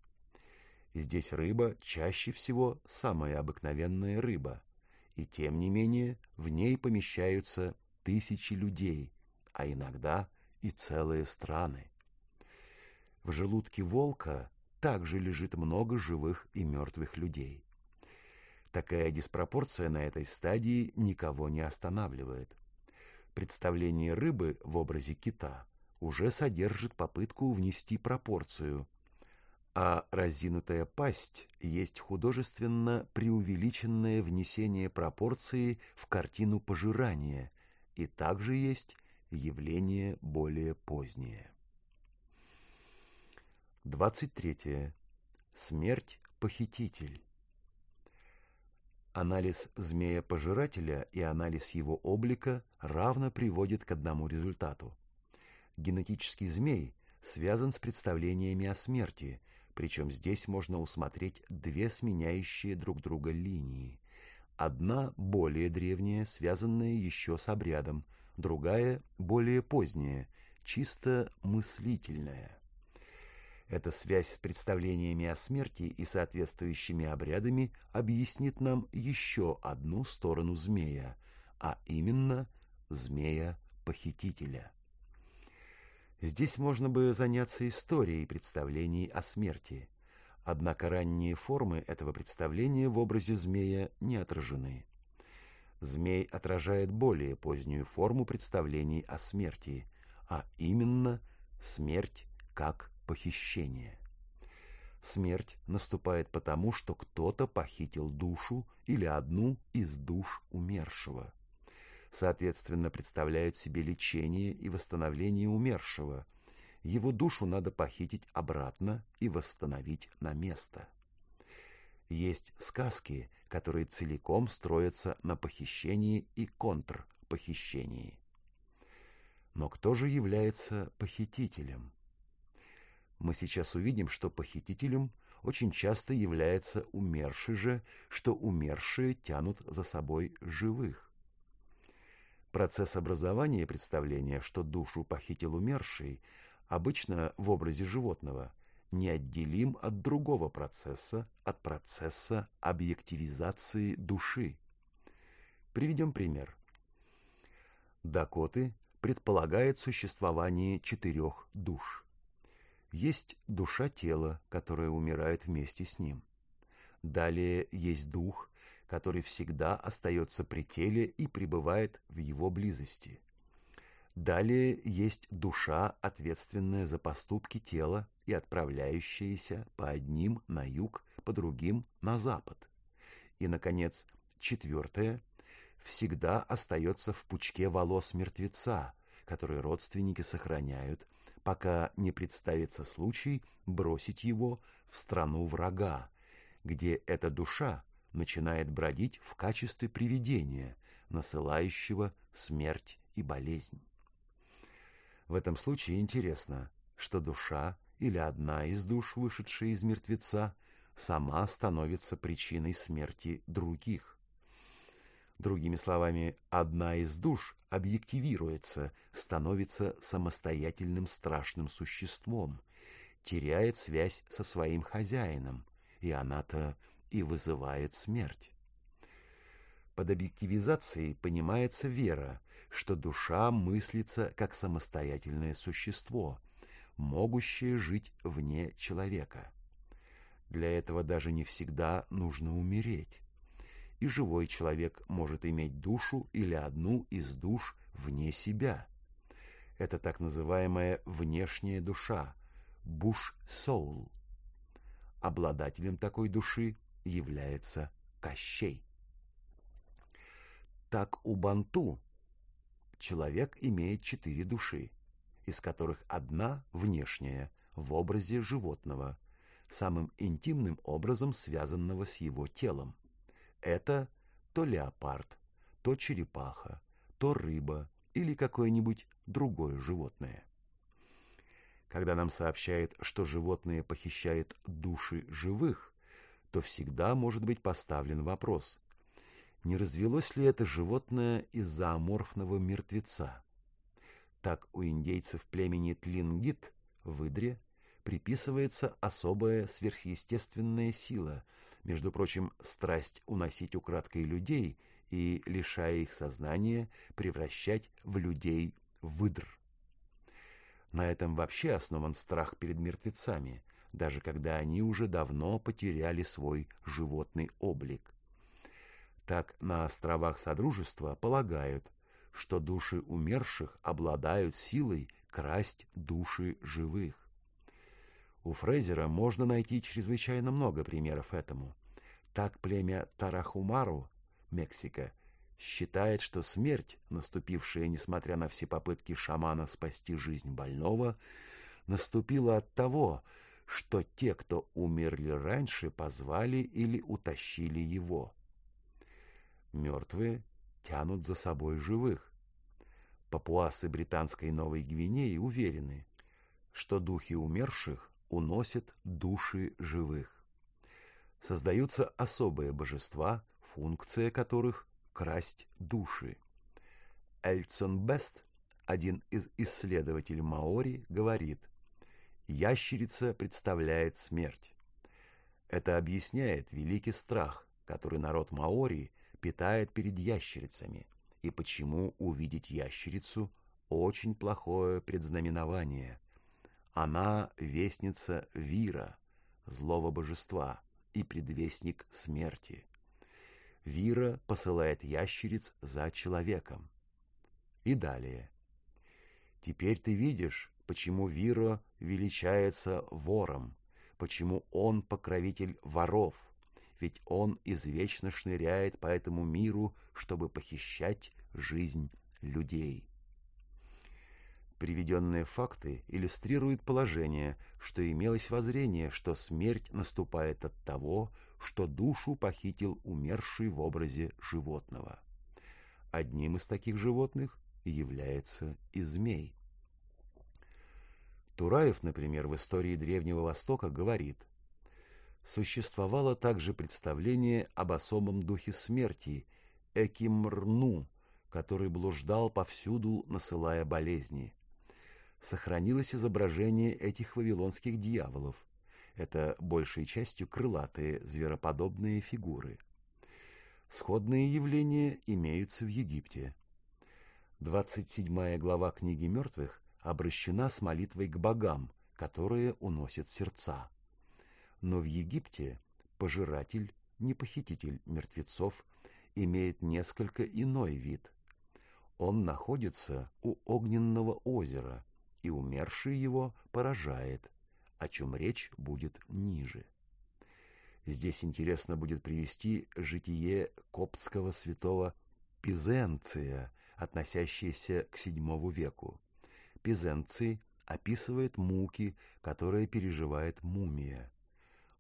Здесь рыба чаще всего самая обыкновенная рыба, и тем не менее в ней помещаются тысячи людей, а иногда и целые страны. В желудке волка также лежит много живых и мертвых людей. Такая диспропорция на этой стадии никого не останавливает. Представление рыбы в образе кита уже содержит попытку внести пропорцию, а разинутая пасть есть художественно преувеличенное внесение пропорции в картину пожирания, и также есть явление более позднее. 23. Смерть-похититель. Анализ змея-пожирателя и анализ его облика равно приводит к одному результату. Генетический змей связан с представлениями о смерти – причем здесь можно усмотреть две сменяющие друг друга линии. Одна более древняя, связанная еще с обрядом, другая более поздняя, чисто мыслительная. Эта связь с представлениями о смерти и соответствующими обрядами объяснит нам еще одну сторону змея, а именно змея-похитителя. Здесь можно бы заняться историей представлений о смерти. Однако ранние формы этого представления в образе змея не отражены. Змей отражает более позднюю форму представлений о смерти, а именно смерть как похищение. Смерть наступает потому, что кто-то похитил душу или одну из душ умершего соответственно, представляют себе лечение и восстановление умершего. Его душу надо похитить обратно и восстановить на место. Есть сказки, которые целиком строятся на похищении и контрпохищении. Но кто же является похитителем? Мы сейчас увидим, что похитителем очень часто является умерший же, что умершие тянут за собой живых. Процесс образования представления, что душу похитил умерший, обычно в образе животного, неотделим от другого процесса, от процесса объективизации души. Приведем пример. Дакоты предполагает существование четырех душ. Есть душа тела, которая умирает вместе с ним. Далее есть дух, который всегда остается при теле и пребывает в его близости. Далее есть душа, ответственная за поступки тела и отправляющаяся по одним на юг, по другим на запад. И, наконец, четвертое всегда остается в пучке волос мертвеца, который родственники сохраняют, пока не представится случай бросить его в страну врага, где эта душа начинает бродить в качестве привидения, насылающего смерть и болезнь. В этом случае интересно, что душа или одна из душ, вышедшая из мертвеца, сама становится причиной смерти других. Другими словами, одна из душ объективируется, становится самостоятельным страшным существом, теряет связь со своим хозяином, и она-то и вызывает смерть. Под объективизацией понимается вера, что душа мыслится как самостоятельное существо, могущее жить вне человека. Для этого даже не всегда нужно умереть. И живой человек может иметь душу или одну из душ вне себя. Это так называемая внешняя душа, буш-соул. Обладателем такой души является Кощей. Так у банту человек имеет четыре души, из которых одна внешняя, в образе животного, самым интимным образом связанного с его телом. Это то леопард, то черепаха, то рыба или какое-нибудь другое животное. Когда нам сообщают, что животные похищают души живых, то всегда может быть поставлен вопрос, не развелось ли это животное из-за аморфного мертвеца. Так у индейцев племени Тлингит в Идре приписывается особая сверхъестественная сила, между прочим, страсть уносить украдкой людей и, лишая их сознания, превращать в людей выдр. На этом вообще основан страх перед мертвецами, даже когда они уже давно потеряли свой животный облик. Так на островах Содружества полагают, что души умерших обладают силой красть души живых. У Фрейзера можно найти чрезвычайно много примеров этому. Так племя Тарахумару, Мексика, считает, что смерть, наступившая, несмотря на все попытки шамана спасти жизнь больного, наступила от того, что те, кто умерли раньше, позвали или утащили его. Мертвые тянут за собой живых. Папуасы Британской Новой Гвинеи уверены, что духи умерших уносят души живых. Создаются особые божества, функция которых – красть души. Эльсон Бест, один из исследователей Маори, говорит, ящерица представляет смерть. Это объясняет великий страх, который народ Маори питает перед ящерицами, и почему увидеть ящерицу – очень плохое предзнаменование. Она – вестница Вира, злого божества, и предвестник смерти. Вира посылает ящериц за человеком. И далее. Теперь ты видишь, почему Вира величается вором, почему он покровитель воров, ведь он извечно шныряет по этому миру, чтобы похищать жизнь людей. Приведенные факты иллюстрируют положение, что имелось воззрение, что смерть наступает от того, что душу похитил умерший в образе животного. Одним из таких животных является и змей. Тураев, например, в истории Древнего Востока говорит, существовало также представление об особом духе смерти, Экимрну, который блуждал повсюду, насылая болезни. Сохранилось изображение этих вавилонских дьяволов. Это большей частью крылатые, звероподобные фигуры. Сходные явления имеются в Египте. 27 глава книги мертвых обращена с молитвой к богам, которые уносят сердца. Но в Египте пожиратель, не похититель мертвецов, имеет несколько иной вид. Он находится у огненного озера, и умерший его поражает, о чем речь будет ниже. Здесь интересно будет привести житие коптского святого Пизенция, относящееся к VII веку. Пизенций описывает муки, которые переживает мумия.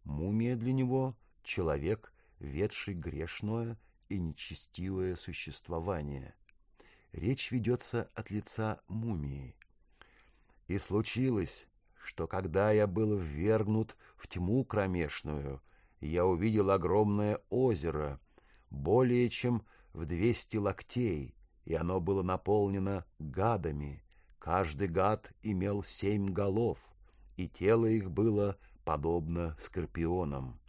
Мумия для него – человек, ведший грешное и нечестивое существование. Речь ведется от лица мумии. «И случилось, что когда я был ввергнут в тьму кромешную, я увидел огромное озеро, более чем в двести локтей, и оно было наполнено гадами. Каждый гад имел семь голов, и тело их было подобно скорпионам.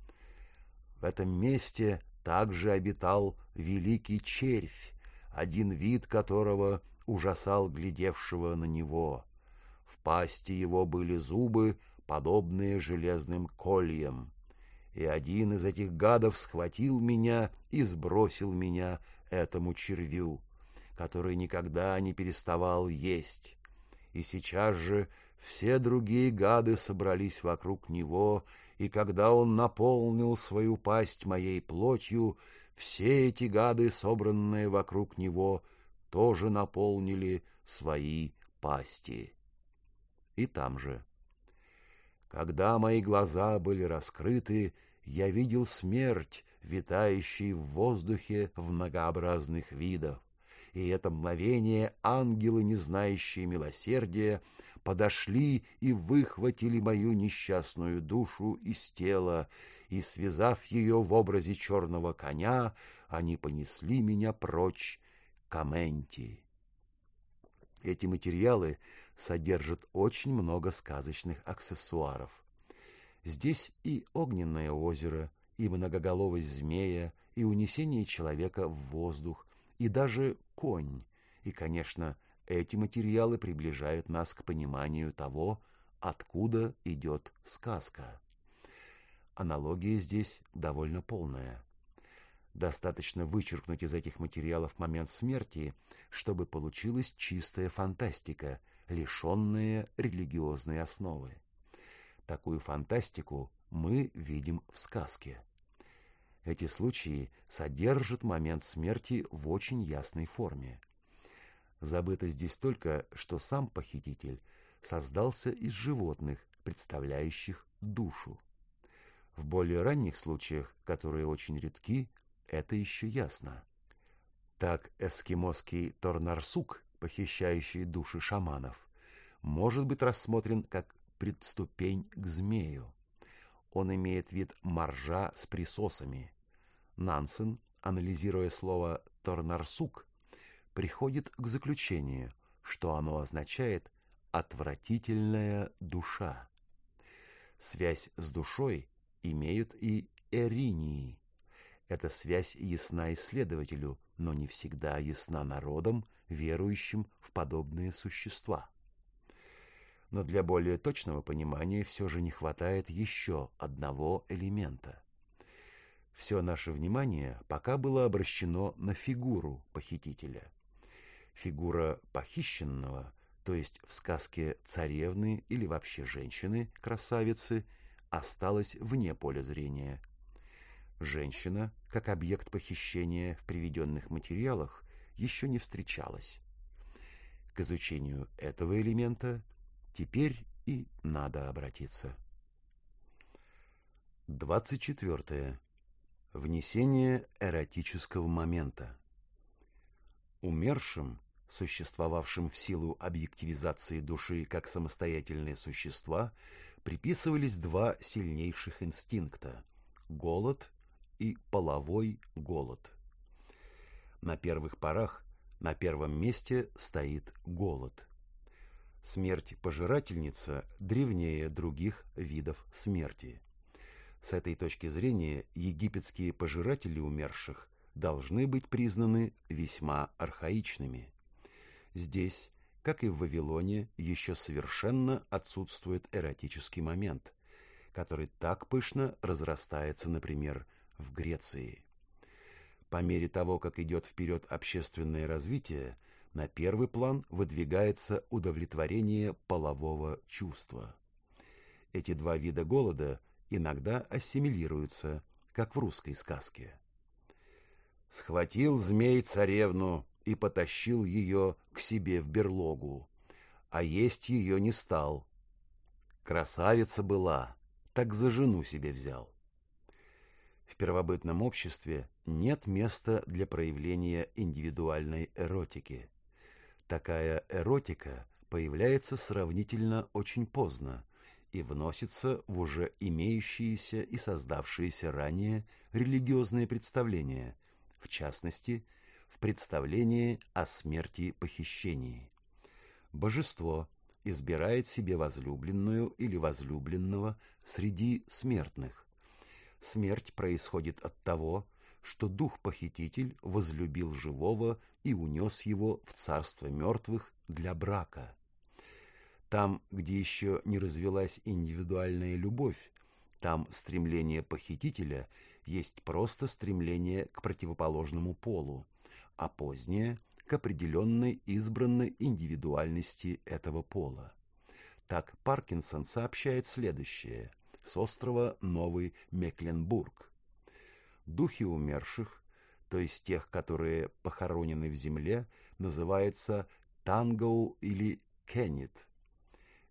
В этом месте также обитал великий червь, один вид которого ужасал глядевшего на него. В пасти его были зубы, подобные железным кольям. И один из этих гадов схватил меня и сбросил меня этому червю, который никогда не переставал есть. И сейчас же все другие гады собрались вокруг него, и когда он наполнил свою пасть моей плотью, все эти гады, собранные вокруг него, тоже наполнили свои пасти. И там же. Когда мои глаза были раскрыты, я видел смерть, витающий в воздухе в многообразных видах. И это мгновение ангелы, не знающие милосердия, подошли и выхватили мою несчастную душу из тела, и, связав ее в образе черного коня, они понесли меня прочь к Аменти. Эти материалы содержат очень много сказочных аксессуаров. Здесь и огненное озеро, и многоголовость змея, и унесение человека в воздух, и даже конь. И, конечно, эти материалы приближают нас к пониманию того, откуда идет сказка. Аналогия здесь довольно полная. Достаточно вычеркнуть из этих материалов момент смерти, чтобы получилась чистая фантастика, лишенная религиозной основы. Такую фантастику мы видим в сказке. Эти случаи содержат момент смерти в очень ясной форме. Забыто здесь только, что сам похититель создался из животных, представляющих душу. В более ранних случаях, которые очень редки, это еще ясно. Так эскимосский торнарсук, похищающий души шаманов, может быть рассмотрен как предступень к змею. Он имеет вид моржа с присосами, Нансен, анализируя слово «торнарсук», приходит к заключению, что оно означает «отвратительная душа». Связь с душой имеют и эринии. Эта связь ясна исследователю, но не всегда ясна народам, верующим в подобные существа. Но для более точного понимания все же не хватает еще одного элемента – все наше внимание пока было обращено на фигуру похитителя. Фигура похищенного, то есть в сказке царевны или вообще женщины, красавицы, осталась вне поля зрения. Женщина, как объект похищения в приведенных материалах, еще не встречалась. К изучению этого элемента теперь и надо обратиться. Двадцать четвертое. Внесение эротического момента. Умершим, существовавшим в силу объективизации души как самостоятельные существа, приписывались два сильнейших инстинкта – голод и половой голод. На первых порах на первом месте стоит голод. Смерть пожирательница древнее других видов смерти – с этой точки зрения египетские пожиратели умерших должны быть признаны весьма архаичными. Здесь, как и в Вавилоне, еще совершенно отсутствует эротический момент, который так пышно разрастается, например, в Греции. По мере того, как идет вперед общественное развитие, на первый план выдвигается удовлетворение полового чувства. Эти два вида голода иногда ассимилируются, как в русской сказке. Схватил змей царевну и потащил ее к себе в берлогу, а есть ее не стал. Красавица была, так за жену себе взял. В первобытном обществе нет места для проявления индивидуальной эротики. Такая эротика появляется сравнительно очень поздно, и вносится в уже имеющиеся и создавшиеся ранее религиозные представления, в частности, в представлении о смерти-похищении. Божество избирает себе возлюбленную или возлюбленного среди смертных. Смерть происходит от того, что дух-похититель возлюбил живого и унес его в царство мертвых для брака. Там, где еще не развелась индивидуальная любовь, там стремление похитителя есть просто стремление к противоположному полу, а позднее – к определенной избранной индивидуальности этого пола. Так Паркинсон сообщает следующее с острова Новый Мекленбург. Духи умерших то есть тех, которые похоронены в земле, называется тангоу или кеннит.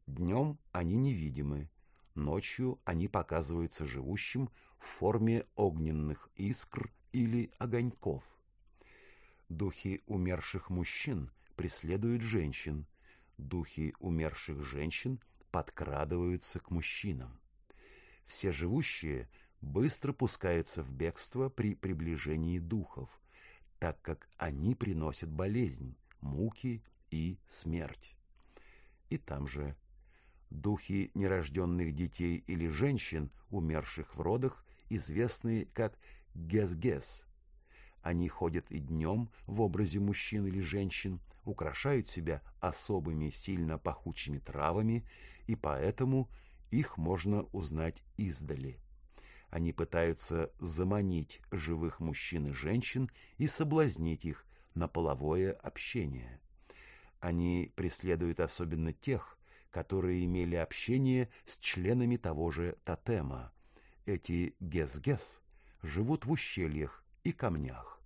Днем они невидимы, ночью они показываются живущим в форме огненных искр или огоньков. Духи умерших мужчин преследуют женщин, духи умерших женщин подкрадываются к мужчинам. Все живущие быстро пускаются в бегство при приближении духов, так как они приносят болезнь, муки и смерть. И там же духи нерожденных детей или женщин, умерших в родах, известны как гес-гес. Они ходят и днем в образе мужчин или женщин, украшают себя особыми сильно пахучими травами, и поэтому их можно узнать издали. Они пытаются заманить живых мужчин и женщин и соблазнить их на половое общение. Они преследуют особенно тех, которые имели общение с членами того же тотема. Эти гес-гес живут в ущельях и камнях.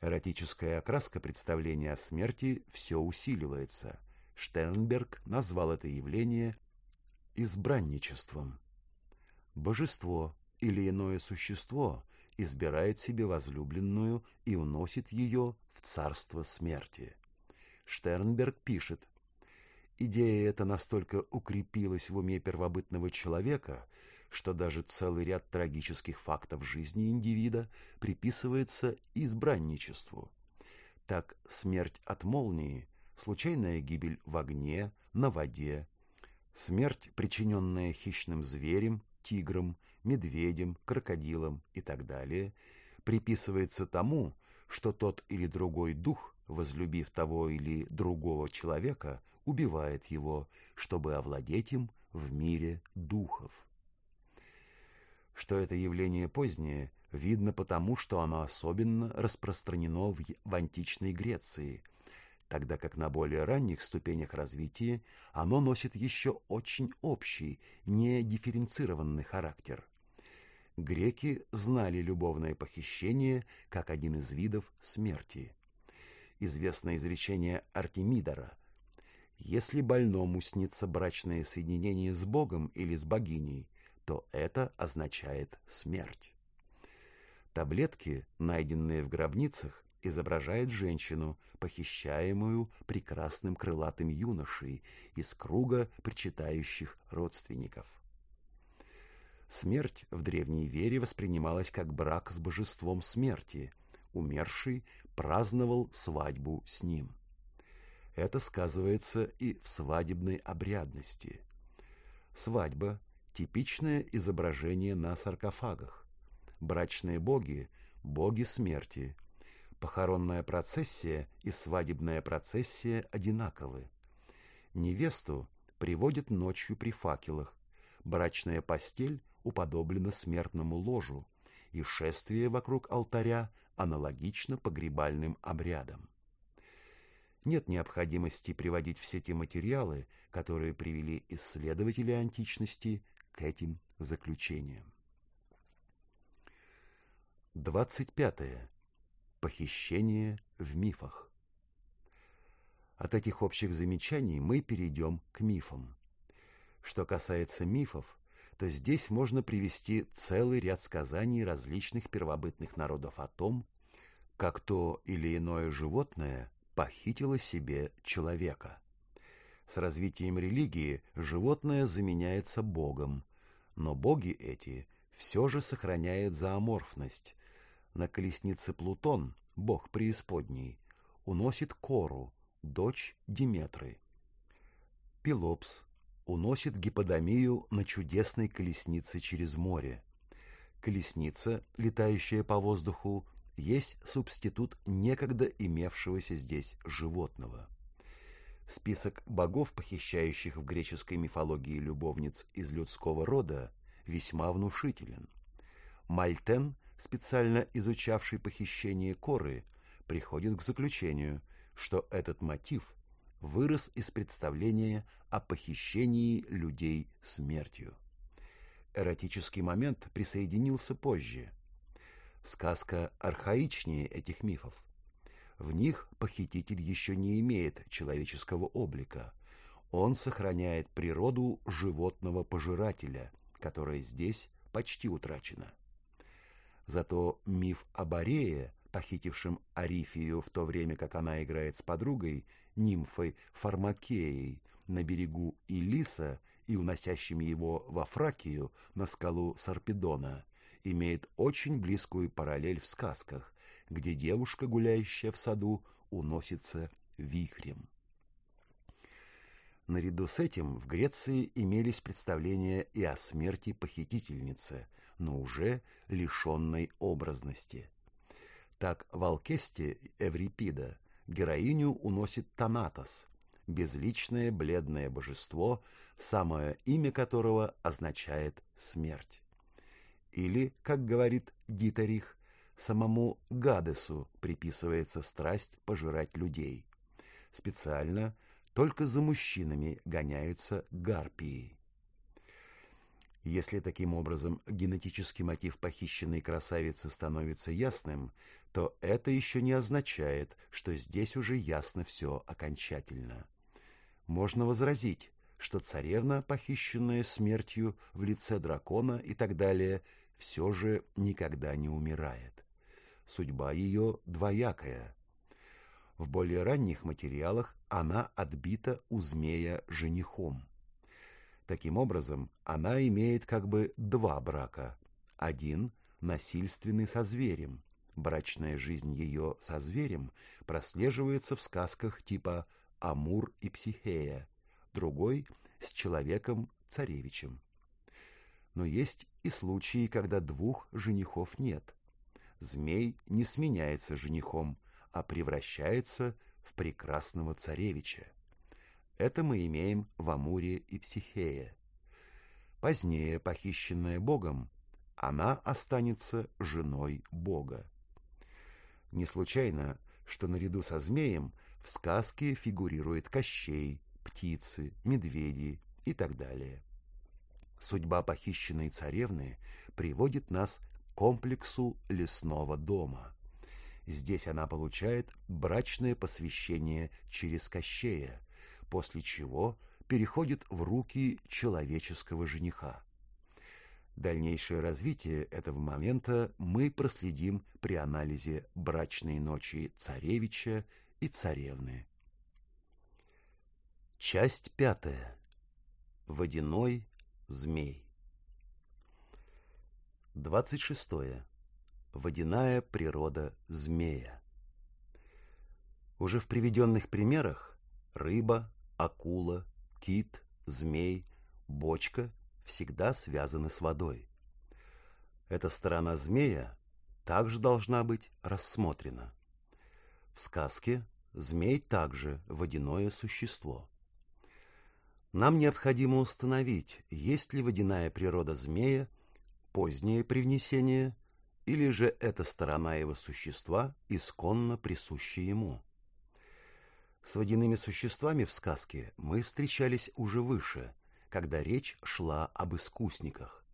Эротическая окраска представления о смерти все усиливается. Штернберг назвал это явление избранничеством. Божество или иное существо избирает себе возлюбленную и уносит ее в царство смерти. Штернберг пишет, Идея эта настолько укрепилась в уме первобытного человека, что даже целый ряд трагических фактов жизни индивида приписывается избранничеству. Так смерть от молнии, случайная гибель в огне, на воде, смерть, причиненная хищным зверем, тигром, медведем, крокодилом и так далее, приписывается тому, что тот или другой дух, возлюбив того или другого человека, убивает его, чтобы овладеть им в мире духов. Что это явление позднее, видно потому, что оно особенно распространено в, в античной Греции – тогда как на более ранних ступенях развития оно носит еще очень общий, не дифференцированный характер. Греки знали любовное похищение как один из видов смерти. Известное изречение Артемидора «Если больному снится брачное соединение с Богом или с богиней, то это означает смерть». Таблетки, найденные в гробницах, изображает женщину, похищаемую прекрасным крылатым юношей из круга причитающих родственников. Смерть в древней вере воспринималась как брак с божеством смерти. Умерший праздновал свадьбу с ним. Это сказывается и в свадебной обрядности. Свадьба – типичное изображение на саркофагах. Брачные боги – боги смерти, Похоронная процессия и свадебная процессия одинаковы. Невесту приводят ночью при факелах, брачная постель уподоблена смертному ложу, и шествие вокруг алтаря аналогично погребальным обрядам. Нет необходимости приводить все те материалы, которые привели исследователи античности к этим заключениям. 25. Похищение в мифах. От этих общих замечаний мы перейдем к мифам. Что касается мифов, то здесь можно привести целый ряд сказаний различных первобытных народов о том, как то или иное животное похитило себе человека. С развитием религии животное заменяется богом, но боги эти все же сохраняют зооморфность, на колеснице Плутон, бог преисподней, уносит Кору, дочь Диметры. Пелопс уносит гиподамию на чудесной колеснице через море. Колесница, летающая по воздуху, есть субститут некогда имевшегося здесь животного. Список богов, похищающих в греческой мифологии любовниц из людского рода, весьма внушителен. Мальтен специально изучавший похищение Коры, приходит к заключению, что этот мотив вырос из представления о похищении людей смертью. Эротический момент присоединился позже. Сказка архаичнее этих мифов. В них похититель еще не имеет человеческого облика. Он сохраняет природу животного-пожирателя, которая здесь почти утрачена. Зато миф об Арее, похитившем Арифию в то время, как она играет с подругой, нимфой Фармакеей, на берегу Илиса и уносящим его во Фракию на скалу Сарпедона, имеет очень близкую параллель в сказках, где девушка, гуляющая в саду, уносится вихрем. Наряду с этим в Греции имелись представления и о смерти похитительницы, но уже лишенной образности. Так в Алкесте Эврипида героиню уносит Танатос, безличное бледное божество, самое имя которого означает смерть. Или, как говорит Дитерих, самому Гадесу приписывается страсть пожирать людей. Специально только за мужчинами гоняются гарпии. Если таким образом генетический мотив похищенной красавицы становится ясным, то это еще не означает, что здесь уже ясно все окончательно. Можно возразить, что царевна, похищенная смертью в лице дракона и так далее, все же никогда не умирает. Судьба ее двоякая. В более ранних материалах она отбита у змея женихом. Таким образом, она имеет как бы два брака. Один – насильственный со зверем. Брачная жизнь ее со зверем прослеживается в сказках типа «Амур и Психея», другой – с человеком-царевичем. Но есть и случаи, когда двух женихов нет. Змей не сменяется женихом, а превращается в прекрасного царевича. Это мы имеем в Амуре и Психее. Позднее, похищенная Богом, она останется женой Бога. Не случайно, что наряду со змеем в сказке фигурирует Кощей, птицы, медведи и так далее. Судьба похищенной царевны приводит нас к комплексу лесного дома. Здесь она получает брачное посвящение через Кощея, после чего переходит в руки человеческого жениха. Дальнейшее развитие этого момента мы проследим при анализе брачной ночи царевича и царевны. Часть пятая. Водяной змей. Двадцать шестое. Водяная природа змея. Уже в приведенных примерах рыба, акула, кит, змей, бочка всегда связаны с водой. Эта сторона змея также должна быть рассмотрена. В сказке змей также водяное существо. Нам необходимо установить, есть ли водяная природа змея, позднее привнесение – или же эта сторона его существа исконно присуща ему. С водяными существами в сказке мы встречались уже выше, когда речь шла об искусниках.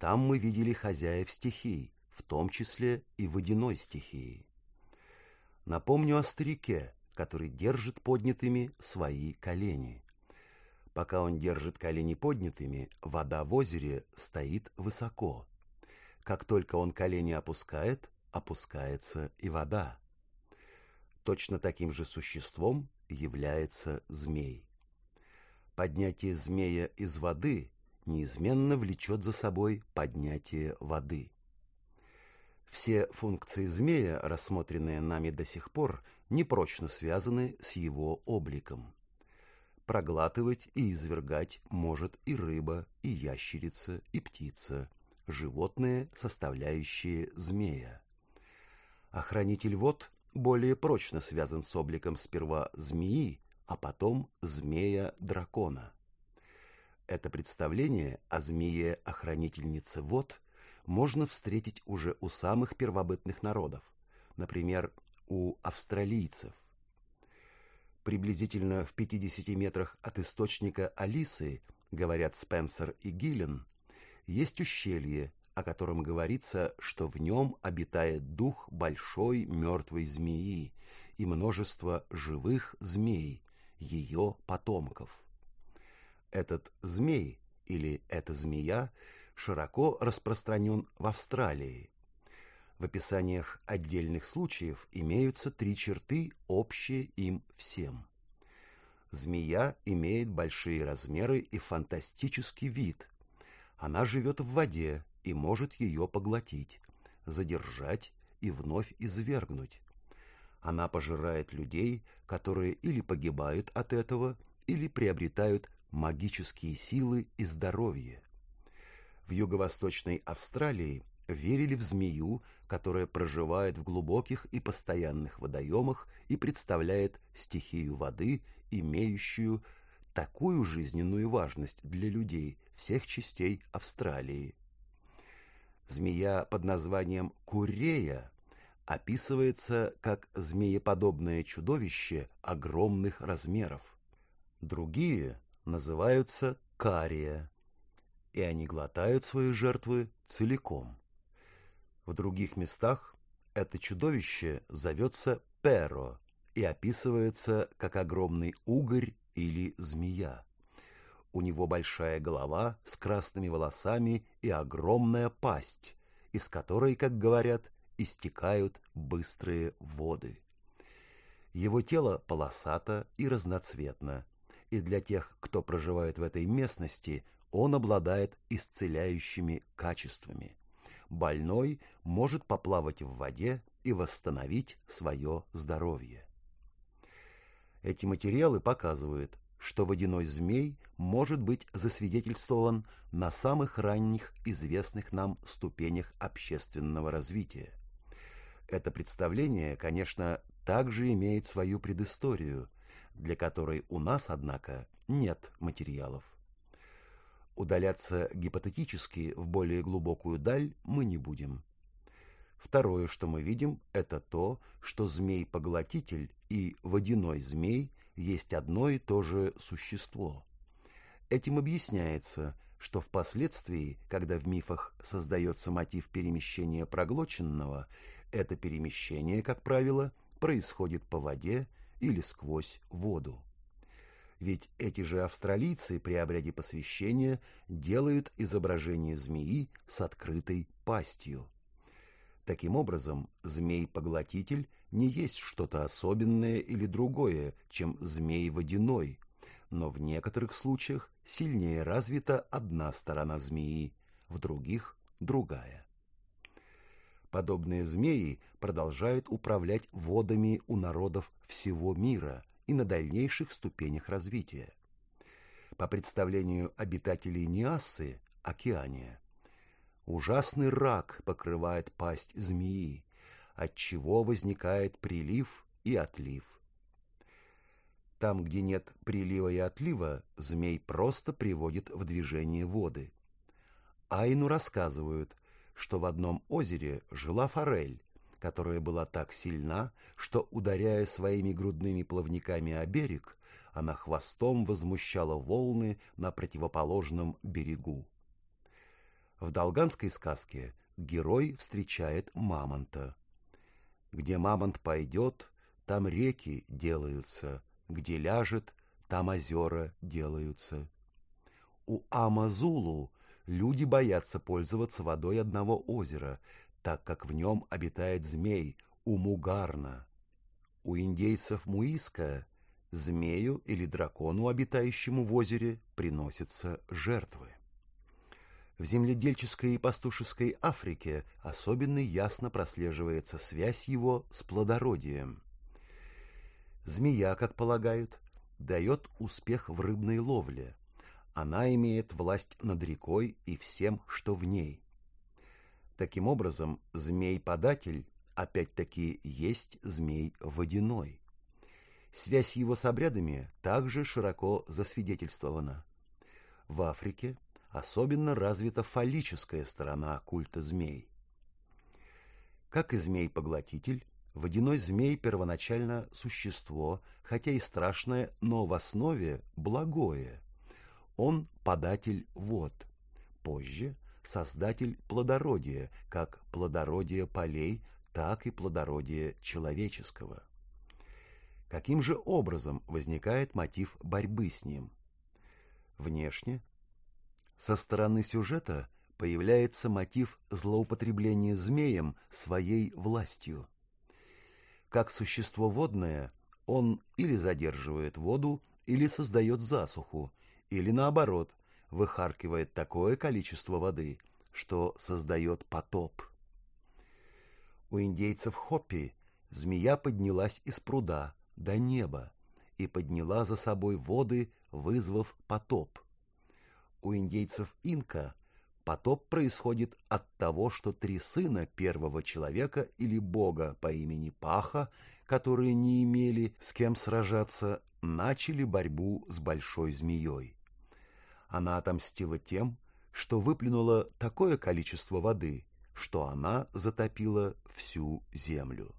Там мы видели хозяев стихий, в том числе и водяной стихии. Напомню о старике, который держит поднятыми свои колени. Пока он держит колени поднятыми, вода в озере стоит высоко. Как только он колени опускает, опускается и вода. Точно таким же существом является змей. Поднятие змея из воды неизменно влечет за собой поднятие воды. Все функции змея, рассмотренные нами до сих пор, непрочно связаны с его обликом. Проглатывать и извергать может и рыба, и ящерица, и птица – животные, составляющие змея. Охранитель вод более прочно связан с обликом сперва змеи, а потом змея-дракона. Это представление о змее-охранительнице вод можно встретить уже у самых первобытных народов, например, у австралийцев. Приблизительно в 50 метрах от источника Алисы, говорят Спенсер и Гиллен, есть ущелье, о котором говорится, что в нем обитает дух большой мертвой змеи и множество живых змей, ее потомков. Этот змей или эта змея широко распространен в Австралии. В описаниях отдельных случаев имеются три черты, общие им всем. Змея имеет большие размеры и фантастический вид. Она живет в воде и может ее поглотить, задержать и вновь извергнуть. Она пожирает людей, которые или погибают от этого, или приобретают магические силы и здоровье. В юго-восточной Австралии верили в змею, которая проживает в глубоких и постоянных водоемах и представляет стихию воды, имеющую такую жизненную важность для людей всех частей Австралии. Змея под названием Курея описывается как змееподобное чудовище огромных размеров. Другие называются кария, и они глотают свои жертвы целиком. В других местах это чудовище зовется перо и описывается как огромный угорь или змея. У него большая голова с красными волосами и огромная пасть, из которой, как говорят, истекают быстрые воды. Его тело полосато и разноцветно, и для тех, кто проживает в этой местности, он обладает исцеляющими качествами. Больной может поплавать в воде и восстановить свое здоровье. Эти материалы показывают, что водяной змей может быть засвидетельствован на самых ранних известных нам ступенях общественного развития. Это представление, конечно, также имеет свою предысторию, для которой у нас, однако, нет материалов. Удаляться гипотетически в более глубокую даль мы не будем. Второе, что мы видим, это то, что змей-поглотитель и водяной змей есть одно и то же существо. Этим объясняется, что впоследствии, когда в мифах создается мотив перемещения проглоченного, это перемещение, как правило, происходит по воде или сквозь воду. Ведь эти же австралийцы при обряде посвящения делают изображение змеи с открытой пастью. Таким образом, змей-поглотитель не есть что-то особенное или другое, чем змей водяной, но в некоторых случаях сильнее развита одна сторона змеи, в других – другая. Подобные змеи продолжают управлять водами у народов всего мира и на дальнейших ступенях развития. По представлению обитателей Ниассы, Океания, ужасный рак покрывает пасть змеи, от чего возникает прилив и отлив. Там, где нет прилива и отлива, змей просто приводит в движение воды. Айну рассказывают, что в одном озере жила форель, которая была так сильна, что, ударяя своими грудными плавниками о берег, она хвостом возмущала волны на противоположном берегу. В долганской сказке герой встречает мамонта. Где мамонт пойдет, там реки делаются, где ляжет, там озера делаются. У Амазулу люди боятся пользоваться водой одного озера, так как в нем обитает змей Умугарна. У индейцев Муиска змею или дракону, обитающему в озере, приносятся жертвы. В земледельческой и пастушеской Африке особенно ясно прослеживается связь его с плодородием. Змея, как полагают, дает успех в рыбной ловле, она имеет власть над рекой и всем, что в ней. Таким образом, змей-податель опять-таки есть змей водяной. Связь его с обрядами также широко засвидетельствована. В Африке особенно развита фаллическая сторона культа змей. Как и змей-поглотитель, водяной змей первоначально существо, хотя и страшное, но в основе благое – он податель вод. Позже, создатель плодородия, как плодородия полей, так и плодородия человеческого. Каким же образом возникает мотив борьбы с ним? Внешне, со стороны сюжета появляется мотив злоупотребления змеем своей властью. Как существо водное, он или задерживает воду, или создает засуху, или наоборот, выхаркивает такое количество воды, что создает потоп. У индейцев Хоппи змея поднялась из пруда до неба и подняла за собой воды, вызвав потоп. У индейцев Инка потоп происходит от того, что три сына первого человека или бога по имени Паха, которые не имели с кем сражаться, начали борьбу с большой змеей. Она отомстила тем, что выплюнула такое количество воды, что она затопила всю землю.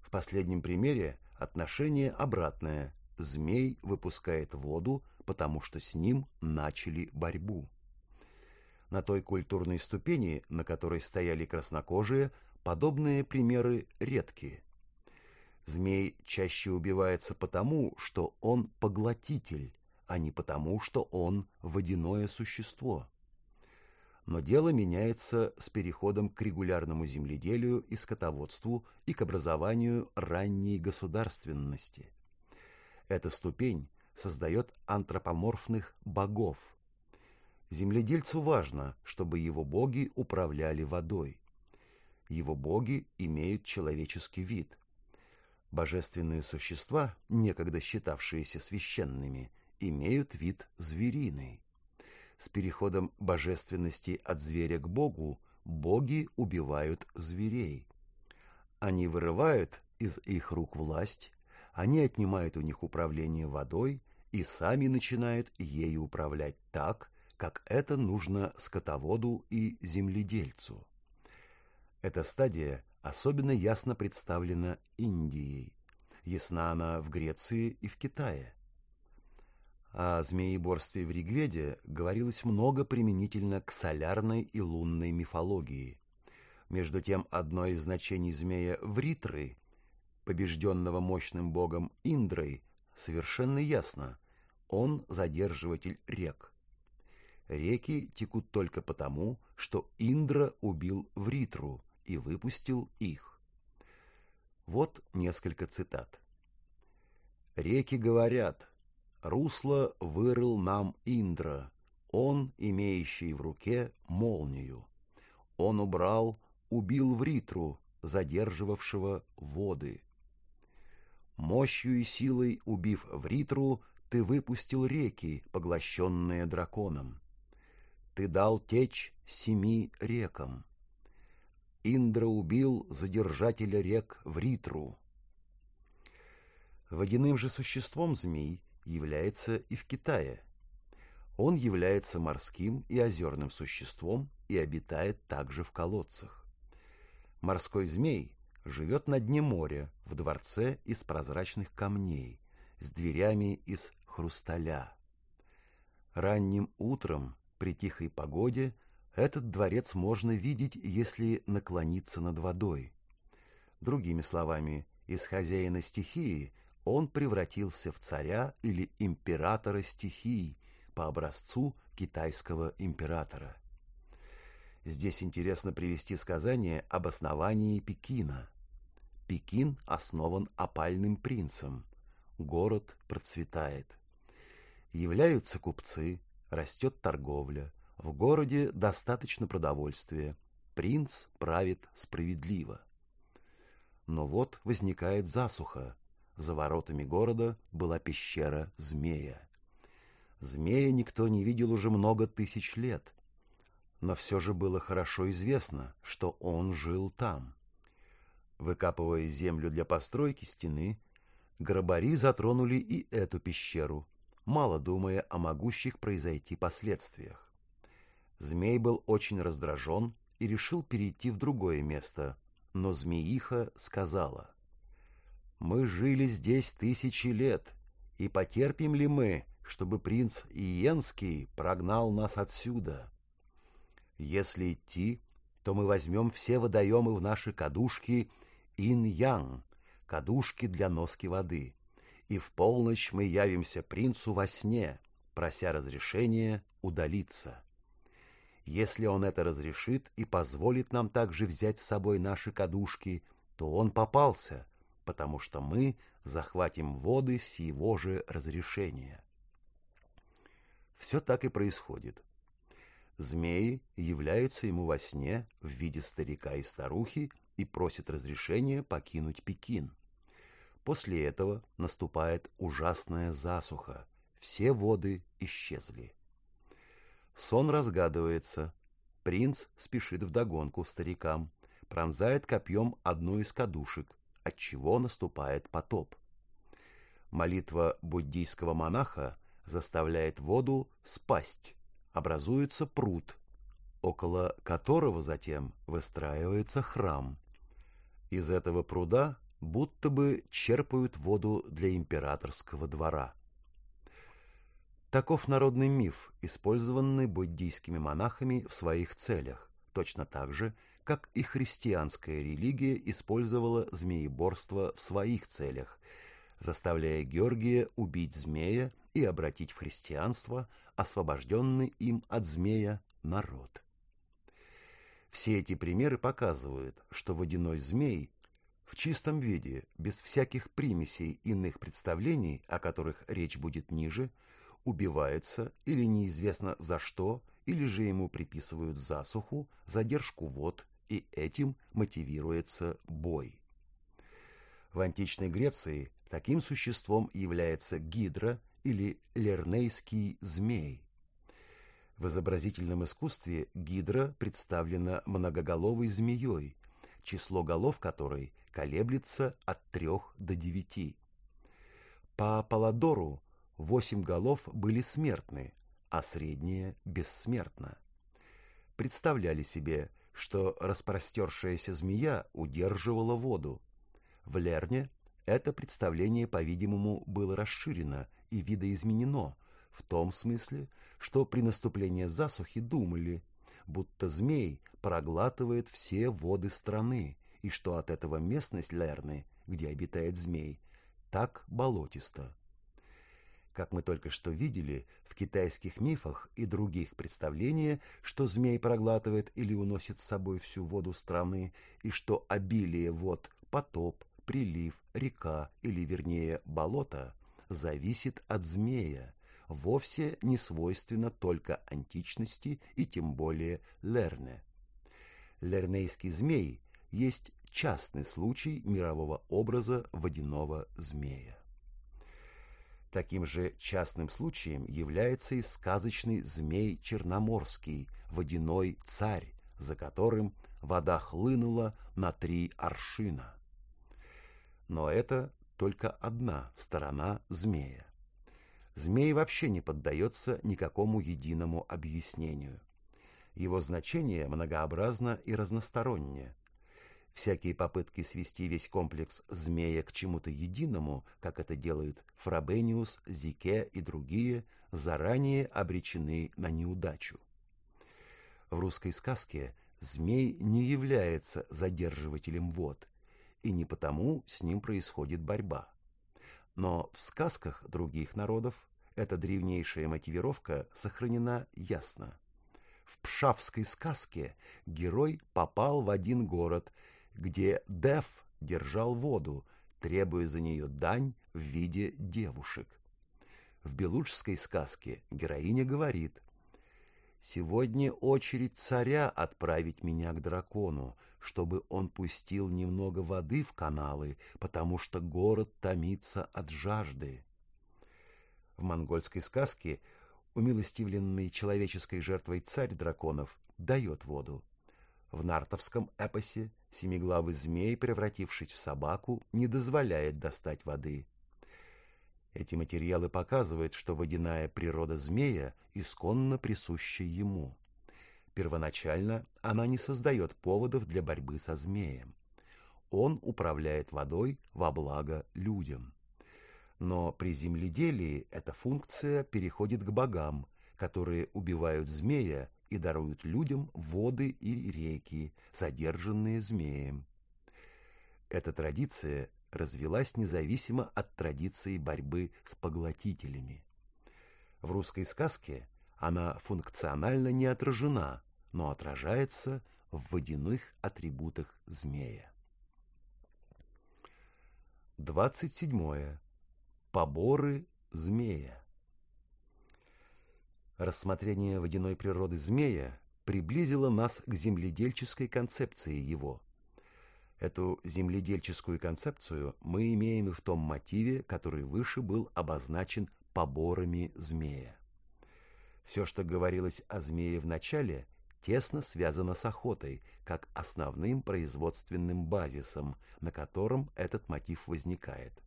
В последнем примере отношение обратное. Змей выпускает воду, потому что с ним начали борьбу. На той культурной ступени, на которой стояли краснокожие, подобные примеры редкие. Змей чаще убивается потому, что он поглотитель, а не потому, что он водяное существо. Но дело меняется с переходом к регулярному земледелию и скотоводству и к образованию ранней государственности. Эта ступень создает антропоморфных богов. Земледельцу важно, чтобы его боги управляли водой. Его боги имеют человеческий вид. Божественные существа, некогда считавшиеся священными, имеют вид звериный. С переходом божественности от зверя к богу боги убивают зверей. Они вырывают из их рук власть, они отнимают у них управление водой и сами начинают ею управлять так, как это нужно скотоводу и земледельцу. Эта стадия особенно ясно представлена Индией. Ясна она в Греции и в Китае. О змееборстве в Ригведе говорилось много применительно к солярной и лунной мифологии. Между тем, одно из значений змея Вритры, побежденного мощным богом Индрой, совершенно ясно. Он задерживатель рек. Реки текут только потому, что Индра убил Вритру и выпустил их. Вот несколько цитат. «Реки говорят, Русло вырыл нам Индра, он, имеющий в руке молнию. Он убрал, убил Вритру, задерживавшего воды. Мощью и силой убив Вритру, ты выпустил реки, поглощенные драконом. Ты дал течь семи рекам. Индра убил задержателя рек Вритру. Водяным же существом змей является и в Китае. Он является морским и озерным существом и обитает также в колодцах. Морской змей живет на дне моря, в дворце из прозрачных камней, с дверями из хрусталя. Ранним утром, при тихой погоде, этот дворец можно видеть, если наклониться над водой. Другими словами, из хозяина стихии он превратился в царя или императора стихий по образцу китайского императора. Здесь интересно привести сказание об основании Пекина. Пекин основан опальным принцем. Город процветает. Являются купцы, растет торговля. В городе достаточно продовольствия. Принц правит справедливо. Но вот возникает засуха, за воротами города была пещера змея. Змея никто не видел уже много тысяч лет, но все же было хорошо известно, что он жил там. Выкапывая землю для постройки стены, грабари затронули и эту пещеру, мало думая о могущих произойти последствиях. Змей был очень раздражен и решил перейти в другое место, но змеиха сказала — мы жили здесь тысячи лет, и потерпим ли мы, чтобы принц Иенский прогнал нас отсюда? Если идти, то мы возьмем все водоемы в наши кадушки инь-ян, кадушки для носки воды, и в полночь мы явимся принцу во сне, прося разрешения удалиться. Если он это разрешит и позволит нам также взять с собой наши кадушки, то он попался, потому что мы захватим воды с его же разрешения. Все так и происходит. Змеи являются ему во сне в виде старика и старухи и просят разрешения покинуть Пекин. После этого наступает ужасная засуха, все воды исчезли. Сон разгадывается. Принц спешит вдогонку старикам, пронзает копьем одну из кадушек, от чего наступает потоп. Молитва буддийского монаха заставляет воду спасть, образуется пруд, около которого затем выстраивается храм. Из этого пруда будто бы черпают воду для императорского двора. Таков народный миф, использованный буддийскими монахами в своих целях, точно так же, как и христианская религия использовала змееборство в своих целях, заставляя Георгия убить змея и обратить в христианство освобожденный им от змея народ. Все эти примеры показывают, что водяной змей в чистом виде, без всяких примесей иных представлений, о которых речь будет ниже – убивается или неизвестно за что, или же ему приписывают засуху, задержку вод, и этим мотивируется бой. В античной Греции таким существом является гидра или лернейский змей. В изобразительном искусстве гидра представлена многоголовой змеей, число голов которой колеблется от трех до девяти. По Аполлодору восемь голов были смертны, а средняя – бессмертна. Представляли себе, что распростершаяся змея удерживала воду. В Лерне это представление, по-видимому, было расширено и видоизменено, в том смысле, что при наступлении засухи думали, будто змей проглатывает все воды страны, и что от этого местность Лерны, где обитает змей, так болотиста. Как мы только что видели, в китайских мифах и других представлениях, что змей проглатывает или уносит с собой всю воду страны, и что обилие вод, потоп, прилив, река или, вернее, болото, зависит от змея, вовсе не свойственно только античности и тем более Лерне. Лернейский змей есть частный случай мирового образа водяного змея. Таким же частным случаем является и сказочный змей Черноморский, водяной царь, за которым вода хлынула на три аршина. Но это только одна сторона змея. Змей вообще не поддается никакому единому объяснению. Его значение многообразно и разностороннее, Всякие попытки свести весь комплекс змея к чему-то единому, как это делают Фрабениус, Зике и другие, заранее обречены на неудачу. В русской сказке змей не является задерживателем вод, и не потому с ним происходит борьба. Но в сказках других народов эта древнейшая мотивировка сохранена ясно. В пшавской сказке герой попал в один город – где Деф держал воду, требуя за нее дань в виде девушек. В белуджской сказке героиня говорит «Сегодня очередь царя отправить меня к дракону, чтобы он пустил немного воды в каналы, потому что город томится от жажды». В монгольской сказке умилостивленный человеческой жертвой царь драконов дает воду. В нартовском эпосе семиглавый змей, превратившись в собаку, не дозволяет достать воды. Эти материалы показывают, что водяная природа змея исконно присуща ему. Первоначально она не создает поводов для борьбы со змеем. Он управляет водой во благо людям. Но при земледелии эта функция переходит к богам, которые убивают змея и даруют людям воды и реки, задержанные змеем. Эта традиция развелась независимо от традиции борьбы с поглотителями. В русской сказке она функционально не отражена, но отражается в водяных атрибутах змея. 27. Поборы змея. Рассмотрение водяной природы змея приблизило нас к земледельческой концепции его. Эту земледельческую концепцию мы имеем и в том мотиве, который выше был обозначен поборами змея. Все, что говорилось о змее в начале, тесно связано с охотой, как основным производственным базисом, на котором этот мотив возникает.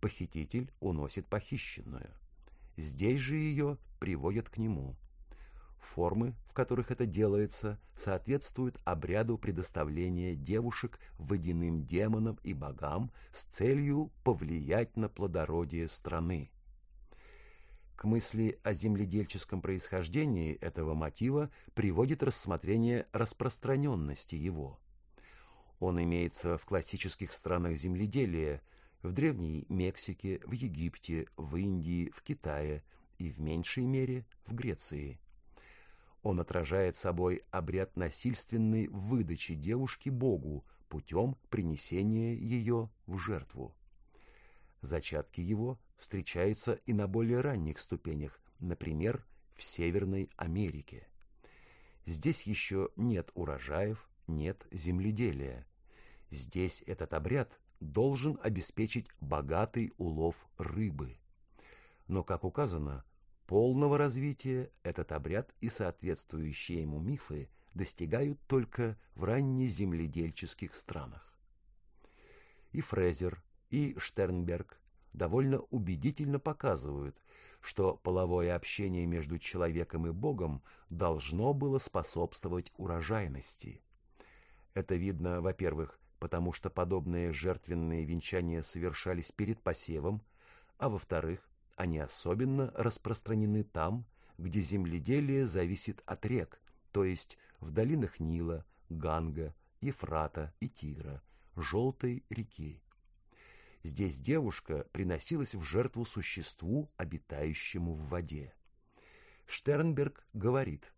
Похититель уносит похищенную. Здесь же ее приводят к нему. Формы, в которых это делается, соответствуют обряду предоставления девушек водяным демонам и богам с целью повлиять на плодородие страны. К мысли о земледельческом происхождении этого мотива приводит рассмотрение распространенности его. Он имеется в классических странах земледелия, в Древней Мексике, в Египте, в Индии, в Китае и в меньшей мере в Греции. Он отражает собой обряд насильственной выдачи девушки Богу путем принесения ее в жертву. Зачатки его встречаются и на более ранних ступенях, например, в Северной Америке. Здесь еще нет урожаев, нет земледелия. Здесь этот обряд должен обеспечить богатый улов рыбы. Но, как указано, полного развития этот обряд и соответствующие ему мифы достигают только в раннеземледельческих странах. И Фрезер, и Штернберг довольно убедительно показывают, что половое общение между человеком и Богом должно было способствовать урожайности. Это видно, во-первых, потому что подобные жертвенные венчания совершались перед посевом, а во-вторых, они особенно распространены там, где земледелие зависит от рек, то есть в долинах Нила, Ганга, Ефрата и Тигра, Желтой реки. Здесь девушка приносилась в жертву существу, обитающему в воде. Штернберг говорит,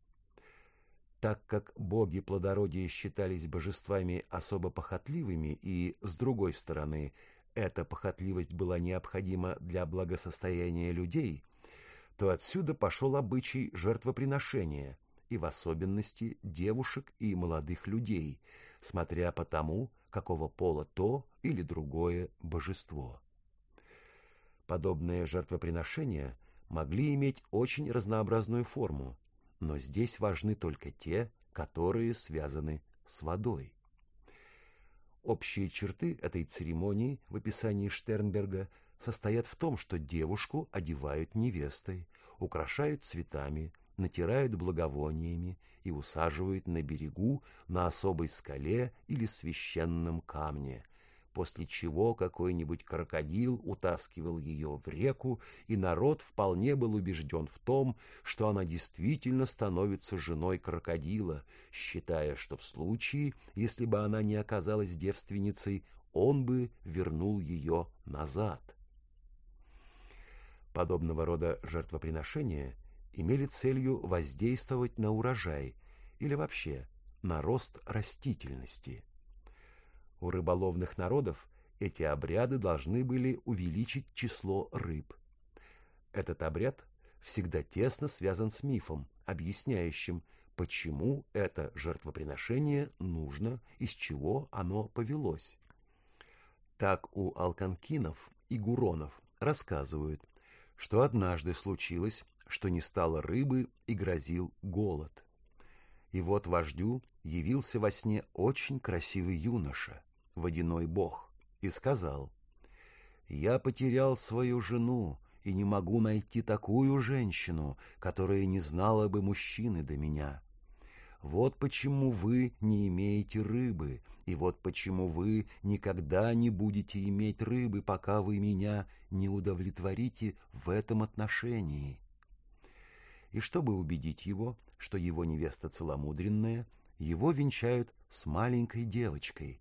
так как боги плодородия считались божествами особо похотливыми и, с другой стороны, эта похотливость была необходима для благосостояния людей, то отсюда пошел обычай жертвоприношения, и в особенности девушек и молодых людей, смотря по тому, какого пола то или другое божество. Подобные жертвоприношения могли иметь очень разнообразную форму, но здесь важны только те, которые связаны с водой. Общие черты этой церемонии в описании Штернберга состоят в том, что девушку одевают невестой, украшают цветами, натирают благовониями и усаживают на берегу на особой скале или священном камне, после чего какой-нибудь крокодил утаскивал ее в реку, и народ вполне был убежден в том, что она действительно становится женой крокодила, считая, что в случае, если бы она не оказалась девственницей, он бы вернул ее назад. Подобного рода жертвоприношения – имели целью воздействовать на урожай или вообще на рост растительности. У рыболовных народов эти обряды должны были увеличить число рыб. Этот обряд всегда тесно связан с мифом, объясняющим, почему это жертвоприношение нужно, из чего оно повелось. Так у алканкинов и гуронов рассказывают, что однажды случилось, что не стало рыбы и грозил голод. И вот вождю явился во сне очень красивый юноша, водяной бог, и сказал, «Я потерял свою жену и не могу найти такую женщину, которая не знала бы мужчины до меня. Вот почему вы не имеете рыбы, и вот почему вы никогда не будете иметь рыбы, пока вы меня не удовлетворите в этом отношении». и чтобы убедить его, что его невеста целомудренная, его венчают с маленькой девочкой,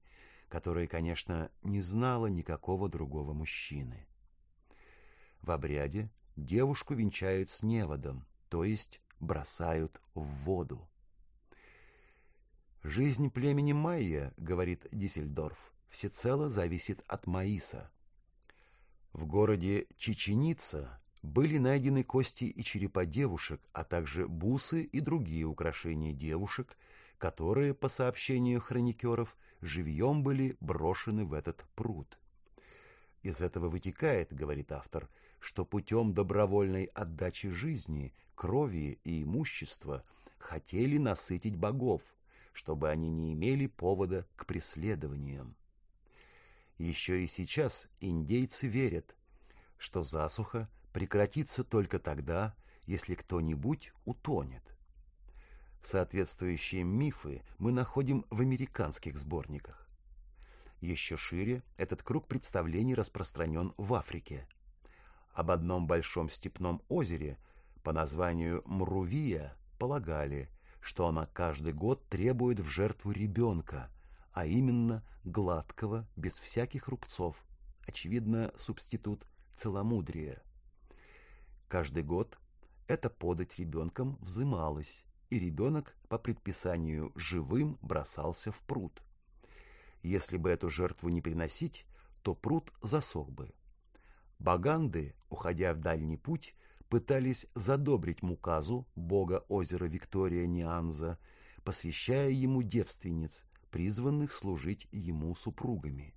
которая, конечно, не знала никакого другого мужчины. В обряде девушку венчают с неводом, то есть бросают в воду. Жизнь племени майя, говорит Диссельдорф, всецело зависит от маиса. В городе Чеченица были найдены кости и черепа девушек, а также бусы и другие украшения девушек, которые, по сообщению хроникеров, живьем были брошены в этот пруд. Из этого вытекает, говорит автор, что путем добровольной отдачи жизни, крови и имущества хотели насытить богов, чтобы они не имели повода к преследованиям. Еще и сейчас индейцы верят, что засуха прекратится только тогда, если кто-нибудь утонет. Соответствующие мифы мы находим в американских сборниках. Еще шире этот круг представлений распространен в Африке. Об одном большом степном озере по названию Мрувия полагали, что она каждый год требует в жертву ребенка, а именно гладкого, без всяких рубцов, очевидно, субститут целомудрия. Каждый год эта подать ребенком взымалась, и ребенок по предписанию живым бросался в пруд. Если бы эту жертву не приносить, то пруд засох бы. Баганды, уходя в дальний путь, пытались задобрить Муказу, бога озера Виктория Нианза, посвящая ему девственниц, призванных служить ему супругами.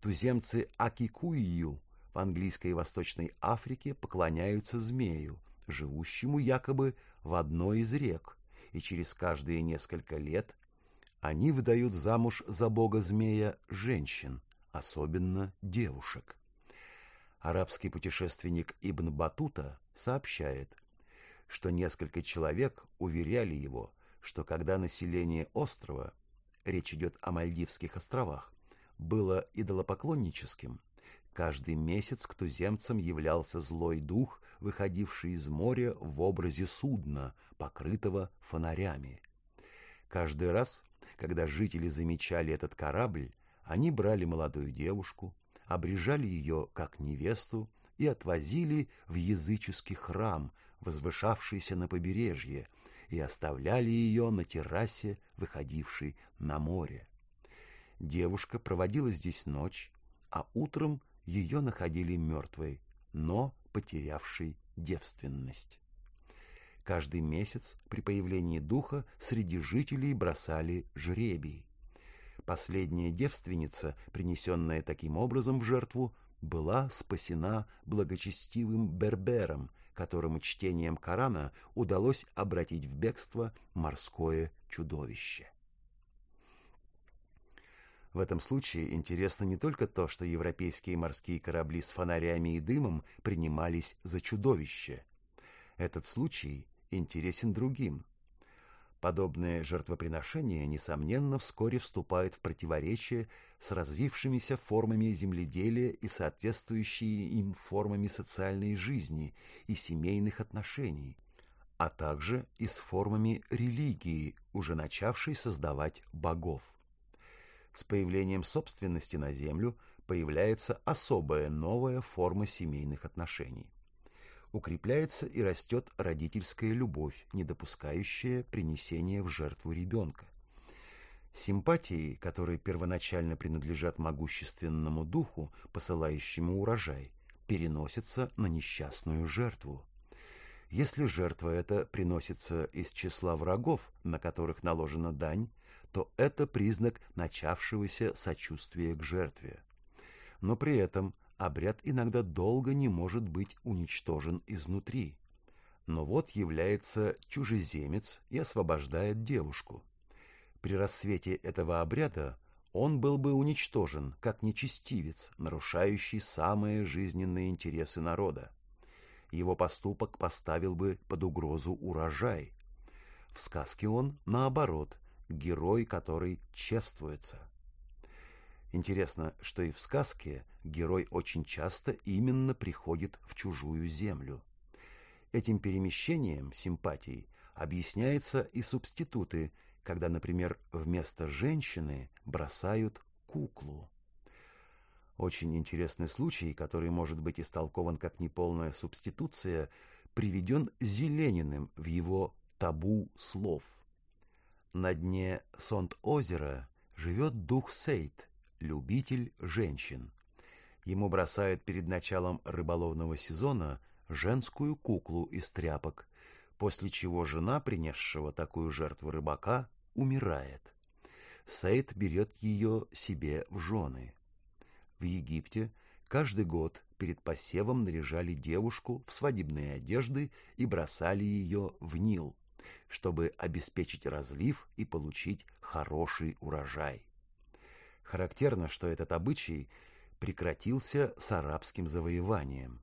Туземцы Акикуию в английской Восточной Африке поклоняются змею, живущему якобы в одной из рек, и через каждые несколько лет они выдают замуж за бога-змея женщин, особенно девушек. Арабский путешественник Ибн Батута сообщает, что несколько человек уверяли его, что когда население острова, речь идет о Мальдивских островах, было идолопоклонническим, каждый месяц к туземцам являлся злой дух, выходивший из моря в образе судна, покрытого фонарями. Каждый раз, когда жители замечали этот корабль, они брали молодую девушку, обрежали ее как невесту и отвозили в языческий храм, возвышавшийся на побережье, и оставляли ее на террасе, выходившей на море. Девушка проводила здесь ночь, а утром ее находили мертвой, но потерявшей девственность. Каждый месяц при появлении духа среди жителей бросали жребий. Последняя девственница, принесенная таким образом в жертву, была спасена благочестивым бербером, которому чтением Корана удалось обратить в бегство морское чудовище. В этом случае интересно не только то, что европейские морские корабли с фонарями и дымом принимались за чудовище. Этот случай интересен другим. Подобное жертвоприношение, несомненно, вскоре вступает в противоречие с развившимися формами земледелия и соответствующими им формами социальной жизни и семейных отношений, а также и с формами религии, уже начавшей создавать богов. С появлением собственности на землю появляется особая новая форма семейных отношений. Укрепляется и растет родительская любовь, не допускающая принесения в жертву ребенка. Симпатии, которые первоначально принадлежат могущественному духу, посылающему урожай, переносятся на несчастную жертву. Если жертва эта приносится из числа врагов, на которых наложена дань, то это признак начавшегося сочувствия к жертве. Но при этом обряд иногда долго не может быть уничтожен изнутри. Но вот является чужеземец и освобождает девушку. При рассвете этого обряда он был бы уничтожен, как нечестивец, нарушающий самые жизненные интересы народа. Его поступок поставил бы под угрозу урожай. В сказке он, наоборот, герой, который чествуется. Интересно, что и в сказке герой очень часто именно приходит в чужую землю. Этим перемещением симпатий объясняются и субституты, когда, например, вместо женщины бросают куклу. Очень интересный случай, который может быть истолкован как неполная субституция, приведен Зелениным в его «Табу слов». На дне Сонд-озера живет дух Сейт, любитель женщин. Ему бросают перед началом рыболовного сезона женскую куклу из тряпок, после чего жена, принесшего такую жертву рыбака, умирает. Сейд берет ее себе в жены. В Египте каждый год перед посевом наряжали девушку в свадебные одежды и бросали ее в Нил, чтобы обеспечить разлив и получить хороший урожай. Характерно, что этот обычай прекратился с арабским завоеванием.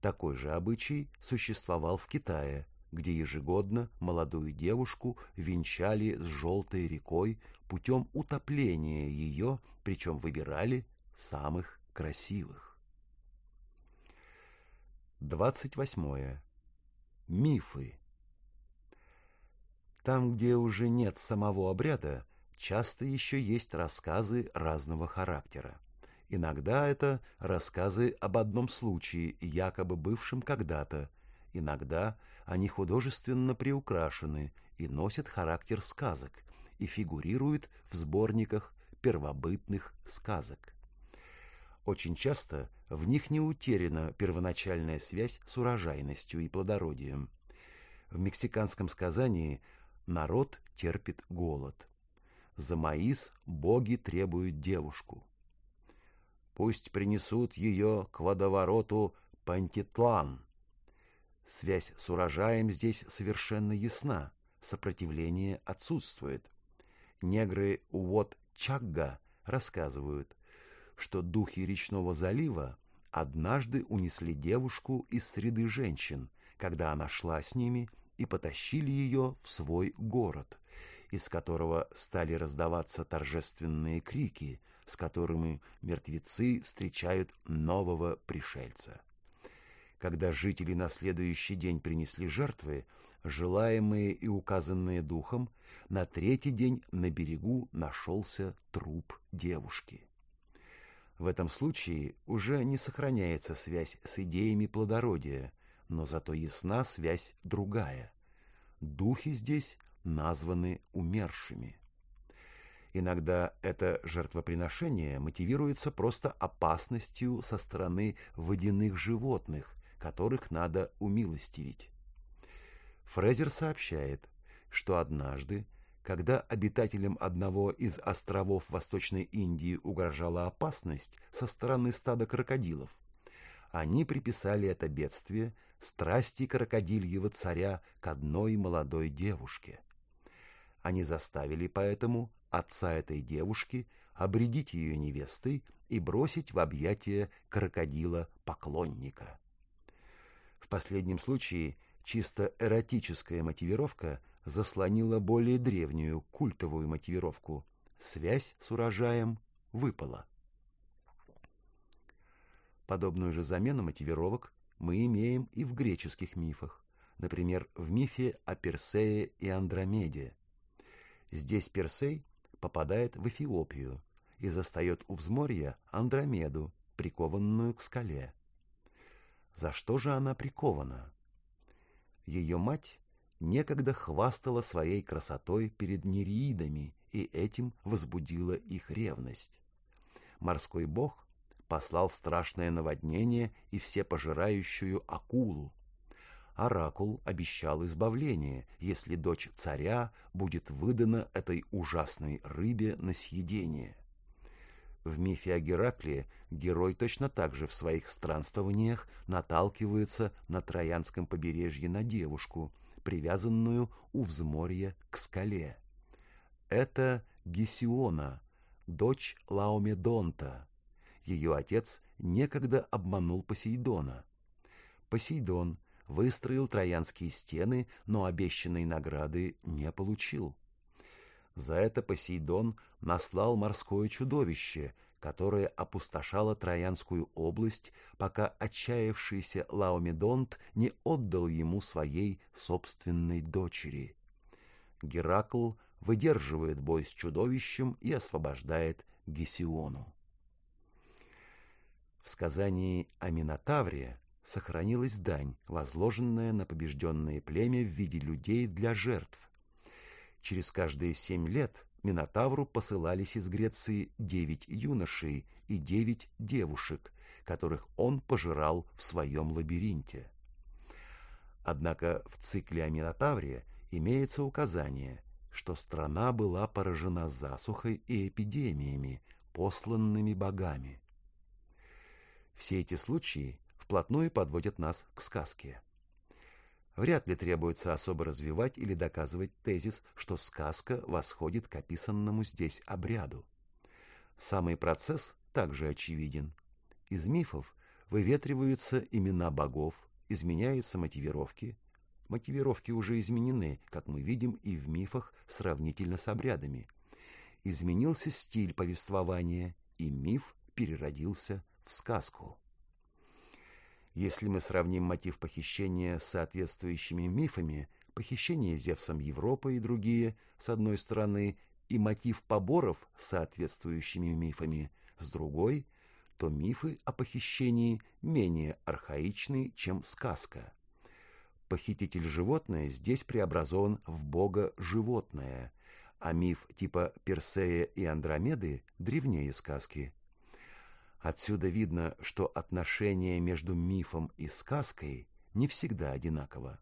Такой же обычай существовал в Китае, где ежегодно молодую девушку венчали с желтой рекой путем утопления ее, причем выбирали самых красивых. 28. Мифы. Там, где уже нет самого обряда, часто еще есть рассказы разного характера. Иногда это рассказы об одном случае, якобы бывшем когда-то. Иногда они художественно приукрашены и носят характер сказок и фигурируют в сборниках первобытных сказок. Очень часто в них не утеряна первоначальная связь с урожайностью и плодородием. В мексиканском сказании народ терпит голод. За маис боги требуют девушку. Пусть принесут ее к водовороту Пантитлан. Связь с урожаем здесь совершенно ясна, сопротивление отсутствует. Негры Уот-Чагга рассказывают, что духи речного залива однажды унесли девушку из среды женщин, когда она шла с ними и потащили ее в свой город, из которого стали раздаваться торжественные крики, с которыми мертвецы встречают нового пришельца. Когда жители на следующий день принесли жертвы, желаемые и указанные духом, на третий день на берегу нашелся труп девушки. В этом случае уже не сохраняется связь с идеями плодородия, но зато ясна связь другая. Духи здесь названы умершими. Иногда это жертвоприношение мотивируется просто опасностью со стороны водяных животных, которых надо умилостивить. Фрезер сообщает, что однажды, когда обитателям одного из островов Восточной Индии угрожала опасность со стороны стада крокодилов, они приписали это бедствие страсти крокодильего царя к одной молодой девушке. Они заставили поэтому отца этой девушки, обредить ее невестой и бросить в объятия крокодила-поклонника. В последнем случае чисто эротическая мотивировка заслонила более древнюю культовую мотивировку. Связь с урожаем выпала. Подобную же замену мотивировок мы имеем и в греческих мифах, например, в мифе о Персее и Андромеде. Здесь Персей попадает в Эфиопию и застает у взморья Андромеду, прикованную к скале. За что же она прикована? Ее мать некогда хвастала своей красотой перед нереидами, и этим возбудила их ревность. Морской бог послал страшное наводнение и всепожирающую акулу, Оракул обещал избавление, если дочь царя будет выдана этой ужасной рыбе на съедение. В мифе о Геракле герой точно так же в своих странствованиях наталкивается на Троянском побережье на девушку, привязанную у взморья к скале. Это Гесиона, дочь Лаомедонта. Ее отец некогда обманул Посейдона. Посейдон – выстроил троянские стены, но обещанной награды не получил. За это Посейдон наслал морское чудовище, которая опустошала Троянскую область, пока отчаявшийся Лаомедонт не отдал ему своей собственной дочери. Геракл выдерживает бой с чудовищем и освобождает Гесиону. В сказании о Минотавре сохранилась дань, возложенная на побежденное племя в виде людей для жертв. Через каждые семь лет Минотавру посылались из Греции девять юношей и девять девушек, которых он пожирал в своем лабиринте. Однако в цикле о Минотавре имеется указание, что страна была поражена засухой и эпидемиями, посланными богами. Все эти случаи вплотную подводят нас к сказке. Вряд ли требуется особо развивать или доказывать тезис, что сказка восходит к описанному здесь обряду. Самый процесс также очевиден. Из мифов выветриваются имена богов, изменяются мотивировки. Мотивировки уже изменены, как мы видим и в мифах сравнительно с обрядами. Изменился стиль повествования, и миф переродился в сказку. Если мы сравним мотив похищения с соответствующими мифами, похищение Зевсом Европы и другие, с одной стороны, и мотив поборов с соответствующими мифами, с другой, то мифы о похищении менее архаичны, чем сказка. Похититель животное здесь преобразован в бога-животное, а миф типа Персея и Андромеды древнее сказки. Отсюда видно, что отношение между мифом и сказкой не всегда одинаково,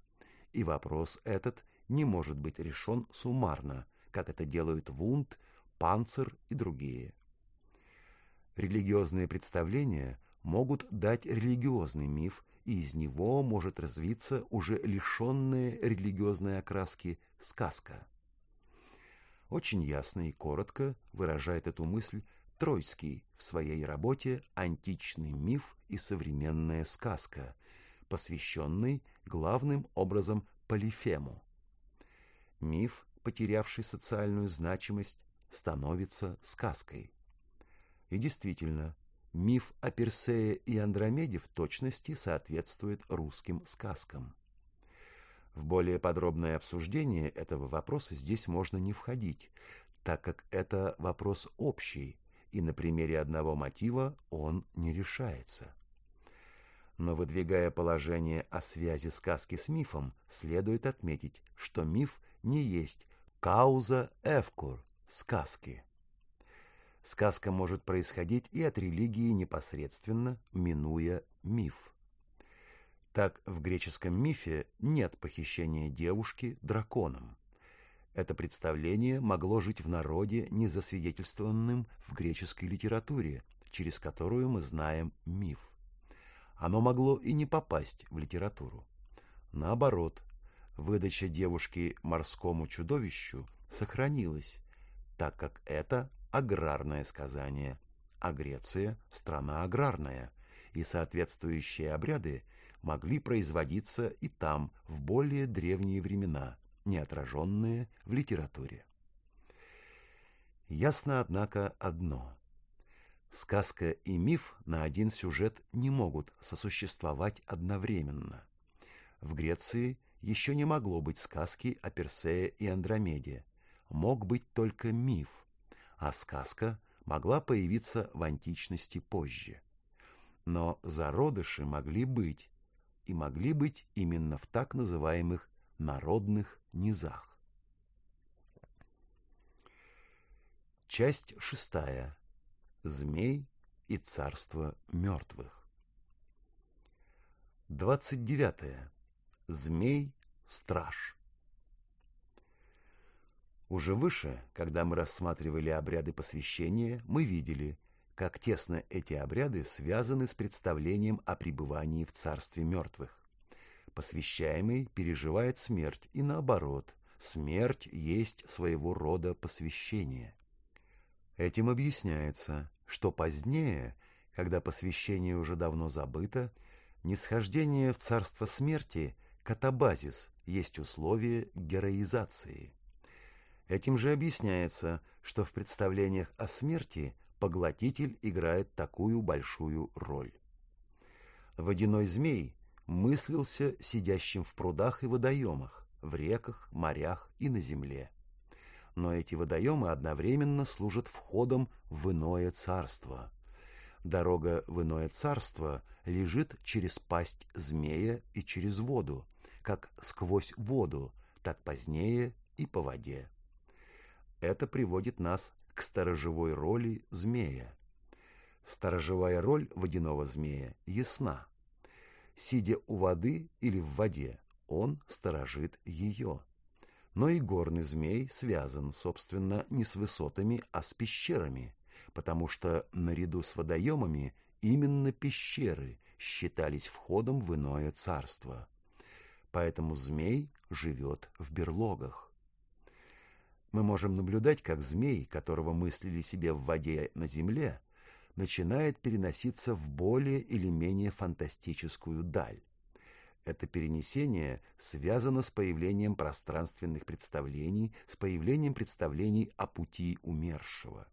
и вопрос этот не может быть решен суммарно, как это делают Вунд, Панцер и другие. Религиозные представления могут дать религиозный миф, и из него может развиться уже лишенная религиозной окраски сказка. Очень ясно и коротко выражает эту мысль Тройский в своей работе «Античный миф и современная сказка», посвященный главным образом Полифему. Миф, потерявший социальную значимость, становится сказкой. И действительно, миф о Персее и Андромеде в точности соответствует русским сказкам. В более подробное обсуждение этого вопроса здесь можно не входить, так как это вопрос общий, и на примере одного мотива он не решается. Но выдвигая положение о связи сказки с мифом, следует отметить, что миф не есть кауза эвкур сказки. Сказка может происходить и от религии непосредственно, минуя миф. Так в греческом мифе нет похищения девушки драконом. Это представление могло жить в народе, не засвидетельствованным в греческой литературе, через которую мы знаем миф. Оно могло и не попасть в литературу. Наоборот, выдача девушки морскому чудовищу сохранилась, так как это аграрное сказание, а Греция – страна аграрная, и соответствующие обряды могли производиться и там в более древние времена – не отраженные в литературе. Ясно, однако, одно. Сказка и миф на один сюжет не могут сосуществовать одновременно. В Греции еще не могло быть сказки о Персее и Андромеде. Мог быть только миф, а сказка могла появиться в античности позже. Но зародыши могли быть, и могли быть именно в так называемых народных низах. Часть шестая. Змей и царство мертвых. Двадцать девятое. Змей – страж. Уже выше, когда мы рассматривали обряды посвящения, мы видели, как тесно эти обряды связаны с представлением о пребывании в царстве мертвых. Посвящаемый переживает смерть, и наоборот, смерть есть своего рода посвящение. Этим объясняется, что позднее, когда посвящение уже давно забыто, нисхождение в царство смерти, катабазис, есть условие героизации. Этим же объясняется, что в представлениях о смерти поглотитель играет такую большую роль. Водяной змей мыслился сидящим в прудах и водоемах, в реках, морях и на земле. Но эти водоемы одновременно служат входом в иное царство. Дорога в иное царство лежит через пасть змея и через воду, как сквозь воду, так позднее и по воде. Это приводит нас к сторожевой роли змея. Сторожевая роль водяного змея ясна. Сидя у воды или в воде, он сторожит ее. Но и горный змей связан, собственно, не с высотами, а с пещерами, потому что наряду с водоемами именно пещеры считались входом в иное царство. Поэтому змей живет в берлогах. Мы можем наблюдать, как змей, которого мыслили себе в воде на земле, начинает переноситься в более или менее фантастическую даль. Это перенесение связано с появлением пространственных представлений, с появлением представлений о пути умершего.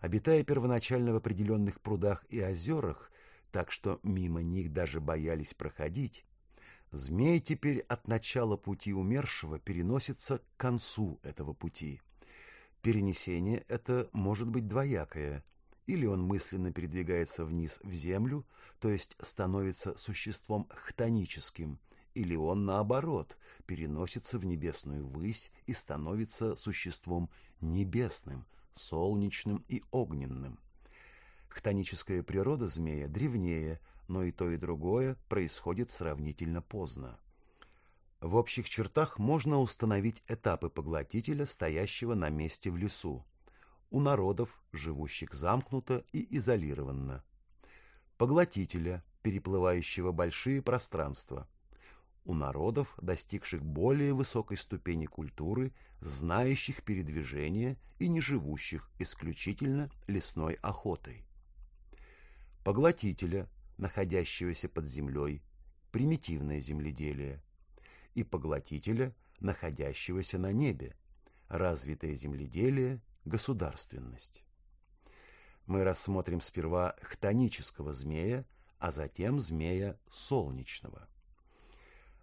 Обитая первоначально в определенных прудах и озерах, так что мимо них даже боялись проходить, змей теперь от начала пути умершего переносится к концу этого пути. Перенесение это может быть двоякое – или он мысленно передвигается вниз в землю, то есть становится существом хтоническим, или он, наоборот, переносится в небесную высь и становится существом небесным, солнечным и огненным. Хтоническая природа змея древнее, но и то, и другое происходит сравнительно поздно. В общих чертах можно установить этапы поглотителя, стоящего на месте в лесу у народов, живущих замкнуто и изолированно, поглотителя, переплывающего большие пространства, у народов, достигших более высокой ступени культуры, знающих передвижение и не живущих исключительно лесной охотой. Поглотителя, находящегося под землей, примитивное земледелие, и поглотителя, находящегося на небе, развитое земледелие государственность. Мы рассмотрим сперва хтонического змея, а затем змея солнечного.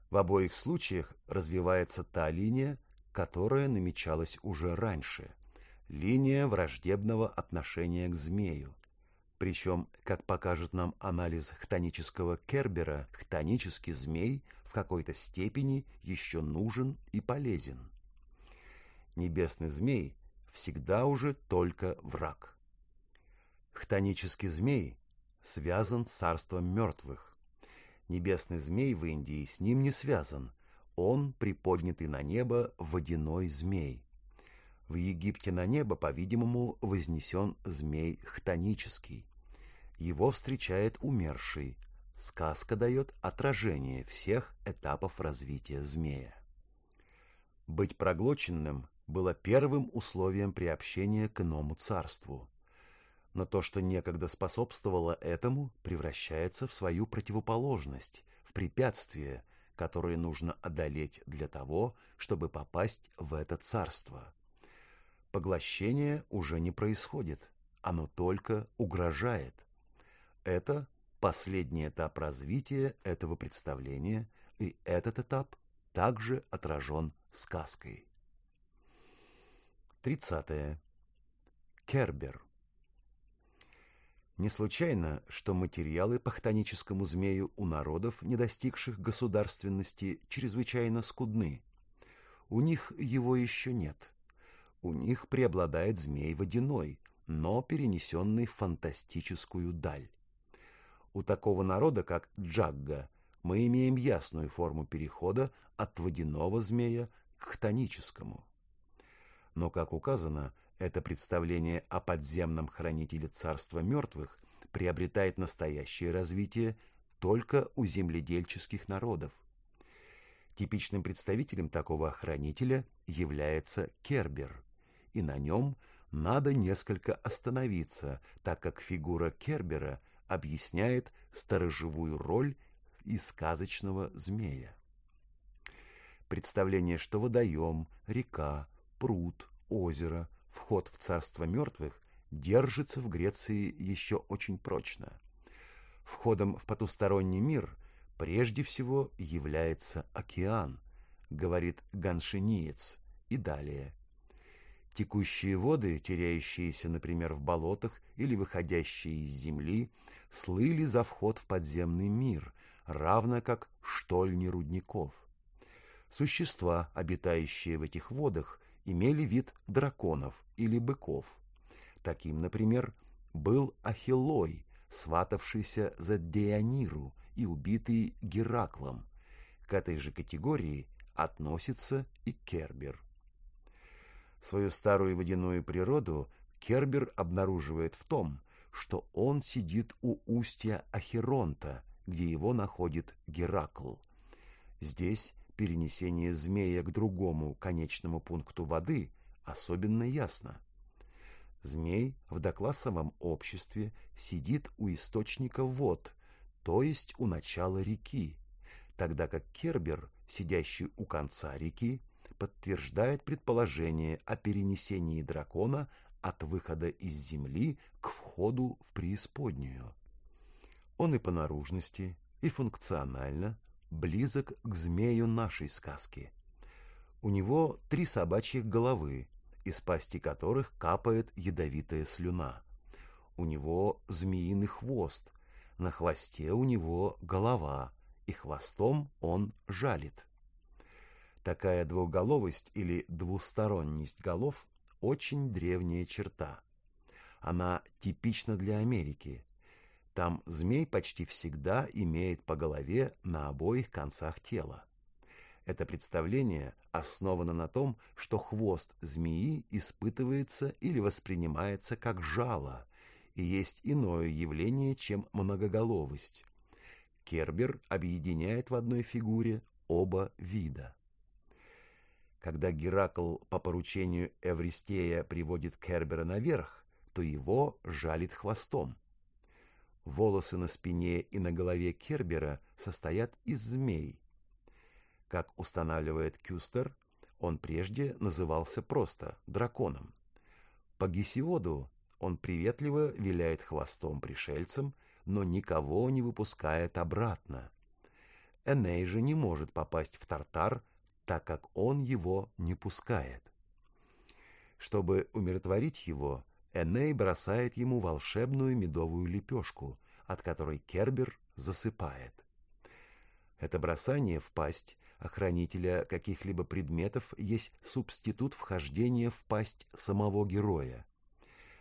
В обоих случаях развивается та линия, которая намечалась уже раньше, линия враждебного отношения к змею. Причем, как покажет нам анализ хтонического Кербера, хтонический змей в какой-то степени еще нужен и полезен. Небесный змей всегда уже только враг. Хтонический змей связан с царством мертвых. Небесный змей в Индии с ним не связан. Он приподнятый на небо водяной змей. В Египте на небо, по-видимому, вознесен змей хтонический. Его встречает умерший. Сказка дает отражение всех этапов развития змея. Быть проглоченным было первым условием приобщения к иному царству. Но то, что некогда способствовало этому, превращается в свою противоположность, в препятствие, которое нужно одолеть для того, чтобы попасть в это царство. Поглощение уже не происходит, оно только угрожает. Это последний этап развития этого представления, и этот этап также отражен сказкой. 30. Кербер. Не случайно, что материалы по хтоническому змею у народов, не достигших государственности, чрезвычайно скудны. У них его еще нет. У них преобладает змей водяной, но перенесенный в фантастическую даль. У такого народа, как Джагга, мы имеем ясную форму перехода от водяного змея к хтоническому. Но, как указано, это представление о подземном хранителе царства мертвых приобретает настоящее развитие только у земледельческих народов. Типичным представителем такого хранителя является Кербер, и на нем надо несколько остановиться, так как фигура Кербера объясняет сторожевую роль и сказочного змея. Представление, что водоем, река, пруд, озеро, вход в царство мертвых держится в Греции еще очень прочно. Входом в потусторонний мир прежде всего является океан, говорит ганшиниец, и далее. Текущие воды, теряющиеся, например, в болотах или выходящие из земли, слыли за вход в подземный мир, равно как штольни рудников. Существа, обитающие в этих водах, имели вид драконов или быков. Таким, например, был Ахиллой, сватавшийся за Деониру и убитый Гераклом. К этой же категории относится и Кербер. Свою старую водяную природу Кербер обнаруживает в том, что он сидит у устья Ахеронта, где его находит Геракл. Здесь перенесение змея к другому конечному пункту воды особенно ясно. Змей в доклассовом обществе сидит у источника вод, то есть у начала реки, тогда как Кербер, сидящий у конца реки, подтверждает предположение о перенесении дракона от выхода из земли к входу в преисподнюю. Он и по наружности, и функционально близок к змею нашей сказки. У него три собачьих головы, из пасти которых капает ядовитая слюна. У него змеиный хвост, на хвосте у него голова, и хвостом он жалит. Такая двухголовость или двусторонность голов – очень древняя черта. Она типична для Америки, там змей почти всегда имеет по голове на обоих концах тела. Это представление основано на том, что хвост змеи испытывается или воспринимается как жало, и есть иное явление, чем многоголовость. Кербер объединяет в одной фигуре оба вида. Когда Геракл по поручению Эвристея приводит Кербера наверх, то его жалит хвостом. Волосы на спине и на голове Кербера состоят из змей. Как устанавливает Кюстер, он прежде назывался просто драконом. По Гесиоду он приветливо виляет хвостом пришельцам, но никого не выпускает обратно. Эней же не может попасть в Тартар, так как он его не пускает. Чтобы умиротворить его, Эней бросает ему волшебную медовую лепешку, от которой Кербер засыпает. Это бросание в пасть охранителя каких-либо предметов есть субститут вхождения в пасть самого героя.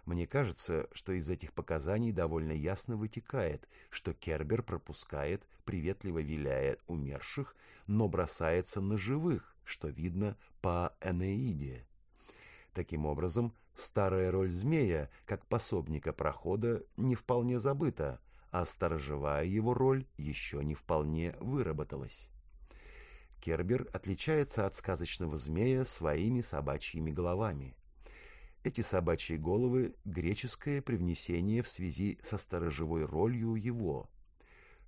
Мне кажется, что из этих показаний довольно ясно вытекает, что Кербер пропускает, приветливо виляя умерших, но бросается на живых, что видно по Энеиде. Таким образом, старая роль змея, как пособника прохода, не вполне забыта, а сторожевая его роль еще не вполне выработалась. Кербер отличается от сказочного змея своими собачьими головами. Эти собачьи головы – греческое привнесение в связи со сторожевой ролью его.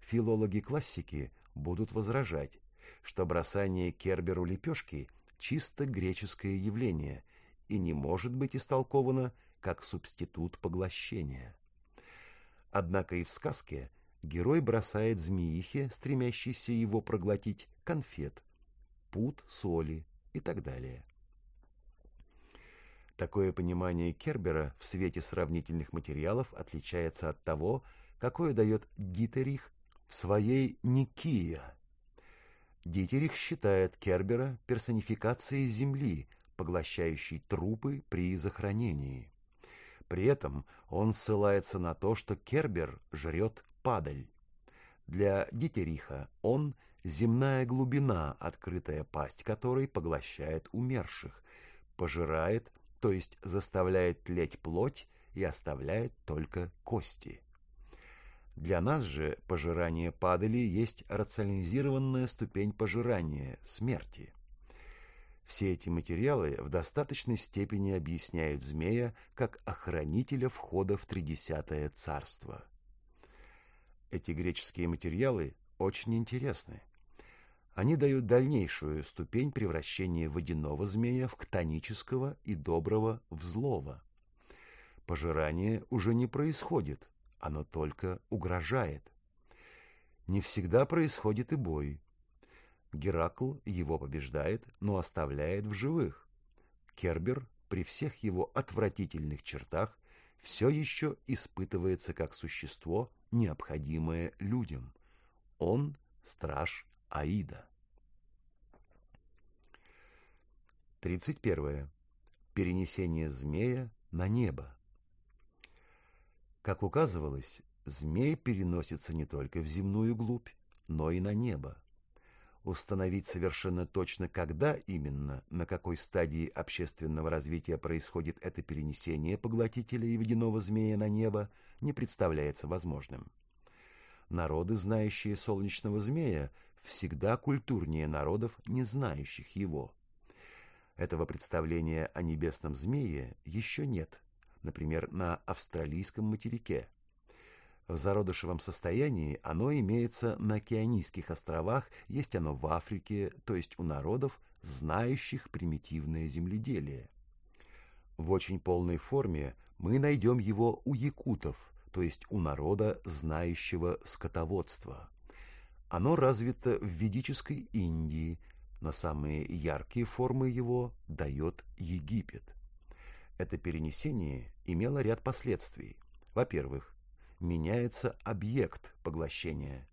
Филологи-классики будут возражать, что бросание Керберу лепешки – чисто греческое явление – и не может быть истолковано как субститут поглощения. Однако и в сказке герой бросает змеихе, стремящейся его проглотить, конфет, пуд соли и так далее. Такое понимание Кербера в свете сравнительных материалов отличается от того, какое дает Дитерих в своей «Никия». Дитерих считает Кербера персонификацией Земли, поглощающий трупы при захоронении. При этом он ссылается на то, что Кербер жрет падаль. Для Дитериха он – земная глубина, открытая пасть которой поглощает умерших, пожирает, то есть заставляет тлеть плоть и оставляет только кости. Для нас же пожирание падали есть рационализированная ступень пожирания, смерти. Все эти материалы в достаточной степени объясняют змея как охранителя входа в Тридесятое царство. Эти греческие материалы очень интересны. Они дают дальнейшую ступень превращения водяного змея в ктонического и доброго в злого. Пожирание уже не происходит, оно только угрожает. Не всегда происходит и бой. Геракл его побеждает, но оставляет в живых. Кербер при всех его отвратительных чертах все еще испытывается как существо, необходимое людям. Он – страж Аида. 31. Перенесение змея на небо. Как указывалось, змей переносится не только в земную глубь, но и на небо. Установить совершенно точно, когда именно, на какой стадии общественного развития происходит это перенесение поглотителя и водяного змея на небо, не представляется возможным. Народы, знающие солнечного змея, всегда культурнее народов, не знающих его. Этого представления о небесном змее еще нет, например, на австралийском материке. В зародышевом состоянии оно имеется на Океанийских островах, есть оно в Африке, то есть у народов, знающих примитивное земледелие. В очень полной форме мы найдем его у якутов, то есть у народа, знающего скотоводство. Оно развито в ведической Индии, но самые яркие формы его дает Египет. Это перенесение имело ряд последствий. Во-первых, меняется объект поглощения.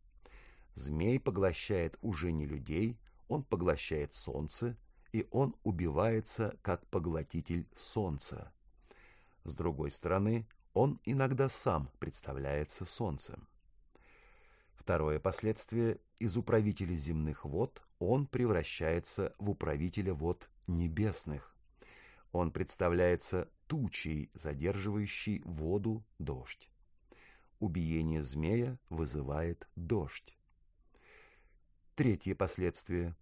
Змей поглощает уже не людей, он поглощает солнце, и он убивается как поглотитель солнца. С другой стороны, он иногда сам представляется солнцем. Второе последствие – из управителя земных вод он превращается в управителя вод небесных. Он представляется тучей, задерживающей воду, дождь. Убиение змея вызывает дождь. Третье последствие.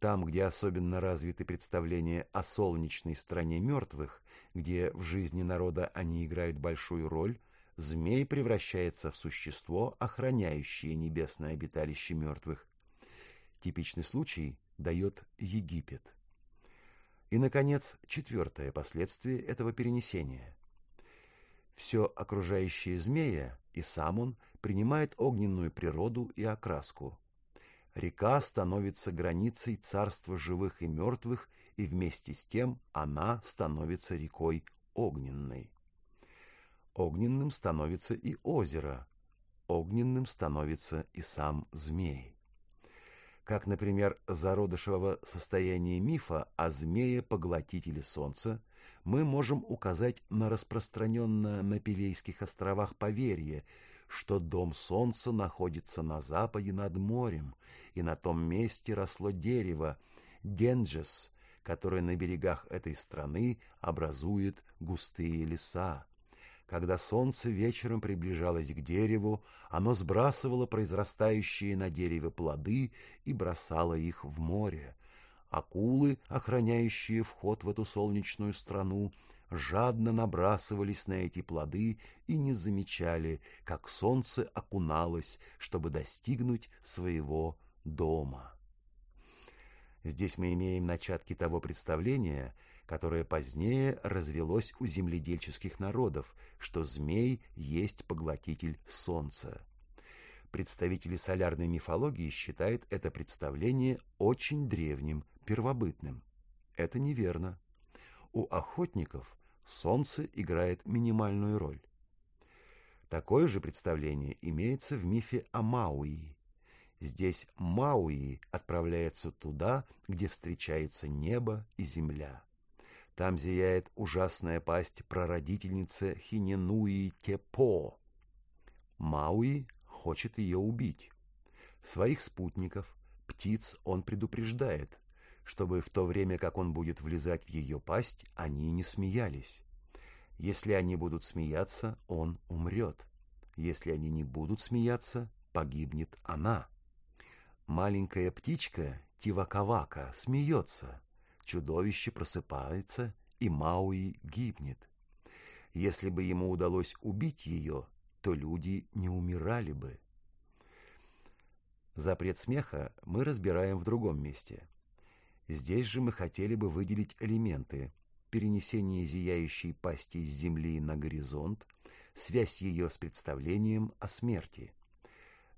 Там, где особенно развиты представления о солнечной стране мертвых, где в жизни народа они играют большую роль, змей превращается в существо, охраняющее небесное обиталище мертвых. Типичный случай дает Египет. И, наконец, четвертое последствие этого перенесения. Все окружающее змея, и сам он, принимает огненную природу и окраску. Река становится границей царства живых и мертвых, и вместе с тем она становится рекой огненной. Огненным становится и озеро, огненным становится и сам змей. Как, например, зародышевого состояния мифа о змее-поглотителе солнца, мы можем указать на распространенное на Пилейских островах поверье, что дом солнца находится на западе над морем, и на том месте росло дерево Денджес, которое на берегах этой страны образует густые леса. Когда солнце вечером приближалось к дереву, оно сбрасывало произрастающие на дереве плоды и бросало их в море. Акулы, охраняющие вход в эту солнечную страну, жадно набрасывались на эти плоды и не замечали, как солнце окуналось, чтобы достигнуть своего дома. Здесь мы имеем начатки того представления, которое позднее развелось у земледельческих народов, что змей есть поглотитель солнца. Представители солярной мифологии считают это представление очень древним, первобытным. Это неверно. У охотников солнце играет минимальную роль. Такое же представление имеется в мифе о Мауи. Здесь Мауи отправляется туда, где встречаются небо и земля. Там зияет ужасная пасть прародительницы Хиненуи Тепо. Мауи хочет ее убить. Своих спутников, птиц, он предупреждает, чтобы в то время, как он будет влезать в ее пасть, они не смеялись. Если они будут смеяться, он умрет. Если они не будут смеяться, погибнет она. Маленькая птичка Тивакавака смеется. Чудовище просыпается, и Мауи гибнет. Если бы ему удалось убить ее, то люди не умирали бы. Запрет смеха мы разбираем в другом месте. Здесь же мы хотели бы выделить элементы. перенесение зияющей пасти из земли на горизонт, связь ее с представлением о смерти.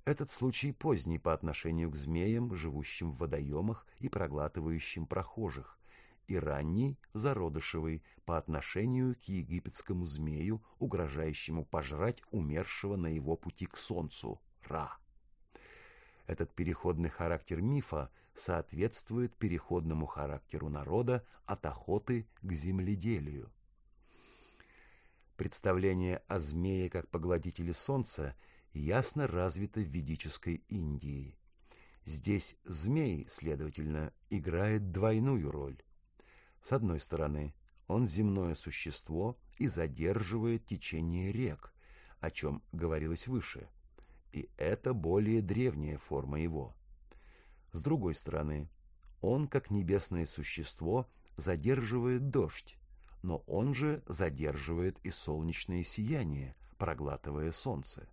Этот случай поздний по отношению к змеям, живущим в водоемах и проглатывающим прохожих, и ранний, зародышевый, по отношению к египетскому змею, угрожающему пожрать умершего на его пути к солнцу, Ра. Этот переходный характер мифа соответствует переходному характеру народа от охоты к земледелию. Представление о змее как поглотителе солнца ясно развито в ведической Индии. Здесь змей, следовательно, играет двойную роль. С одной стороны, он земное существо и задерживает течение рек, о чем говорилось выше, и это более древняя форма его. С другой стороны, он, как небесное существо, задерживает дождь, но он же задерживает и солнечное сияние, проглатывая солнце.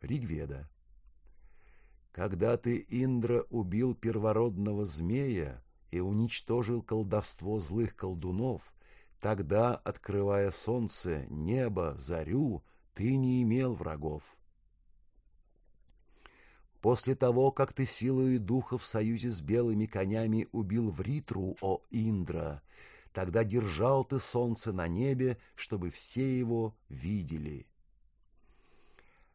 Ригведа. Когда ты, Индра, убил первородного змея и уничтожил колдовство злых колдунов, тогда, открывая солнце, небо, зарю, ты не имел врагов. После того, как ты силою духа в союзе с белыми конями убил Вритру, о Индра, тогда держал ты солнце на небе, чтобы все его видели.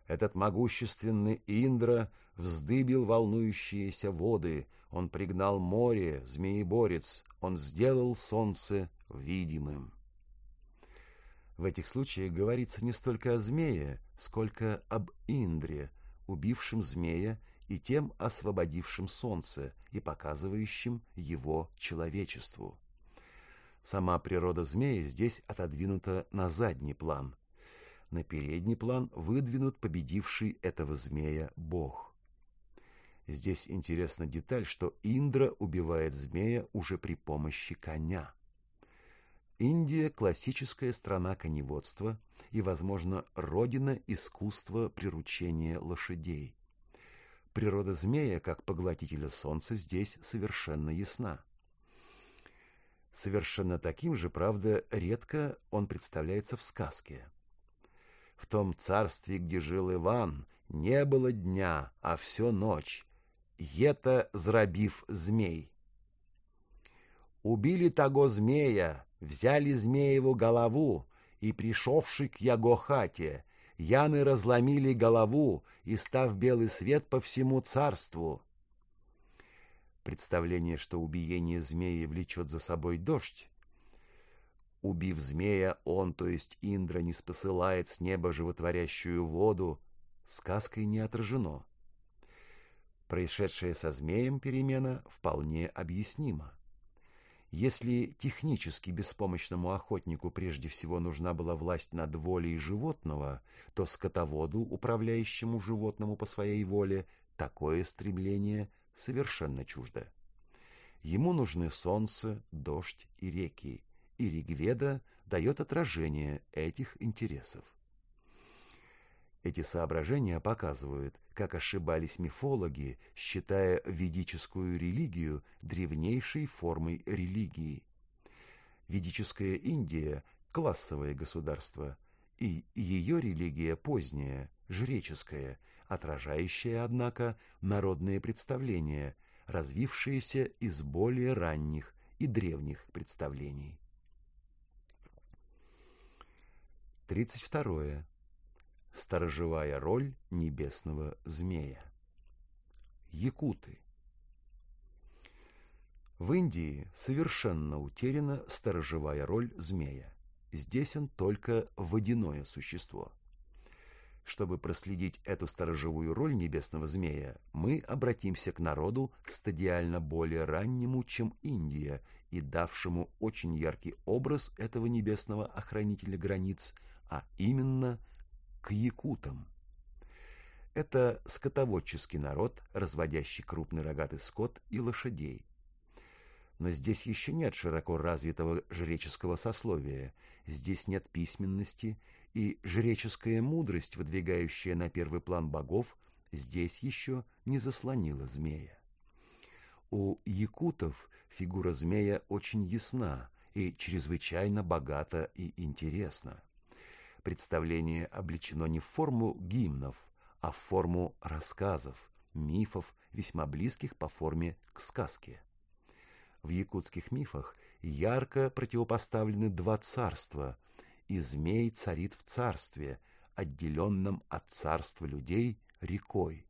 Этот могущественный Индра вздыбил волнующиеся воды, он пригнал море, змееборец, он сделал солнце видимым. В этих случаях говорится не столько о змее, сколько об Индре, убившим змея и тем освободившим солнце и показывающим его человечеству. Сама природа змея здесь отодвинута на задний план. На передний план выдвинут победивший этого змея бог. Здесь интересна деталь, что Индра убивает змея уже при помощи коня. Индия – классическая страна коневодства и, возможно, родина искусства приручения лошадей. Природа змея, как поглотителя солнца, здесь совершенно ясна. Совершенно таким же, правда, редко он представляется в сказке. В том царстве, где жил Иван, не было дня, а все ночь. Ета зрабив змей. Убили того змея, взяли змееву голову, и, пришовши к яго хате, яны разломили голову, и став белый свет по всему царству. Представление, что убиение змеи влечет за собой дождь. Убив змея, он, то есть Индра, не спосылает с неба животворящую воду, сказкой не отражено. Происшедшая со змеем перемена вполне объяснима. Если технически беспомощному охотнику прежде всего нужна была власть над волей животного, то скотоводу, управляющему животному по своей воле, такое стремление совершенно чуждо. Ему нужны солнце, дождь и реки, и Ригведа дает отражение этих интересов. Эти соображения показывают, как ошибались мифологи, считая ведическую религию древнейшей формой религии. Ведическая Индия – классовое государство, и ее религия поздняя, жреческая, отражающая, однако, народные представления, развившиеся из более ранних и древних представлений. 32. Сторожевая роль небесного змея. Якуты. В Индии совершенно утеряна сторожевая роль змея. Здесь он только водяное существо. Чтобы проследить эту сторожевую роль небесного змея, мы обратимся к народу стадиально более раннему, чем Индия, и давшему очень яркий образ этого небесного охранителя границ, а именно к якутам. Это скотоводческий народ, разводящий крупный рогатый скот и лошадей. Но здесь еще нет широко развитого жреческого сословия, здесь нет письменности, и жреческая мудрость, выдвигающая на первый план богов, здесь еще не заслонила змея. У якутов фигура змея очень ясна, и чрезвычайно богато и интересно. Представление облечено не в форму гимнов, а в форму рассказов, мифов, весьма близких по форме к сказке. В якутских мифах ярко противопоставлены два царства, и змей царит в царстве, отделенном от царства людей рекой.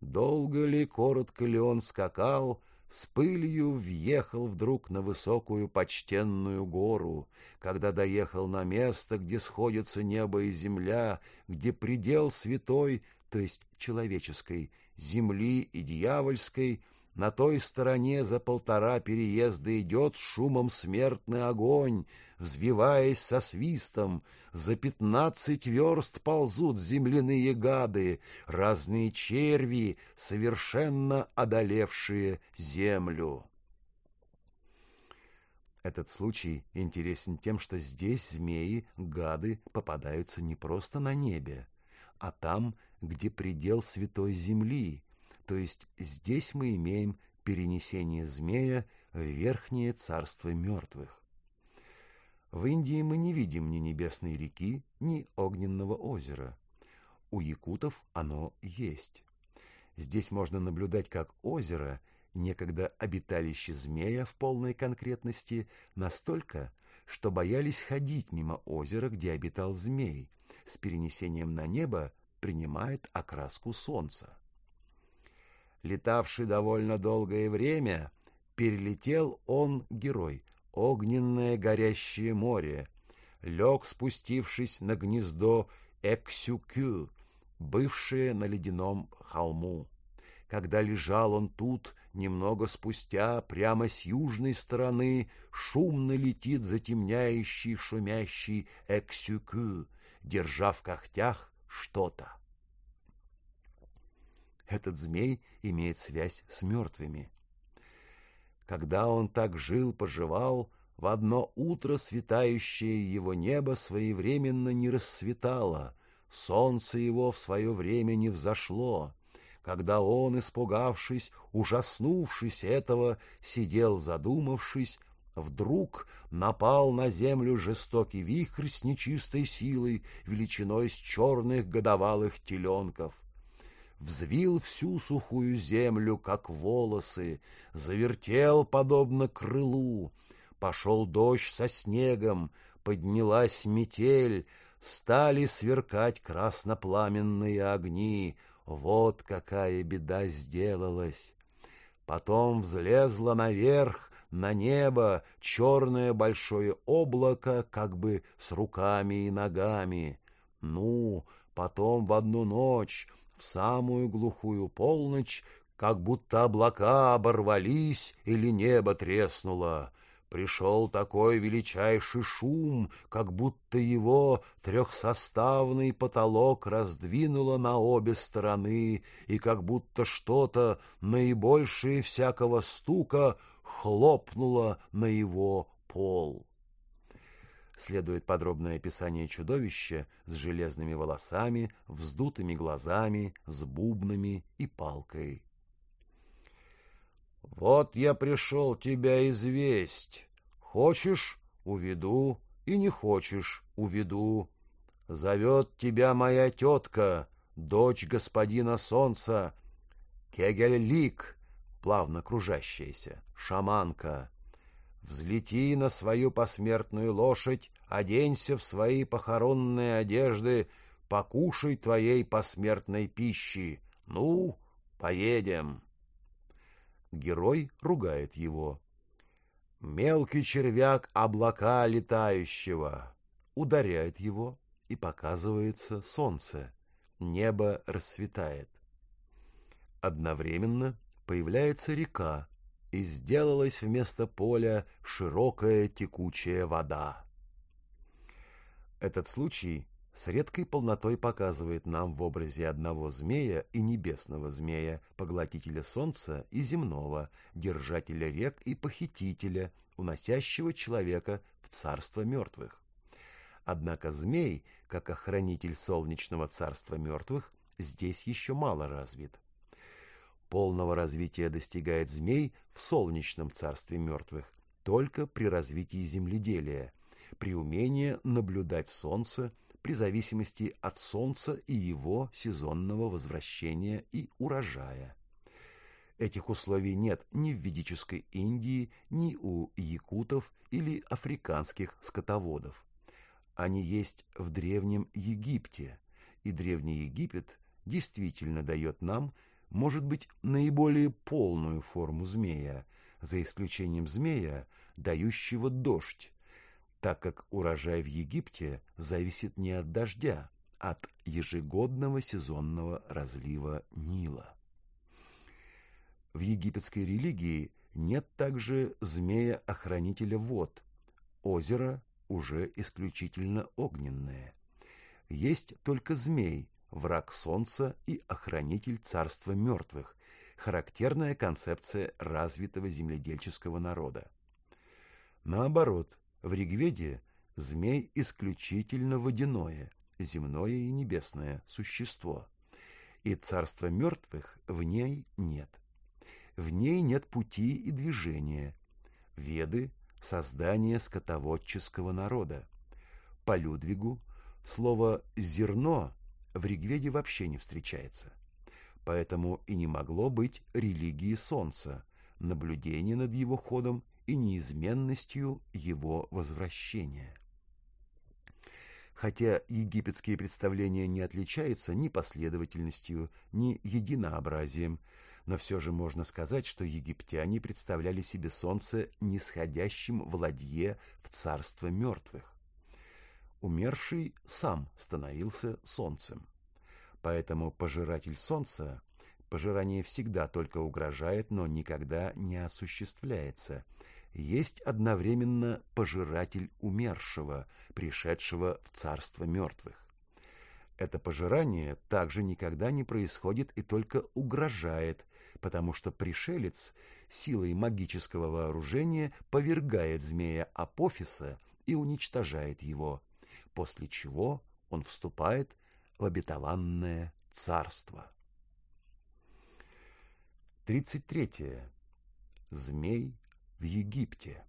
Долго ли, коротко ли он скакал, с пылью въехал вдруг на высокую почтенную гору, когда доехал на место, где сходятся небо и земля, где предел святой, то есть человеческой, земли и дьявольской, на той стороне за полтора переезда идет шумом смертный огонь, взвиваясь со свистом. За пятнадцать верст ползут земляные гады, разные черви, совершенно одолевшие землю. Этот случай интересен тем, что здесь змеи, гады попадаются не просто на небе, а там, где предел святой земли, то есть здесь мы имеем перенесение змея в верхнее царство мертвых. В Индии мы не видим ни небесной реки, ни огненного озера. У якутов оно есть. Здесь можно наблюдать, как озеро, некогда обиталище змея в полной конкретности, настолько, что боялись ходить мимо озера, где обитал змей, с перенесением на небо принимает окраску солнца летавший довольно долгое время, перелетел он, герой, огненное горящее море, лег, спустившись на гнездо Эксюкю, бывшее на ледяном холму. Когда лежал он тут, немного спустя, прямо с южной стороны, шумно летит затемняющий, шумящий Эксюкю, держа в когтях что-то. Этот змей имеет связь с мертвыми. Когда он так жил-поживал, в одно утро светающее его небо своевременно не расцветало, солнце его в свое время не взошло, когда он, испугавшись, ужаснувшись этого, сидел задумавшись, вдруг напал на землю жестокий вихрь с нечистой силой, величиной с черных годовалых теленков взвил всю сухую землю, как волосы, завертел, подобно крылу. Пошел дождь со снегом, поднялась метель, стали сверкать краснопламенные огни. Вот какая беда сделалась! Потом взлезло наверх, на небо, черное большое облако, как бы с руками и ногами. Ну, потом в одну ночь самую глухую полночь, как будто облака оборвались или небо треснуло. Пришел такой величайший шум, как будто его трехсоставный потолок раздвинуло на обе стороны, и как будто что-то, наибольшее всякого стука, хлопнуло на его пол следует подробное описание чудовища с железными волосами, вздутыми глазами, с бубнами и палкой. «Вот я пришел тебя известь. Хочешь — уведу, и не хочешь — уведу. Зовет тебя моя тетка, дочь господина солнца, Кегель-Лик, плавно кружащаяся, шаманка. Взлети на свою посмертную лошадь, оденься в свои похоронные одежды, покушай твоей посмертной пищи. Ну, поедем. Герой ругает его. Мелкий червяк облака летающего. Ударяет его, и показывается солнце. Небо расцветает. Одновременно появляется река, и сделалась вместо поля широкая текучая вода. Этот случай с редкой полнотой показывает нам в образе одного змея и небесного змея, поглотителя солнца и земного, держателя рек и похитителя, уносящего человека в царство мертвых. Однако змей, как охранитель солнечного царства мертвых, здесь еще мало развит. Полного развития достигает змей в солнечном царстве мертвых, только при развитии земледелия, при умении наблюдать солнце при зависимости от солнца и его сезонного возвращения и урожая. Этих условий нет ни в ведической Индии, ни у якутов или африканских скотоводов. Они есть в Древнем Египте, и Древний Египет действительно дает нам, может быть, наиболее полную форму змея, за исключением змея, дающего дождь, так как урожай в Египте зависит не от дождя, а от ежегодного сезонного разлива Нила. В египетской религии нет также змея-охранителя вод. Озеро уже исключительно огненное. Есть только змей, враг солнца и охранитель царства мертвых, характерная концепция развитого земледельческого народа. Наоборот, в Ригведе змей исключительно водяное, земное и небесное существо, и царства мертвых в ней нет. В ней нет пути и движения. Веды – создание скотоводческого народа. По Людвигу слово «зерно» в Ригведе вообще не встречается. Поэтому и не могло быть религии солнца, наблюдения над его ходом и неизменностью его возвращения. Хотя египетские представления не отличаются ни последовательностью, ни единообразием, но все же можно сказать, что египтяне представляли себе солнце нисходящим в ладье в царство мертвых. Умерший сам становился солнцем. Поэтому пожиратель солнца Пожирание всегда только угрожает, но никогда не осуществляется. Есть одновременно пожиратель умершего, пришедшего в царство мертвых. Это пожирание также никогда не происходит и только угрожает, потому что пришелец силой магического вооружения повергает змея Апофиса и уничтожает его, после чего он вступает в обетованное царство. 33. Змей в Египте.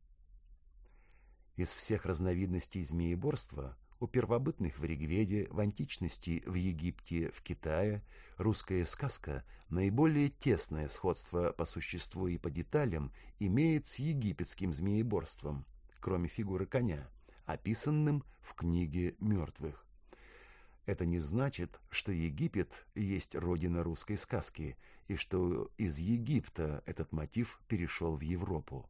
Из всех разновидностей змееборства у первобытных в Ригведе, в античности в Египте, в Китае русская сказка наиболее тесное сходство по существу и по деталям имеет с египетским змееборством, кроме фигуры коня, описанным в книге мертвых. Это не значит, что Египет есть родина русской сказки, и что из Египта этот мотив перешел в Европу.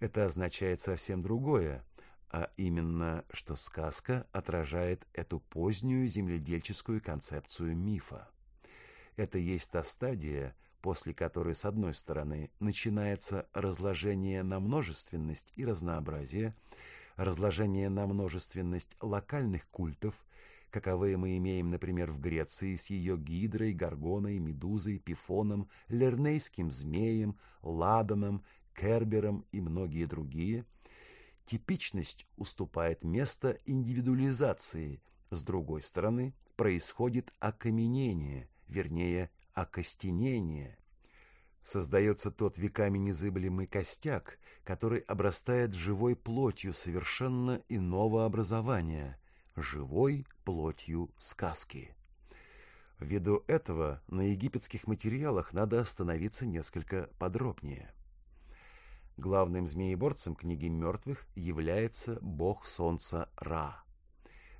Это означает совсем другое, а именно, что сказка отражает эту позднюю земледельческую концепцию мифа. Это есть та стадия, после которой, с одной стороны, начинается разложение на множественность и разнообразие, разложение на множественность локальных культов – каковые мы имеем, например, в Греции с ее гидрой, горгоной, медузой, пифоном, лернейским змеем, ладаном, кербером и многие другие, типичность уступает место индивидуализации. С другой стороны, происходит окаменение, вернее, окостенение. Создается тот веками незыблемый костяк, который обрастает живой плотью совершенно иного образования – живой плотью сказки. Ввиду этого на египетских материалах надо остановиться несколько подробнее. Главным змееборцем книги мертвых является бог солнца Ра.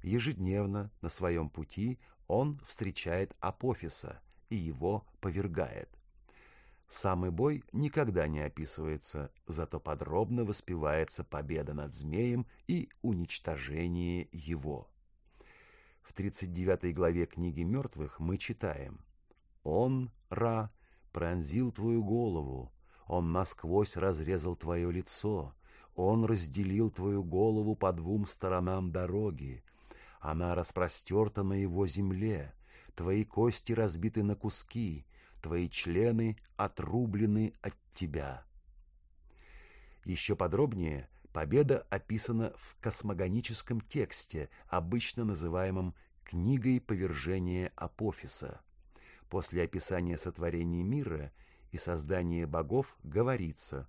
Ежедневно на своем пути он встречает Апофиса и его повергает. Самый бой никогда не описывается, зато подробно воспевается победа над змеем и уничтожение его. В 39 главе книги мертвых мы читаем «Он, Ра, пронзил твою голову, он насквозь разрезал твое лицо, он разделил твою голову по двум сторонам дороги, она распростерта на его земле, твои кости разбиты на куски, твои члены отрублены от тебя. Еще подробнее победа описана в космогоническом тексте, обычно называемом «книгой повержения Апофиса». После описания сотворения мира и создания богов говорится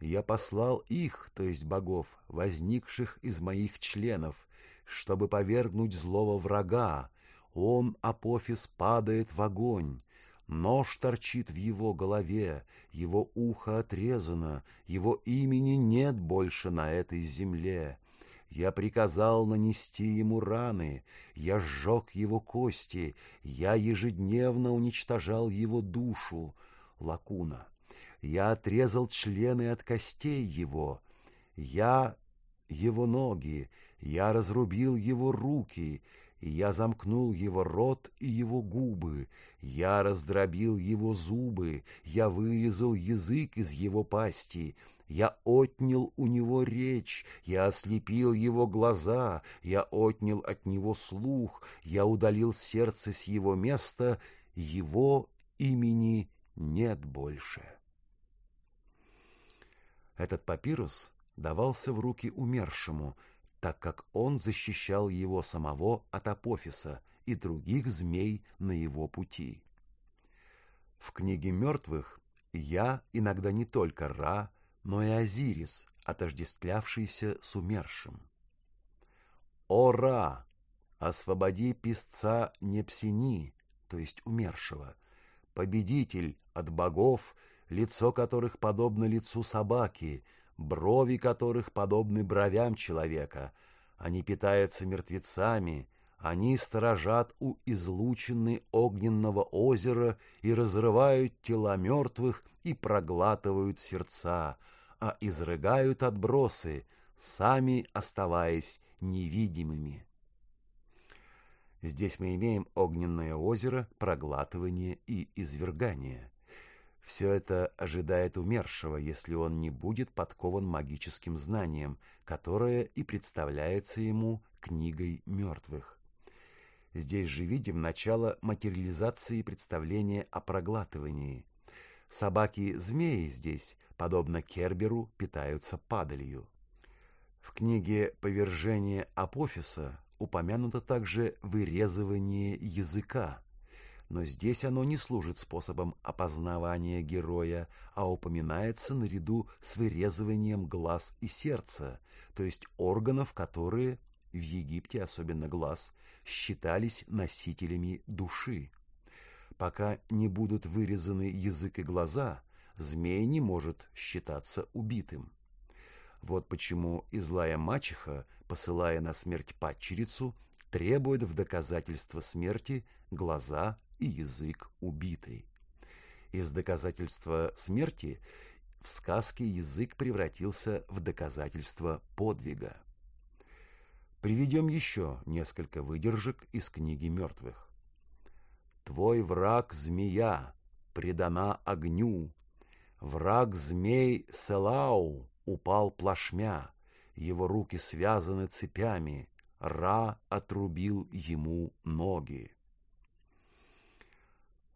Я послал их, то есть богов, возникших из моих членов, чтобы повергнуть злого врага. Он, Апофис, падает в огонь. Нож торчит в его голове, его ухо отрезано, его имени нет больше на этой земле. Я приказал нанести ему раны, я сжег его кости, я ежедневно уничтожал его душу. Лакуна. Я отрезал члены от костей его. Я его ноги, я разрубил его руки, я замкнул его рот и его губы, я раздробил его зубы, я вырезал язык из его пасти, я отнял у него речь, я ослепил его глаза, я отнял от него слух, я удалил сердце с его места, его имени нет больше. Этот папирус давался в руки умершему, так как он защищал его самого от Апофиса и других змей на его пути. В книге мертвых я иногда не только Ра, но и Азирис, отождествлявшийся с умершим. «О, Ра! Освободи песца Непсини, то есть умершего, победитель от богов, лицо которых подобно лицу собаки, брови которых подобны бровям человека. Они питаются мертвецами, они сторожат у излучины огненного озера и разрывают тела мертвых и проглатывают сердца, а изрыгают отбросы, сами оставаясь невидимыми. Здесь мы имеем огненное озеро, проглатывание и извергание. Все это ожидает умершего, если он не будет подкован магическим знанием, которое и представляется ему книгой мертвых. Здесь же видим начало материализации представления о проглатывании. Собаки-змеи здесь, подобно Керберу, питаются падалью. В книге «Повержение Апофиса» упомянуто также вырезывание языка, но здесь оно не служит способом опознавания героя, а упоминается наряду с вырезыванием глаз и сердца, то есть органов, которые, в Египте особенно глаз, считались носителями души. Пока не будут вырезаны язык и глаза, змей не может считаться убитым. Вот почему и злая мачеха, посылая на смерть падчерицу, требует в доказательство смерти глаза и язык убитый. Из доказательства смерти в сказке язык превратился в доказательство подвига. Приведем еще несколько выдержек из книги мертвых. «Твой враг — змея, предана огню. Враг змей Селау упал плашмя, его руки связаны цепями, Ра отрубил ему ноги.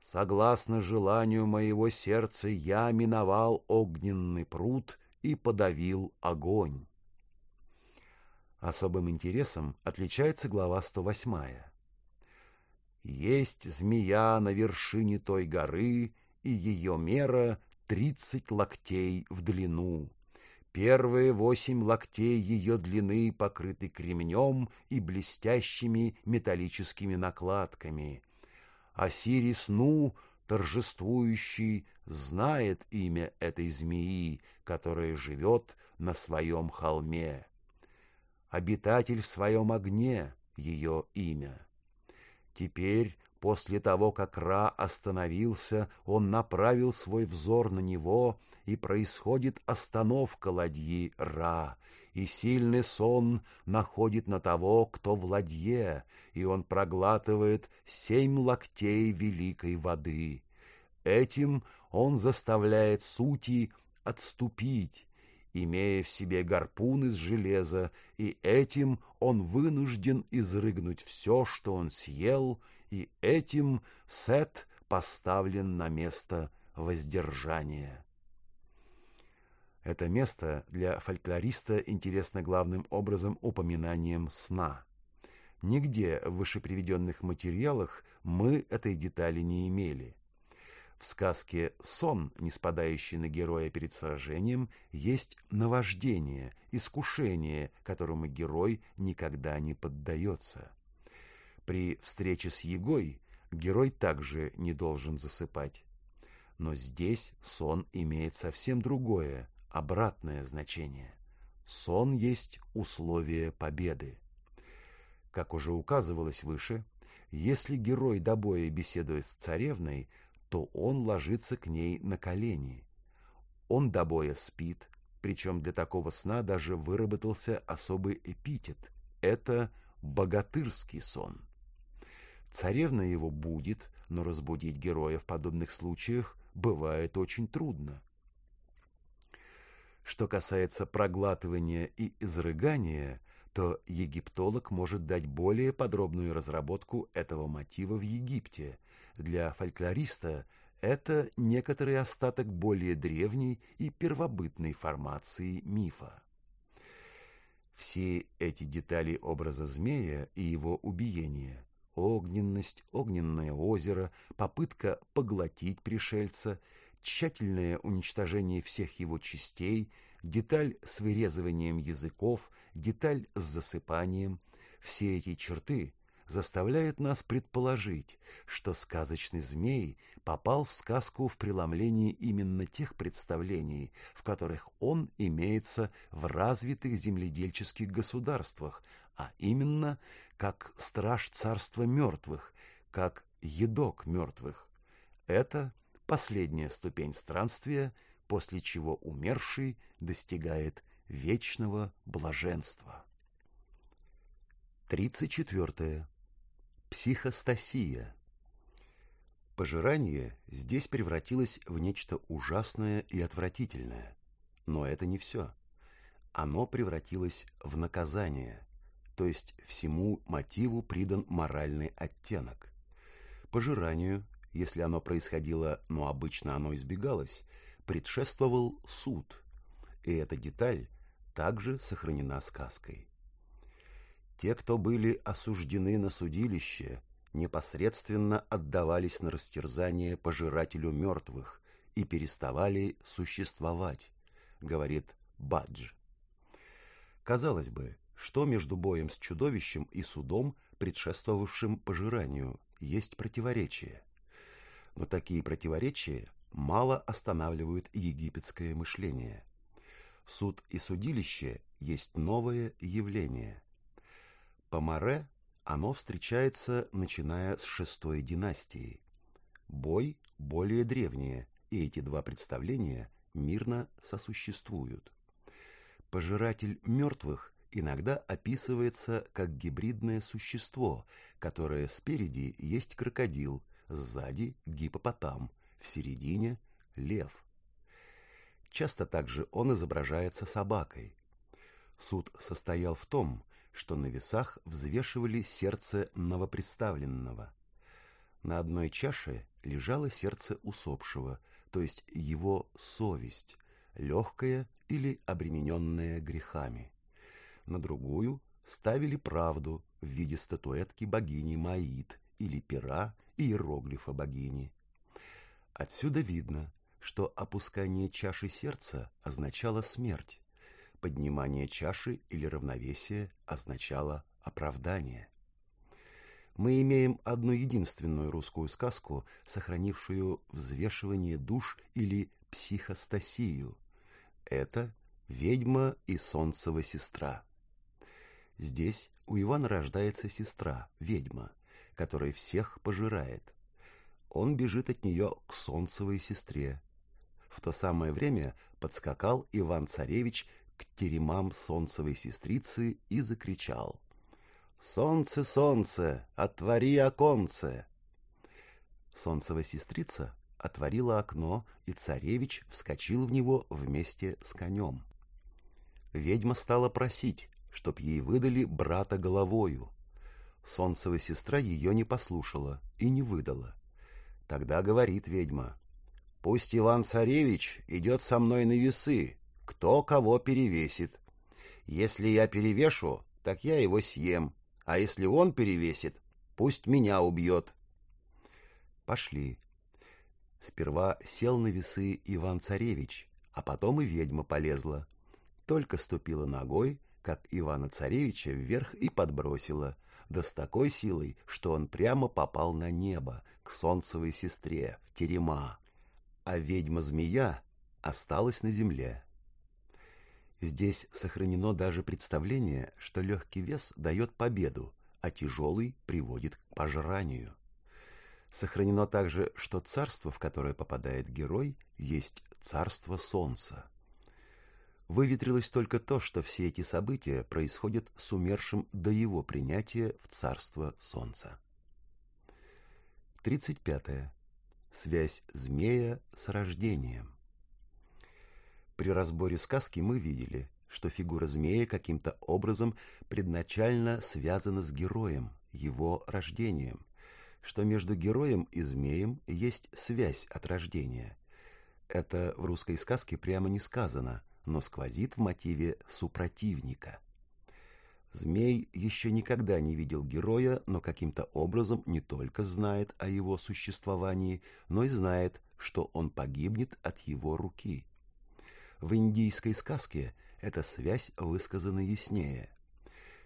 Согласно желанию моего сердца, я миновал огненный пруд и подавил огонь. Особым интересом отличается глава 108. Есть змея на вершине той горы, и ее мера тридцать локтей в длину. Первые восемь локтей ее длины покрыты кремнем и блестящими металлическими накладками — Осирис Ну, торжествующий, знает имя этой змеи, которая живет на своем холме. Обитатель в своем огне — ее имя. Теперь, после того, как Ра остановился, он направил свой взор на него, и происходит остановка ладьи Ра, и сильный сон находит на того, кто в и он проглатывает семь локтей великой воды. Этим он заставляет сути отступить, имея в себе гарпун из железа, и этим он вынужден изрыгнуть все, что он съел, и этим Сет поставлен на место воздержания. Это место для фольклориста интересно главным образом упоминанием сна. Нигде в вышеприведенных материалах мы этой детали не имели. В сказке «Сон», не спадающий на героя перед сражением, есть наваждение, искушение, которому герой никогда не поддается. При встрече с Егой герой также не должен засыпать. Но здесь сон имеет совсем другое, обратное значение. Сон есть условие победы. Как уже указывалось выше, если герой до боя беседует с царевной, то он ложится к ней на колени. Он до боя спит, причем для такого сна даже выработался особый эпитет. Это богатырский сон. Царевна его будет, но разбудить героя в подобных случаях бывает очень трудно. Что касается проглатывания и изрыгания, то египтолог может дать более подробную разработку этого мотива в Египте. Для фольклориста это некоторый остаток более древней и первобытной формации мифа. Все эти детали образа змея и его убиения – огненность, огненное озеро, попытка поглотить пришельца, тщательное уничтожение всех его частей – деталь с вырезыванием языков, деталь с засыпанием. Все эти черты заставляют нас предположить, что сказочный змей попал в сказку в преломлении именно тех представлений, в которых он имеется в развитых земледельческих государствах, а именно как страж царства мертвых, как едок мертвых. Это последняя ступень странствия – после чего умерший достигает вечного блаженства. 34. Психостасия. Пожирание здесь превратилось в нечто ужасное и отвратительное. Но это не все. Оно превратилось в наказание, то есть всему мотиву придан моральный оттенок. Пожиранию, если оно происходило, но обычно оно избегалось, предшествовал суд, и эта деталь также сохранена сказкой. Те, кто были осуждены на судилище, непосредственно отдавались на растерзание пожирателю мертвых и переставали существовать, говорит Бадж. Казалось бы, что между боем с чудовищем и судом, предшествовавшим пожиранию, есть противоречие. Но такие противоречия мало останавливают египетское мышление. Суд и судилище есть новое явление. По Море оно встречается, начиная с шестой династии. Бой более древнее, и эти два представления мирно сосуществуют. Пожиратель мертвых иногда описывается как гибридное существо, которое спереди есть крокодил, сзади гипопотам – в середине – лев. Часто также он изображается собакой. Суд состоял в том, что на весах взвешивали сердце новоприставленного. На одной чаше лежало сердце усопшего, то есть его совесть, легкая или обремененная грехами. На другую ставили правду в виде статуэтки богини Маид или пера иероглифа богини. Отсюда видно, что опускание чаши сердца означало смерть, поднимание чаши или равновесие означало оправдание. Мы имеем одну единственную русскую сказку, сохранившую взвешивание душ или психостасию. Это «Ведьма и солнцева сестра». Здесь у Ивана рождается сестра, ведьма, которая всех пожирает он бежит от нее к Солнцевой сестре. В то самое время подскакал Иван-царевич к теремам Солнцевой сестрицы и закричал. «Солнце, солнце, отвори оконце!» Солнцева сестрица отворила окно, и царевич вскочил в него вместе с конем. Ведьма стала просить, чтоб ей выдали брата головою. Солнцева сестра ее не послушала и не выдала. Тогда говорит ведьма. «Пусть Иван-царевич идет со мной на весы, кто кого перевесит. Если я перевешу, так я его съем, а если он перевесит, пусть меня убьет». Пошли. Сперва сел на весы Иван-Царевич, а потом и ведьма полезла. Только ступила ногой, как Ивана-Царевича вверх и подбросила, да с такой силой, что он прямо попал на небо, к солнцевой сестре, в терема. А ведьма-змея осталась на земле. Здесь сохранено даже представление, что легкий вес дает победу, а тяжелый приводит к пожранию. Сохранено также, что царство, в которое попадает герой, есть царство солнца. Выветрилось только то, что все эти события происходят с умершим до его принятия в царство солнца. 35. Связь змея с рождением. При разборе сказки мы видели, что фигура змея каким-то образом предначально связана с героем, его рождением – что между героем и змеем есть связь от рождения. Это в русской сказке прямо не сказано, но сквозит в мотиве супротивника. Змей еще никогда не видел героя, но каким-то образом не только знает о его существовании, но и знает, что он погибнет от его руки. В индийской сказке эта связь высказана яснее.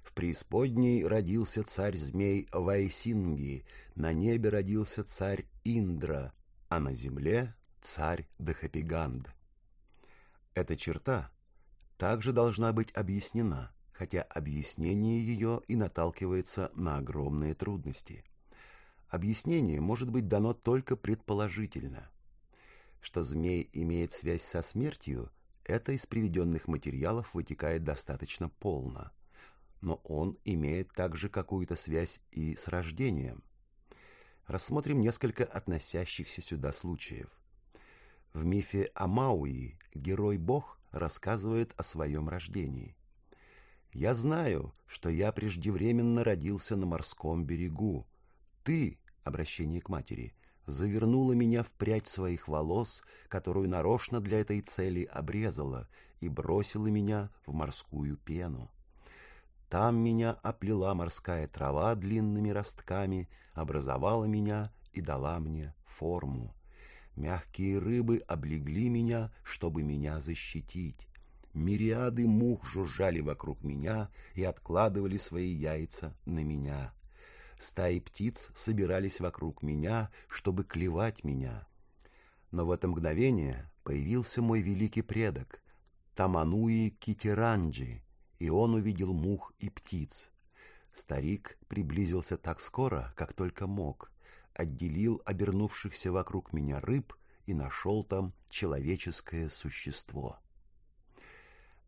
В преисподней родился царь-змей Вайсинги, на небе родился царь Индра, а на земле царь Дахапиганд. Эта черта также должна быть объяснена, хотя объяснение ее и наталкивается на огромные трудности. Объяснение может быть дано только предположительно. Что змей имеет связь со смертью, это из приведенных материалов вытекает достаточно полно но он имеет также какую-то связь и с рождением. Рассмотрим несколько относящихся сюда случаев. В мифе о Мауи герой-бог рассказывает о своем рождении. «Я знаю, что я преждевременно родился на морском берегу. Ты, обращение к матери, завернула меня в прядь своих волос, которую нарочно для этой цели обрезала, и бросила меня в морскую пену. Там меня оплела морская трава длинными ростками, образовала меня и дала мне форму. Мягкие рыбы облегли меня, чтобы меня защитить. Мириады мух жужжали вокруг меня и откладывали свои яйца на меня. Стаи птиц собирались вокруг меня, чтобы клевать меня. Но в это мгновение появился мой великий предок, Тамануи Китиранджи, и он увидел мух и птиц. Старик приблизился так скоро, как только мог, отделил обернувшихся вокруг меня рыб и нашел там человеческое существо.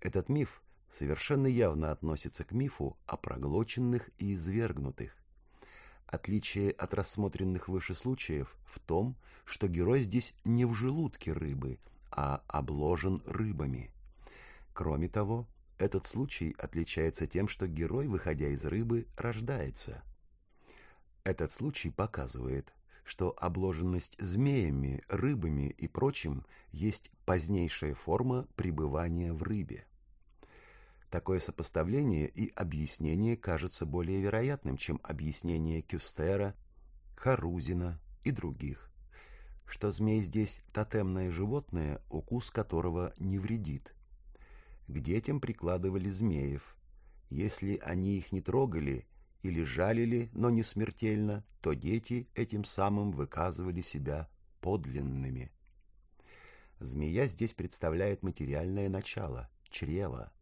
Этот миф совершенно явно относится к мифу о проглоченных и извергнутых. Отличие от рассмотренных выше случаев в том, что герой здесь не в желудке рыбы, а обложен рыбами. Кроме того, этот случай отличается тем, что герой, выходя из рыбы, рождается. Этот случай показывает, что обложенность змеями, рыбами и прочим есть позднейшая форма пребывания в рыбе. Такое сопоставление и объяснение кажется более вероятным, чем объяснение Кюстера, Харузина и других, что змей здесь тотемное животное, укус которого не вредит – к детям прикладывали змеев. Если они их не трогали или жалили, но не смертельно, то дети этим самым выказывали себя подлинными. Змея здесь представляет материальное начало, чрево.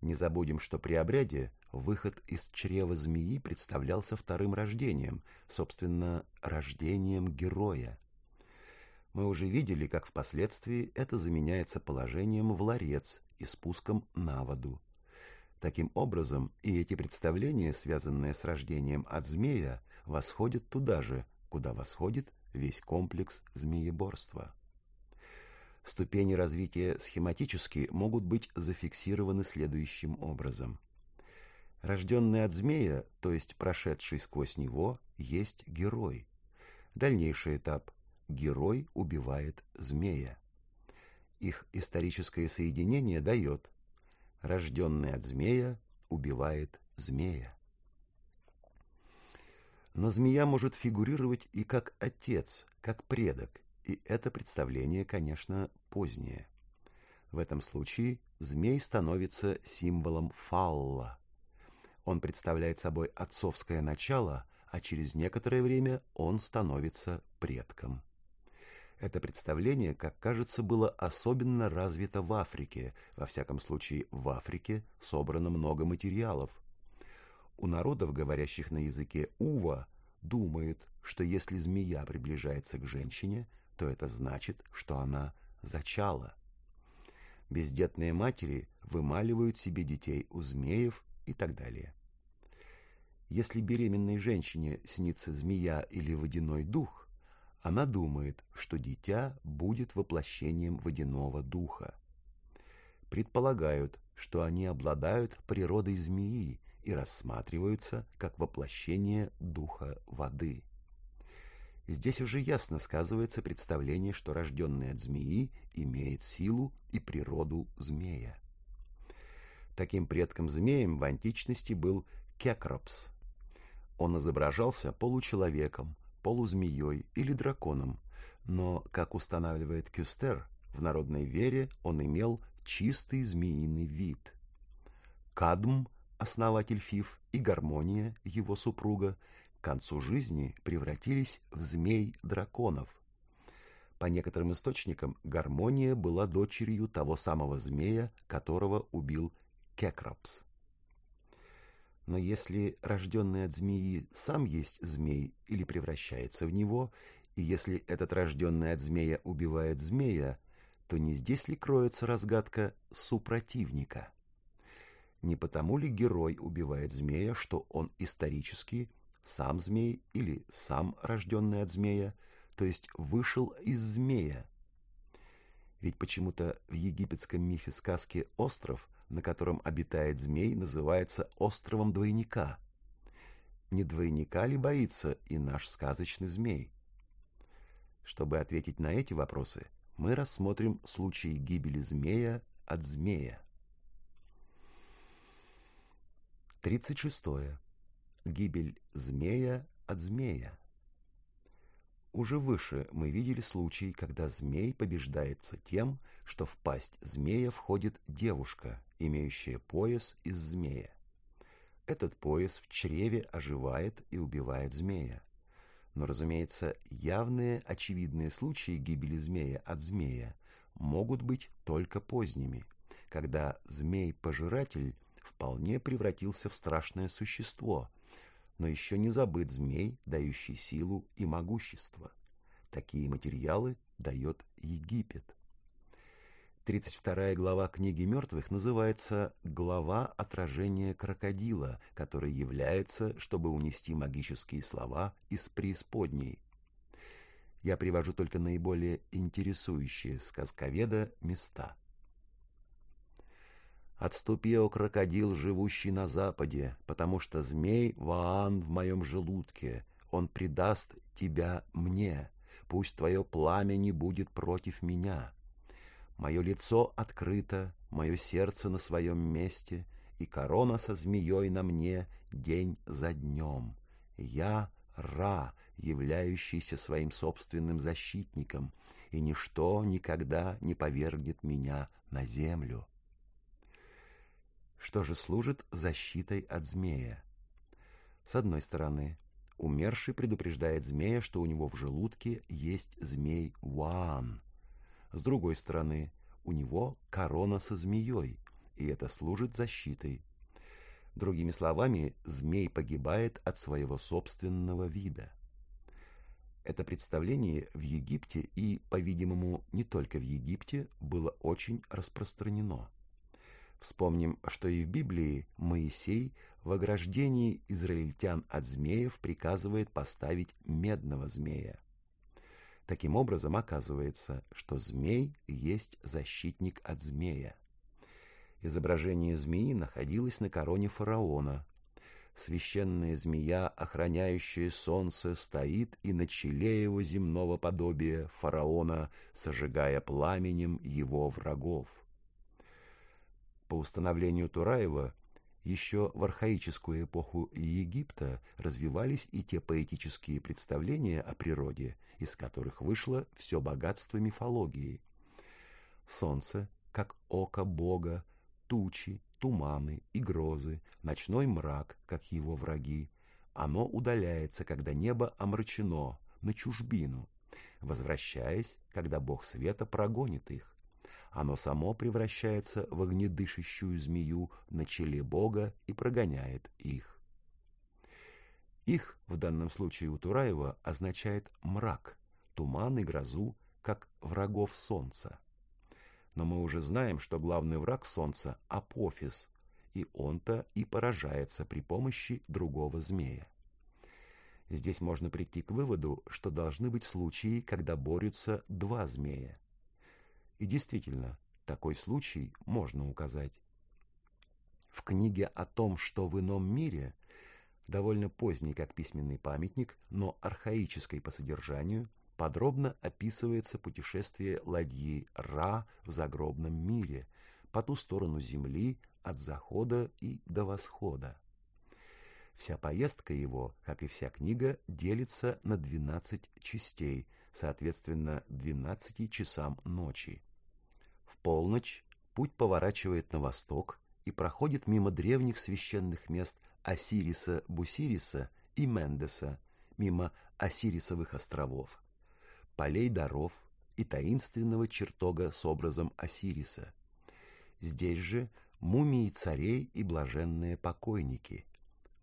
Не забудем, что при обряде выход из чрева змеи представлялся вторым рождением, собственно, рождением героя. Мы уже видели, как впоследствии это заменяется положением в ларец и спуском на воду. Таким образом, и эти представления, связанные с рождением от змея, восходят туда же, куда восходит весь комплекс змееборства. Ступени развития схематически могут быть зафиксированы следующим образом. Рожденный от змея, то есть прошедший сквозь него, есть герой. Дальнейший этап – герой убивает змея. Их историческое соединение дает «рожденный от змея убивает змея». Но змея может фигурировать и как отец, как предок, И это представление, конечно, позднее. В этом случае змей становится символом фалла. Он представляет собой отцовское начало, а через некоторое время он становится предком. Это представление, как кажется, было особенно развито в Африке. Во всяком случае, в Африке собрано много материалов. У народов, говорящих на языке ува, думают, что если змея приближается к женщине, то это значит, что она зачала. Бездетные матери вымаливают себе детей у змеев и так далее. Если беременной женщине снится змея или водяной дух, она думает, что дитя будет воплощением водяного духа. Предполагают, что они обладают природой змеи и рассматриваются как воплощение духа воды. Здесь уже ясно сказывается представление, что рожденный от змеи имеет силу и природу змея. Таким предком-змеем в античности был Кекропс. Он изображался получеловеком, полузмеей или драконом, но, как устанавливает Кюстер, в народной вере он имел чистый змеиный вид. Кадм, основатель Фиф, и Гармония, его супруга, к концу жизни превратились в змей-драконов. По некоторым источникам, Гармония была дочерью того самого змея, которого убил Кекропс. Но если рожденный от змеи сам есть змей или превращается в него, и если этот рожденный от змея убивает змея, то не здесь ли кроется разгадка супротивника? Не потому ли герой убивает змея, что он исторически сам змей или сам рожденный от змея, то есть вышел из змея. Ведь почему-то в египетском мифе сказки остров, на котором обитает змей, называется островом двойника. Не двойника ли боится и наш сказочный змей? Чтобы ответить на эти вопросы, мы рассмотрим случай гибели змея от змея. 36. Гибель змея от змея. Уже выше мы видели случай, когда змей побеждается тем, что в пасть змея входит девушка, имеющая пояс из змея. Этот пояс в чреве оживает и убивает змея. Но, разумеется, явные очевидные случаи гибели змея от змея могут быть только поздними, когда змей-пожиратель вполне превратился в страшное существо – но еще не забыт змей, дающий силу и могущество. Такие материалы дает Египет. 32 глава книги мертвых называется «Глава отражения крокодила», который является, чтобы унести магические слова из преисподней. Я привожу только наиболее интересующие сказковеда места. Отступи, о крокодил, живущий на западе, потому что змей Ваан в моем желудке, он предаст тебя мне, пусть твое пламя не будет против меня. Мое лицо открыто, мое сердце на своем месте, и корона со змеей на мне день за днем. Я — Ра, являющийся своим собственным защитником, и ничто никогда не повергнет меня на землю что же служит защитой от змея. С одной стороны, умерший предупреждает змея, что у него в желудке есть змей Уан. С другой стороны, у него корона со змеей, и это служит защитой. Другими словами, змей погибает от своего собственного вида. Это представление в Египте и, по-видимому, не только в Египте, было очень распространено. Вспомним, что и в Библии Моисей в ограждении израильтян от змеев приказывает поставить медного змея. Таким образом, оказывается, что змей есть защитник от змея. Изображение змеи находилось на короне фараона. Священная змея, охраняющая солнце, стоит и на челе его земного подобия фараона, сожигая пламенем его врагов. По установлению Тураева, Еще в архаическую эпоху Египта развивались и те поэтические представления о природе, из которых вышло все богатство мифологии. Солнце, как око Бога, тучи, туманы и грозы, ночной мрак, как его враги. Оно удаляется, когда небо омрачено, на чужбину, возвращаясь, когда Бог света прогонит их оно само превращается в огнедышащую змею на челе Бога и прогоняет их. Их, в данном случае у Тураева, означает мрак, туман и грозу, как врагов солнца. Но мы уже знаем, что главный враг солнца – Апофис, и он-то и поражается при помощи другого змея. Здесь можно прийти к выводу, что должны быть случаи, когда борются два змея. И действительно, такой случай можно указать. В книге о том, что в ином мире, довольно поздний как письменный памятник, но архаической по содержанию, подробно описывается путешествие ладьи Ра в загробном мире, по ту сторону Земли, от захода и до восхода. Вся поездка его, как и вся книга, делится на 12 частей, соответственно, 12 часам ночи. Полночь путь поворачивает на восток и проходит мимо древних священных мест Осириса, Бусириса и Мендеса, мимо Осирисовых островов, полей даров и таинственного чертога с образом Осириса. Здесь же мумии царей и блаженные покойники.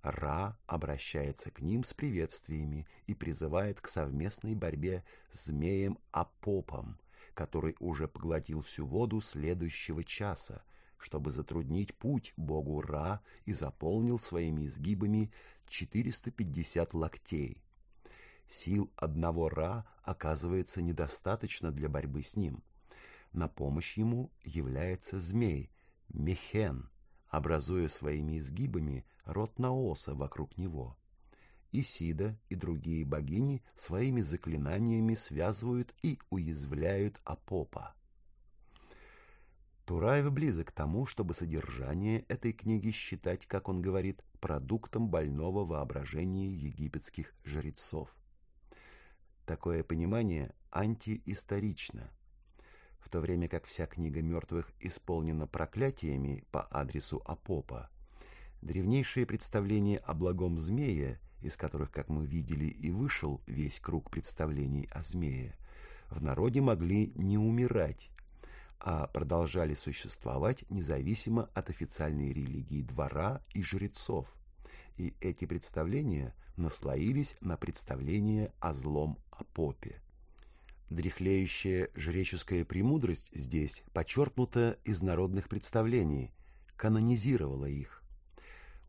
Ра обращается к ним с приветствиями и призывает к совместной борьбе с змеем Апопом, который уже поглотил всю воду следующего часа, чтобы затруднить путь богу Ра и заполнил своими изгибами 450 локтей. Сил одного Ра оказывается недостаточно для борьбы с ним. На помощь ему является змей, Мехен, образуя своими изгибами рот Наоса вокруг него. Исида и другие богини своими заклинаниями связывают и уязвляют Апопа. Тураев близок к тому, чтобы содержание этой книги считать, как он говорит, продуктом больного воображения египетских жрецов. Такое понимание антиисторично. В то время как вся книга мертвых исполнена проклятиями по адресу Апопа, древнейшие представления о благом змее из которых, как мы видели, и вышел весь круг представлений о змее, в народе могли не умирать, а продолжали существовать независимо от официальной религии двора и жрецов. И эти представления наслоились на представление о злом Апопе. Дряхлеющая жреческая премудрость здесь подчеркнута из народных представлений, канонизировала их.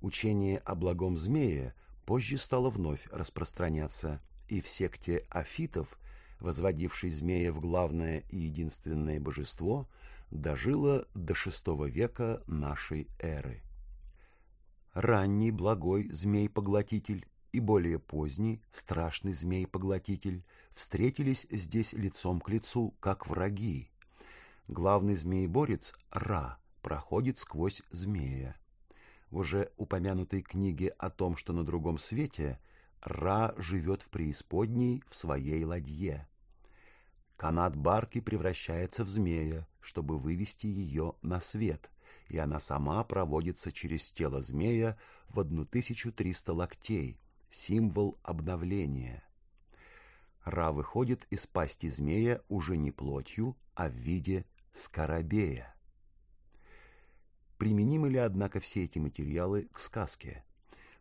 Учение о благом змее – позже стало вновь распространяться, и в секте афитов, возводившей змея в главное и единственное божество, дожило до VI века нашей эры. Ранний благой змей-поглотитель и более поздний страшный змей-поглотитель встретились здесь лицом к лицу, как враги. Главный змееборец Ра проходит сквозь змея в уже упомянутой книге о том, что на другом свете Ра живет в преисподней в своей ладье. Канат барки превращается в змея, чтобы вывести ее на свет, и она сама проводится через тело змея в 1300 локтей, символ обновления. Ра выходит из пасти змея уже не плотью, а в виде скоробея. Применимы ли, однако, все эти материалы к сказке?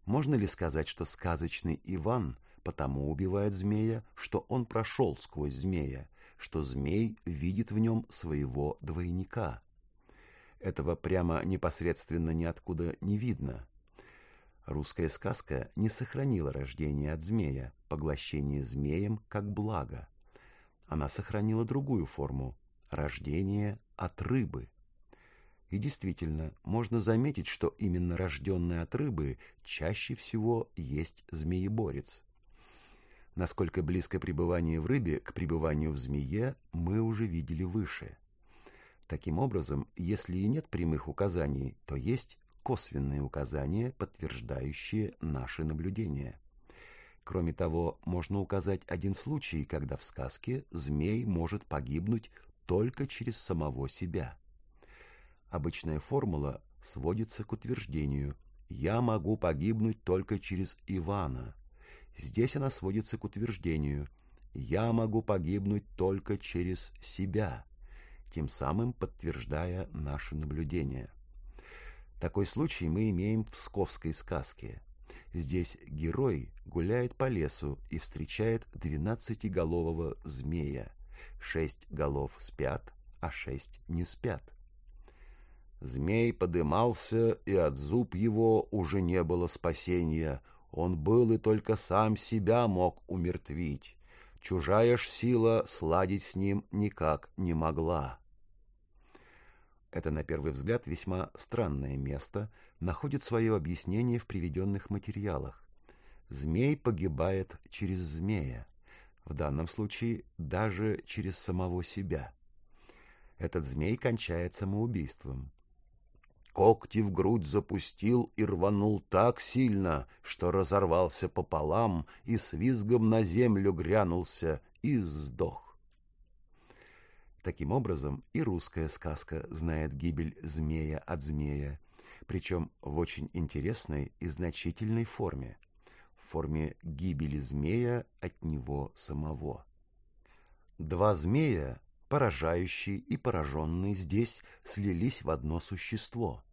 Можно ли сказать, что сказочный Иван потому убивает змея, что он прошел сквозь змея, что змей видит в нем своего двойника? Этого прямо непосредственно ниоткуда не видно. Русская сказка не сохранила рождение от змея, поглощение змеем как благо. Она сохранила другую форму – рождение от рыбы – и действительно, можно заметить, что именно рожденный от рыбы чаще всего есть змееборец. Насколько близко пребывание в рыбе к пребыванию в змее, мы уже видели выше. Таким образом, если и нет прямых указаний, то есть косвенные указания, подтверждающие наши наблюдения. Кроме того, можно указать один случай, когда в сказке змей может погибнуть только через самого себя. Обычная формула сводится к утверждению «я могу погибнуть только через Ивана». Здесь она сводится к утверждению «я могу погибнуть только через себя», тем самым подтверждая наши наблюдения. Такой случай мы имеем в Псковской сказке – Здесь герой гуляет по лесу и встречает двенадцатиголового змея. Шесть голов спят, а шесть не спят. Змей подымался, и от зуб его уже не было спасения. Он был и только сам себя мог умертвить. Чужая ж сила сладить с ним никак не могла. Это, на первый взгляд, весьма странное место находит свое объяснение в приведенных материалах. Змей погибает через змея, в данном случае даже через самого себя. Этот змей кончает самоубийством. Когти в грудь запустил и рванул так сильно, что разорвался пополам и с визгом на землю грянулся и сдох. Таким образом, и русская сказка знает гибель змея от змея, причем в очень интересной и значительной форме, в форме гибели змея от него самого. Два змея, поражающий и пораженный здесь, слились в одно существо,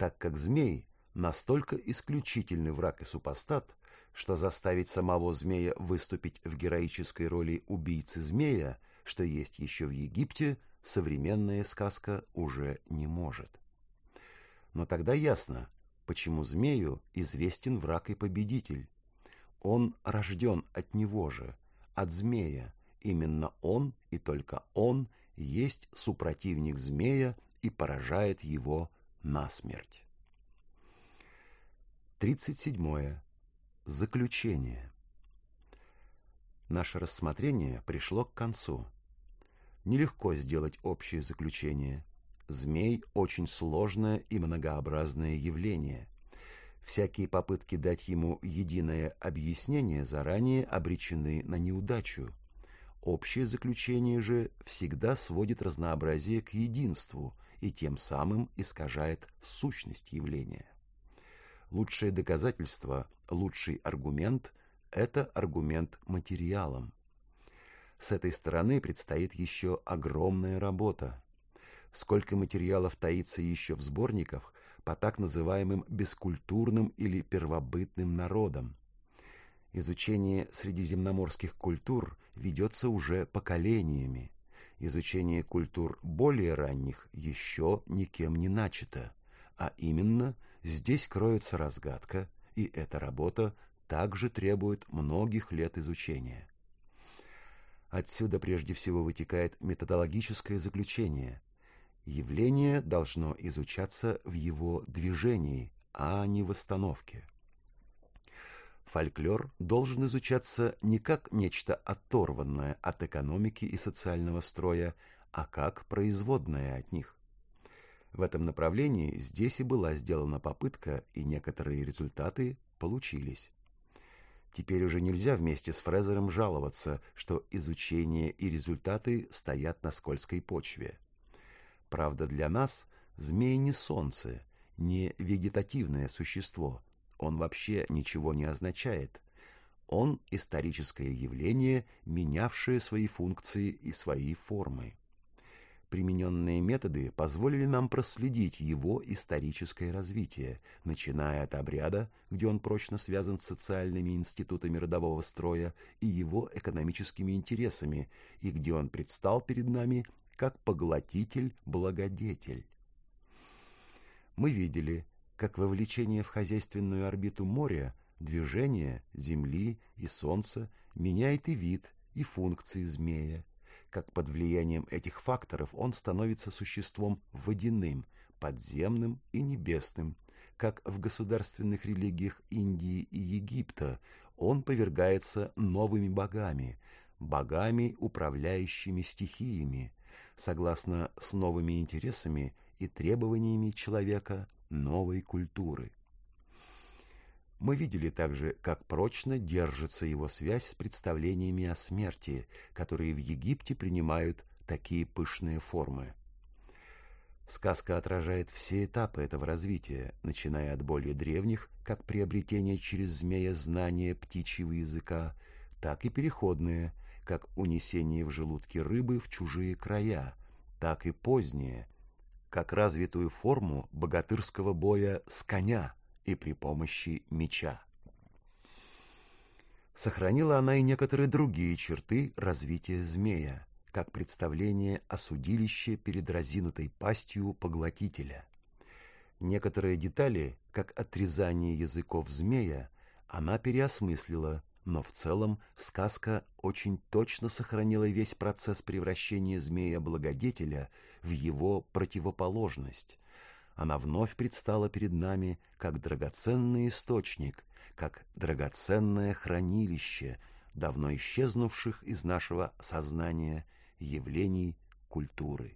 так как змей настолько исключительный враг и супостат, что заставить самого змея выступить в героической роли убийцы змея – что есть еще в Египте, современная сказка уже не может. Но тогда ясно, почему змею известен враг и победитель. Он рожден от него же, от змея. Именно он и только он есть супротивник змея и поражает его насмерть. 37. Заключение. Наше рассмотрение пришло к концу. Нелегко сделать общее заключение. Змей – очень сложное и многообразное явление. Всякие попытки дать ему единое объяснение заранее обречены на неудачу. Общее заключение же всегда сводит разнообразие к единству и тем самым искажает сущность явления. Лучшее доказательство, лучший аргумент это аргумент материалом. С этой стороны предстоит еще огромная работа. Сколько материалов таится еще в сборниках по так называемым бескультурным или первобытным народам. Изучение средиземноморских культур ведется уже поколениями. Изучение культур более ранних еще никем не начато, а именно здесь кроется разгадка, и эта работа также требует многих лет изучения. Отсюда прежде всего вытекает методологическое заключение. Явление должно изучаться в его движении, а не в остановке. Фольклор должен изучаться не как нечто оторванное от экономики и социального строя, а как производное от них. В этом направлении здесь и была сделана попытка, и некоторые результаты получились. Теперь уже нельзя вместе с Фрезером жаловаться, что изучение и результаты стоят на скользкой почве. Правда, для нас змей не солнце, не вегетативное существо. Он вообще ничего не означает. Он историческое явление, менявшее свои функции и свои формы. Примененные методы позволили нам проследить его историческое развитие, начиная от обряда, где он прочно связан с социальными институтами родового строя и его экономическими интересами, и где он предстал перед нами как поглотитель-благодетель. Мы видели, как вовлечение в хозяйственную орбиту моря, движение Земли и Солнца меняет и вид, и функции змея, как под влиянием этих факторов он становится существом водяным, подземным и небесным, как в государственных религиях Индии и Египта он повергается новыми богами, богами, управляющими стихиями, согласно с новыми интересами и требованиями человека новой культуры. Мы видели также, как прочно держится его связь с представлениями о смерти, которые в Египте принимают такие пышные формы. Сказка отражает все этапы этого развития, начиная от более древних, как приобретение через змея знания птичьего языка, так и переходные, как унесение в желудке рыбы в чужие края, так и поздние, как развитую форму богатырского боя с коня – и при помощи меча. Сохранила она и некоторые другие черты развития змея, как представление о судилище перед разинутой пастью поглотителя. Некоторые детали, как отрезание языков змея, она переосмыслила, но в целом сказка очень точно сохранила весь процесс превращения змея-благодетеля в его противоположность, она вновь предстала перед нами как драгоценный источник, как драгоценное хранилище давно исчезнувших из нашего сознания явлений культуры.